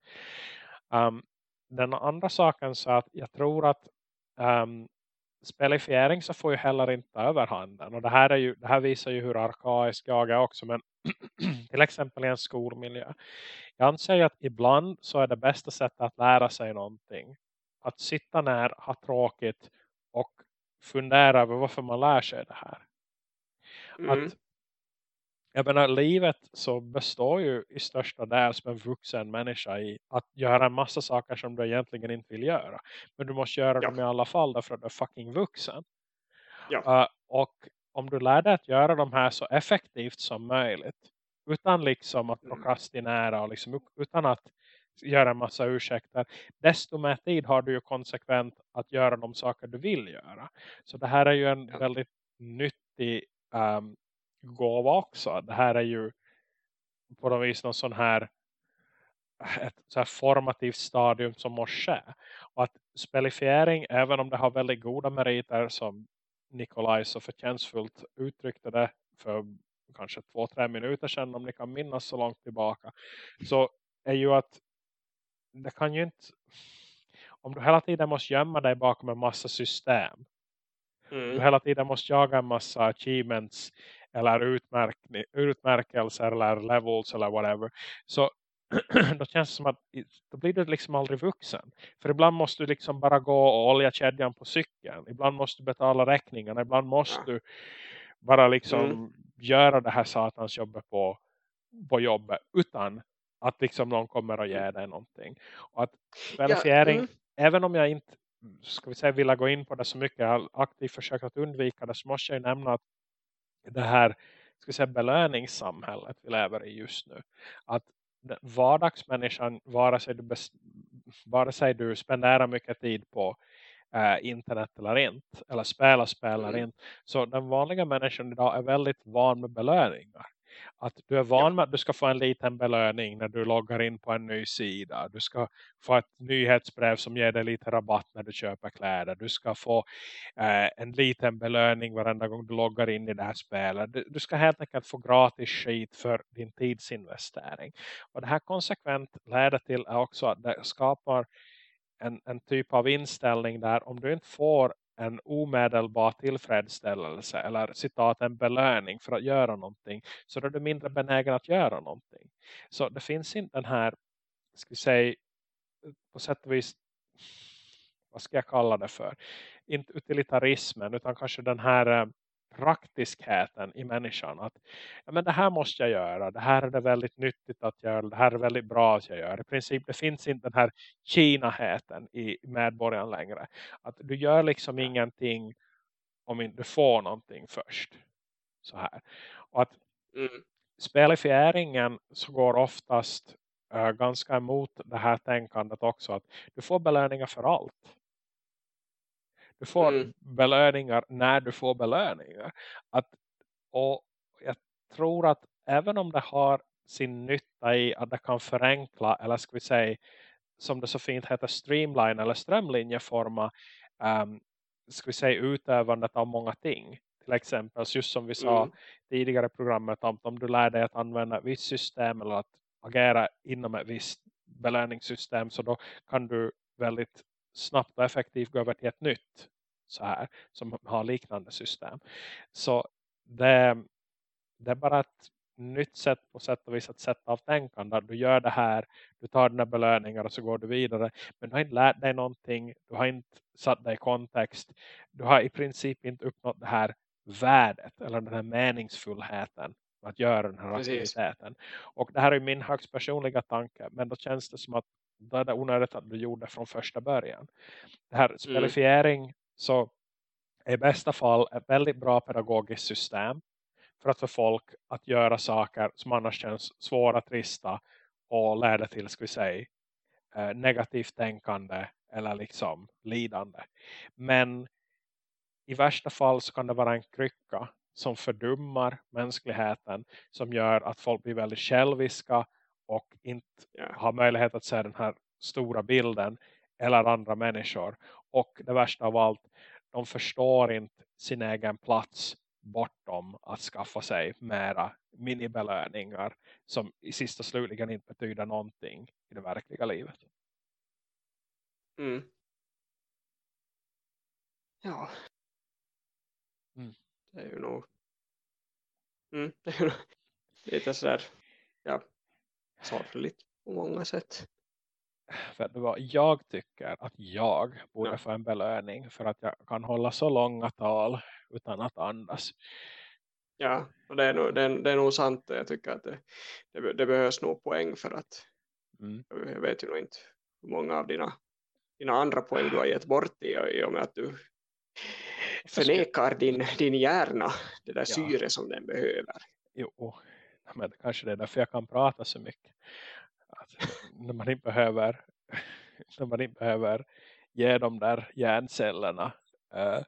Um, den andra saken så att jag tror att um, spelifiering så får ju heller inte överhanden. Och det här, är ju, det här visar ju hur arkaisk jag är också. Men till exempel i en skolmiljö. Jag anser ju att ibland så är det bästa sättet att lära sig någonting. Att sitta ner, ha tråkigt och fundera över varför man lär sig det här. Mm. Att jag menar, livet så består ju i största del som en vuxen människa i att göra en massa saker som du egentligen inte vill göra. Men du måste göra ja. dem i alla fall därför att du är fucking vuxen. Ja. Uh, och om du lär dig att göra de här så effektivt som möjligt utan liksom att mm. prokrastinera och liksom, utan att göra en massa ursäkter desto mer tid har du ju konsekvent att göra de saker du vill göra. Så det här är ju en ja. väldigt nyttig um, gåva också. Det här är ju på något vis någon sån här ett så här formativt stadium som måste ske. Och att spelifiering, även om det har väldigt goda meriter som Nikolaj så förtjänstfullt uttryckte det för kanske två, tre minuter sedan om ni kan minnas så långt tillbaka. Så är ju att det kan ju inte om du hela tiden måste gömma dig bakom en massa system. Mm. Du hela tiden måste jaga en massa achievements eller utmärkelser eller levels eller whatever. Så då känns det som att då blir du liksom aldrig vuxen. För ibland måste du liksom bara gå och olja kedjan på cykeln. Ibland måste du betala räkningarna. Ibland måste du bara liksom mm. göra det här satans jobbet på, på jobbet utan att liksom någon kommer att ge dig någonting. Och att verifiering, ja, mm. även om jag inte ska vi säga vilja gå in på det så mycket, jag har aktivt försökt att undvika det så måste jag nämna att det här ska säga, belöningssamhället vi lever i just nu. Att vardagsmänniskan, vare sig du, vare sig du spenderar mycket tid på eh, internet eller inte, eller spelar spelar mm. inte, så den vanliga människan idag är väldigt van med belöningar att du är van med att du ska få en liten belöning när du loggar in på en ny sida. Du ska få ett nyhetsbrev som ger dig lite rabatt när du köper kläder. Du ska få eh, en liten belöning varenda gång du loggar in i det här spelet. Du, du, ska helt enkelt få gratis skit för din tidsinvestering. Och det här konsekvent leder till också att det skapar en, en typ av inställning där om du inte får en omedelbar tillfredsställelse eller citat en belöning för att göra någonting så är du mindre benägen att göra någonting. Så det finns inte den här ska vi säga på sätt och vis vad ska jag kalla det för inte utilitarismen utan kanske den här eh, praktiskheten i människan. Att ja, men det här måste jag göra. Det här är det väldigt nyttigt att göra. Det här är väldigt bra att jag gör. I princip det finns inte den här kinaheten i medborgaren längre. Att du gör liksom ingenting om inte du får någonting först. Så här. Och att mm. spelifieringen så går oftast uh, ganska emot det här tänkandet också. Att du får belöningar för allt. Du får mm. belöningar när du får belöningar. Att, och jag tror att även om det har sin nytta i att det kan förenkla eller ska vi säga som det så fint heter streamline eller strömlinjeforma um, ska vi säga utövandet av många ting. Till exempel just som vi sa mm. tidigare i programmet om, om du lär dig att använda ett visst system eller att agera inom ett visst belöningssystem så då kan du väldigt snabbt och effektivt gå över till ett nytt så här som har liknande system. Så det, det är bara att nytt sätt på sätt och vis att sätta av tänkande. Du gör det här, du tar dina belöningar och så går du vidare. Men du har inte lärt dig någonting, du har inte satt dig i kontext. Du har i princip inte uppnått det här värdet eller den här meningsfullheten att göra den här Precis. aktiviteten. Och det här är min högst personliga tanke. Men då känns det som att då är det onödigt att du gjorde från första början. Det här mm. spelifiering mm. så är i bästa fall ett väldigt bra pedagogiskt system för att få folk att göra saker som annars känns svåra, trista och leder till, ska vi säga, eh, negativt tänkande eller liksom lidande. Men i värsta fall så kan det vara en krycka som fördummar mänskligheten som gör att folk blir väldigt själviska och inte yeah. har möjlighet att se den här stora bilden eller andra människor. Och det värsta av allt, de förstår inte sin egen plats bortom att skaffa sig mera minibelöningar som i sista slutligen inte betyder någonting i det verkliga livet. Mm. Ja. Mm. Det är ju nog mm, det är ju lite sådär ja, sorgligt på många sätt. För det var, jag tycker att jag borde ja. få en belöning för att jag kan hålla så långa tal utan att andas. Ja, och det är nog, det är, det är nog sant. Jag tycker att det, det, det behövs nog poäng för att mm. jag vet ju nog inte hur många av dina, dina andra poäng du har gett bort i, i och med att du förnekar din, din hjärna det där ja. syre som den behöver. Jo, men kanske det är därför jag kan prata så mycket. Att när man inte behöver när man inte behöver ge de där hjärncellerna uh,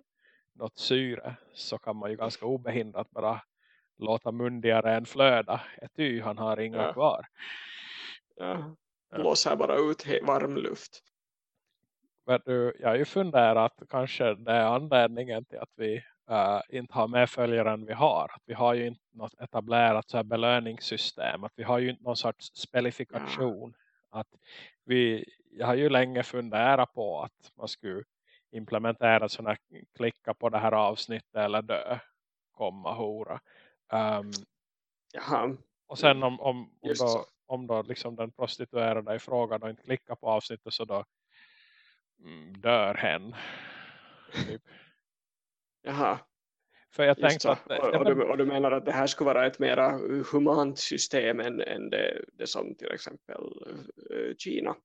något syre så kan man ju ganska obehindrat bara låta mundigaren flöda. Ett y, han har inga ja. kvar. Ja, blåser bara ut varm luft. Men du, jag har ju funderat att kanske det är anledningen till att vi uh, inte har med följaren vi har. Att vi har ju inte något etablerat så här belöningssystem. Att vi har ju inte någon sorts spelifikation. Ja. Att vi, jag har ju länge funderat på att man skulle implementera sådana klicka på det här avsnittet eller dö. Komma hora. Um, Jaha. Och sen om, om, om, då, om då liksom den prostituerade i fråga då inte klickar på avsnittet så då mm, dör hen. Typ. Jaha. För jag tänkte att, och, och, du, och, du, menar att det här skulle vara ett mera humant system än, än det, det som till exempel uh, Kina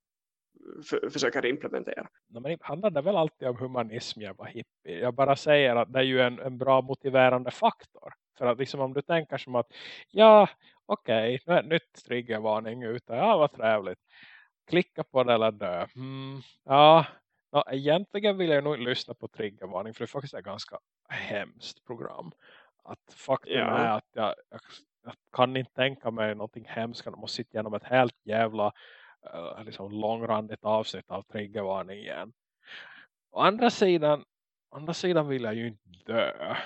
för, försöker implementera. No, men handlar det väl alltid om humanism, jävla hippie. Jag bara säger att det är ju en, en bra motiverande faktor. För att liksom om du tänker som att ja, okej, okay, nu är ett nytt triggervarning ute. Ja, vad trevligt. Klicka på det eller dö. Mm, ja, no, egentligen vill jag nog lyssna på triggervarning för det är faktiskt ett ganska hemskt program. Att faktum ja. är att jag, jag, jag, kan inte tänka mig någonting hemskt. Jag måste sitta igenom ett helt jävla uh, liksom långrandigt avsnitt av triggervarning igen. Å andra sidan, andra sidan vill jag ju inte dö.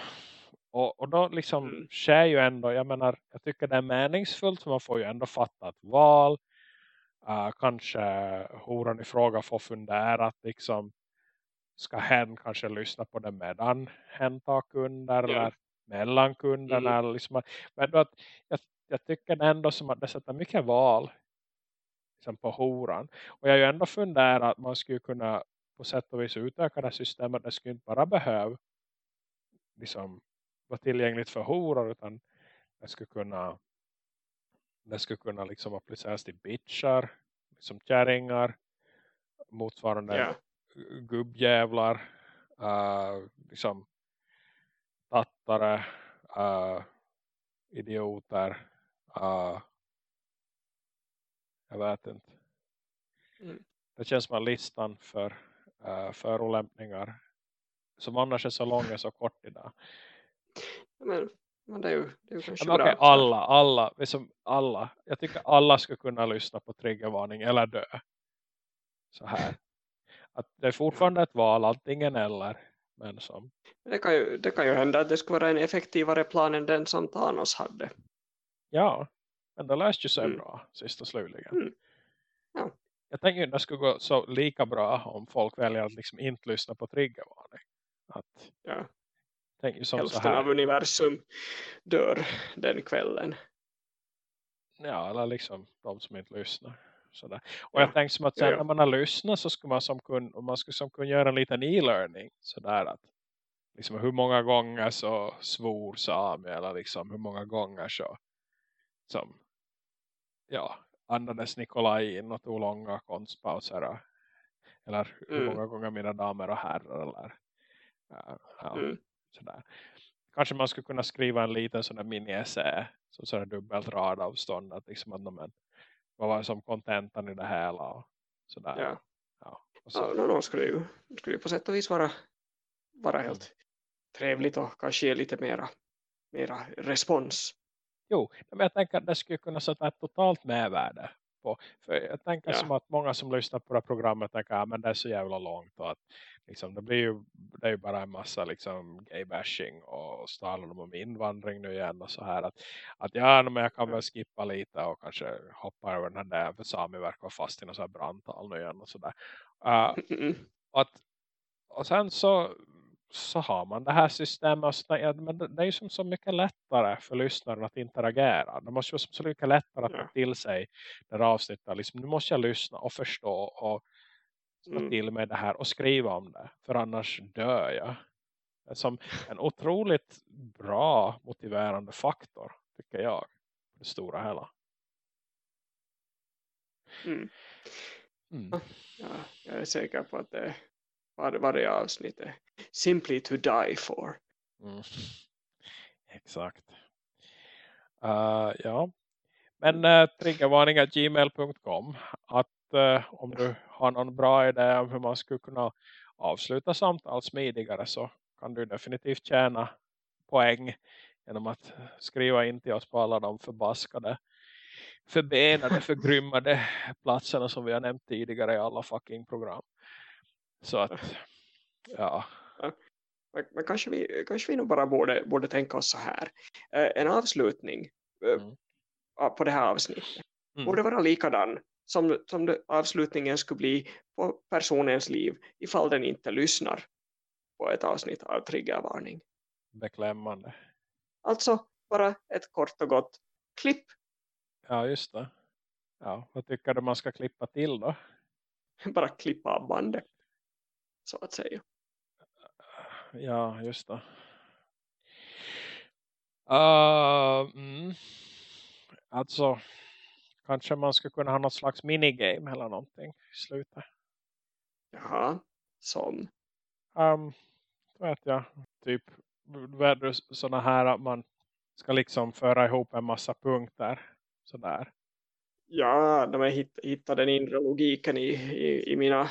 Och, och då liksom mm. sker ju ändå, jag menar, jag tycker det är meningsfullt så man får ju ändå fatta ett val. Uh, kanske horan i fråga får fundera att liksom ska hen kanske lyssna på det medan hen tar kunder ja. eller mellan kunderna. Mm. Liksom, men då att, jag, jag tycker ändå som att det sätter mycket val liksom på horan. Och jag har ju ändå funderat att man skulle kunna på sätt och vis utöka det systemet. Det skulle inte bara behöva liksom vara tillgängligt för horor utan det skulle kunna det skulle kunna liksom appliceras till bitchar, liksom kärringar, motsvarande yeah. gubbjävlar, uh, liksom tattare, uh, idioter, uh, jag vet inte. Mm. Det känns som att listan för uh, förolämpningar som annars är så lång är så kort idag. Men, men det är ju, det är ju kanske men, bra. Okay, alla, alla, liksom alla. Jag tycker alla ska kunna lyssna på triggervarning eller dö. Så här. Att det är fortfarande ett val, antingen eller. Men som... det, kan ju, det kan ju hända att det ska vara en effektivare plan än den som Thanos hade. Ja, men det löste ju sig mm. bra sist och slutligen. Mm. Ja. Jag tänker att det skulle gå så lika bra om folk väljer att liksom inte lyssna på triggervarning. Att, ja. Tänk som Hälften av universum dör den kvällen. ja, eller liksom de som inte lyssnar. Sådär. Och jag Ja. tänkte som att Ja, sen ja. när man har lyssnat så skulle man som kun, man skulle som kunna göra en liten e-learning. Sådär att liksom hur många gånger så svor Sami eller liksom hur många gånger så som ja, andades Nikolaj in och tog långa konstpauser eller hur Mm. många gånger mina damer och herrar eller ja, ja, Mm. Sådär. Kanske man skulle kunna skriva en liten sån där mini-essä så sådär dubbelt radavstånd att liksom att men, vad var som kontentan i det hela och sådär. Ja. Ja, och så, Ja, no, no, skulle, ju, skulle ju på sätt och vis vara, vara Mm. helt trevligt och kanske ge lite mera, mera respons. Jo, men jag tänker att det skulle kunna sätta ett totalt mervärde på. För jag tänker Ja. som att många som lyssnar på det här programmet tänker att men det är så jävla långt och att liksom, det blir ju, det är ju bara en massa liksom gay-bashing och de om invandring nu igen och så här att, att ja, men jag kan väl skippa lite och kanske hoppa över den här där för Sami verkar vara fast i något så här brandtal nu igen och sådär. Uh, Mm. att, och sen så, så har man det här systemet men det, är ju som så mycket lättare för lyssnaren att interagera. Det måste ju vara så mycket lättare att ta till sig det här avsnittet. Liksom, nu måste jag lyssna och förstå och ta Mm. till mig det här och skriva om det. För annars dör jag. Det är som en otroligt bra motiverande faktor tycker jag. Det stora hela. Mm. Mm. Ja, jag är säker på att det var varje avsnitt är simply to die for. Mm. Exakt. Uh, ja. Men uh, triggervarningar gmail.com att uh, om du har någon bra idé om hur man skulle kunna avsluta samtal smidigare så kan du definitivt tjäna poäng genom att skriva in till oss på alla de förbaskade förbenade, förgrymmade platserna som vi har nämnt tidigare i alla fucking program. Så att, ja. Men, kanske, vi, kanske vi nog bara borde, borde tänka oss så här. Eh, en avslutning eh, Mm. på det här avsnittet Mm. borde vara likadan som, som det, avslutningen skulle bli på personens liv ifall den inte lyssnar på ett avsnitt av triggervarning. Beklämmande. Alltså bara ett kort och gott klipp. Ja, just det. Ja, vad tycker du man ska klippa till då? Bara klippa av bandet. Så att säga. Ja, just det. Uh, mm. Alltså, kanske man skulle kunna ha något slags minigame eller någonting i slutet. Jaha, som. Um, vet jag, typ sådana här att man ska liksom föra ihop en massa punkter sådär. Ja, de har hitt, hittat den inre logiken i, i, i mina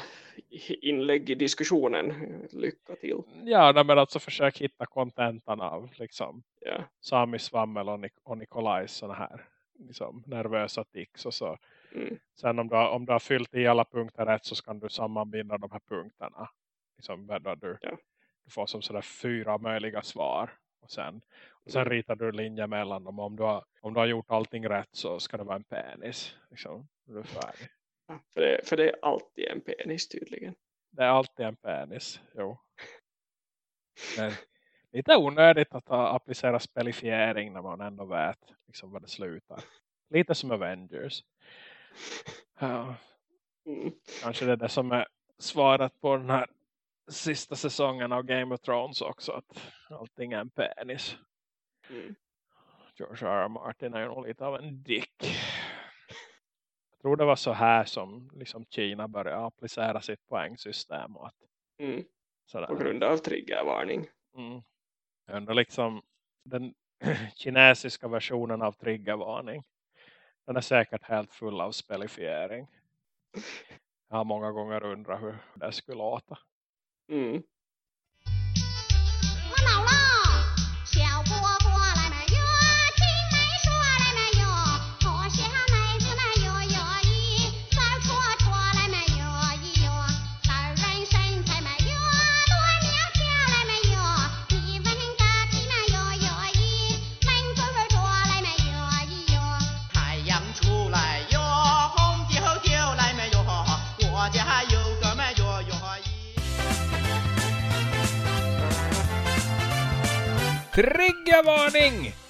inlägg i diskussionen. Lycka till. Ja, men alltså försök hitta kontentan av liksom Ja, Sami Svammel och, Nik och Nikolajs sådana här liksom, nervösa tics och så. mm, Sen om du, har, om du har fyllt i alla punkter rätt så kan du sammanbinda de här punkterna. Liksom, du, Ja. du får som sådär fyra möjliga svar. Och sen, sen ritar du linjer mellan dem. Om du, har, om du har gjort allting rätt så ska det vara en penis. Liksom, du för, det, för det är alltid en penis tydligen. Det är alltid en penis. Jo. Men lite onödigt att ha, applicera spelifiering när man ändå vet liksom vad det slutar. Lite som Avengers. Ja, Mm. kanske det är det som är svaret på den här sista säsongen av Game of Thrones också. Att allting är en penis. Mm. George R. R. Martin är ju nog lite av en dick. Jag tror det var så här som liksom Kina började applicera sitt poängsystem. Och att, Mm. sådär. På grund av triggervarning. Mm. Jag undrar liksom den kinesiska versionen av triggervarning. Den är säkert helt full av spelifiering. Jag har många gånger undrat hur det skulle låta. Mm. Triggervarning!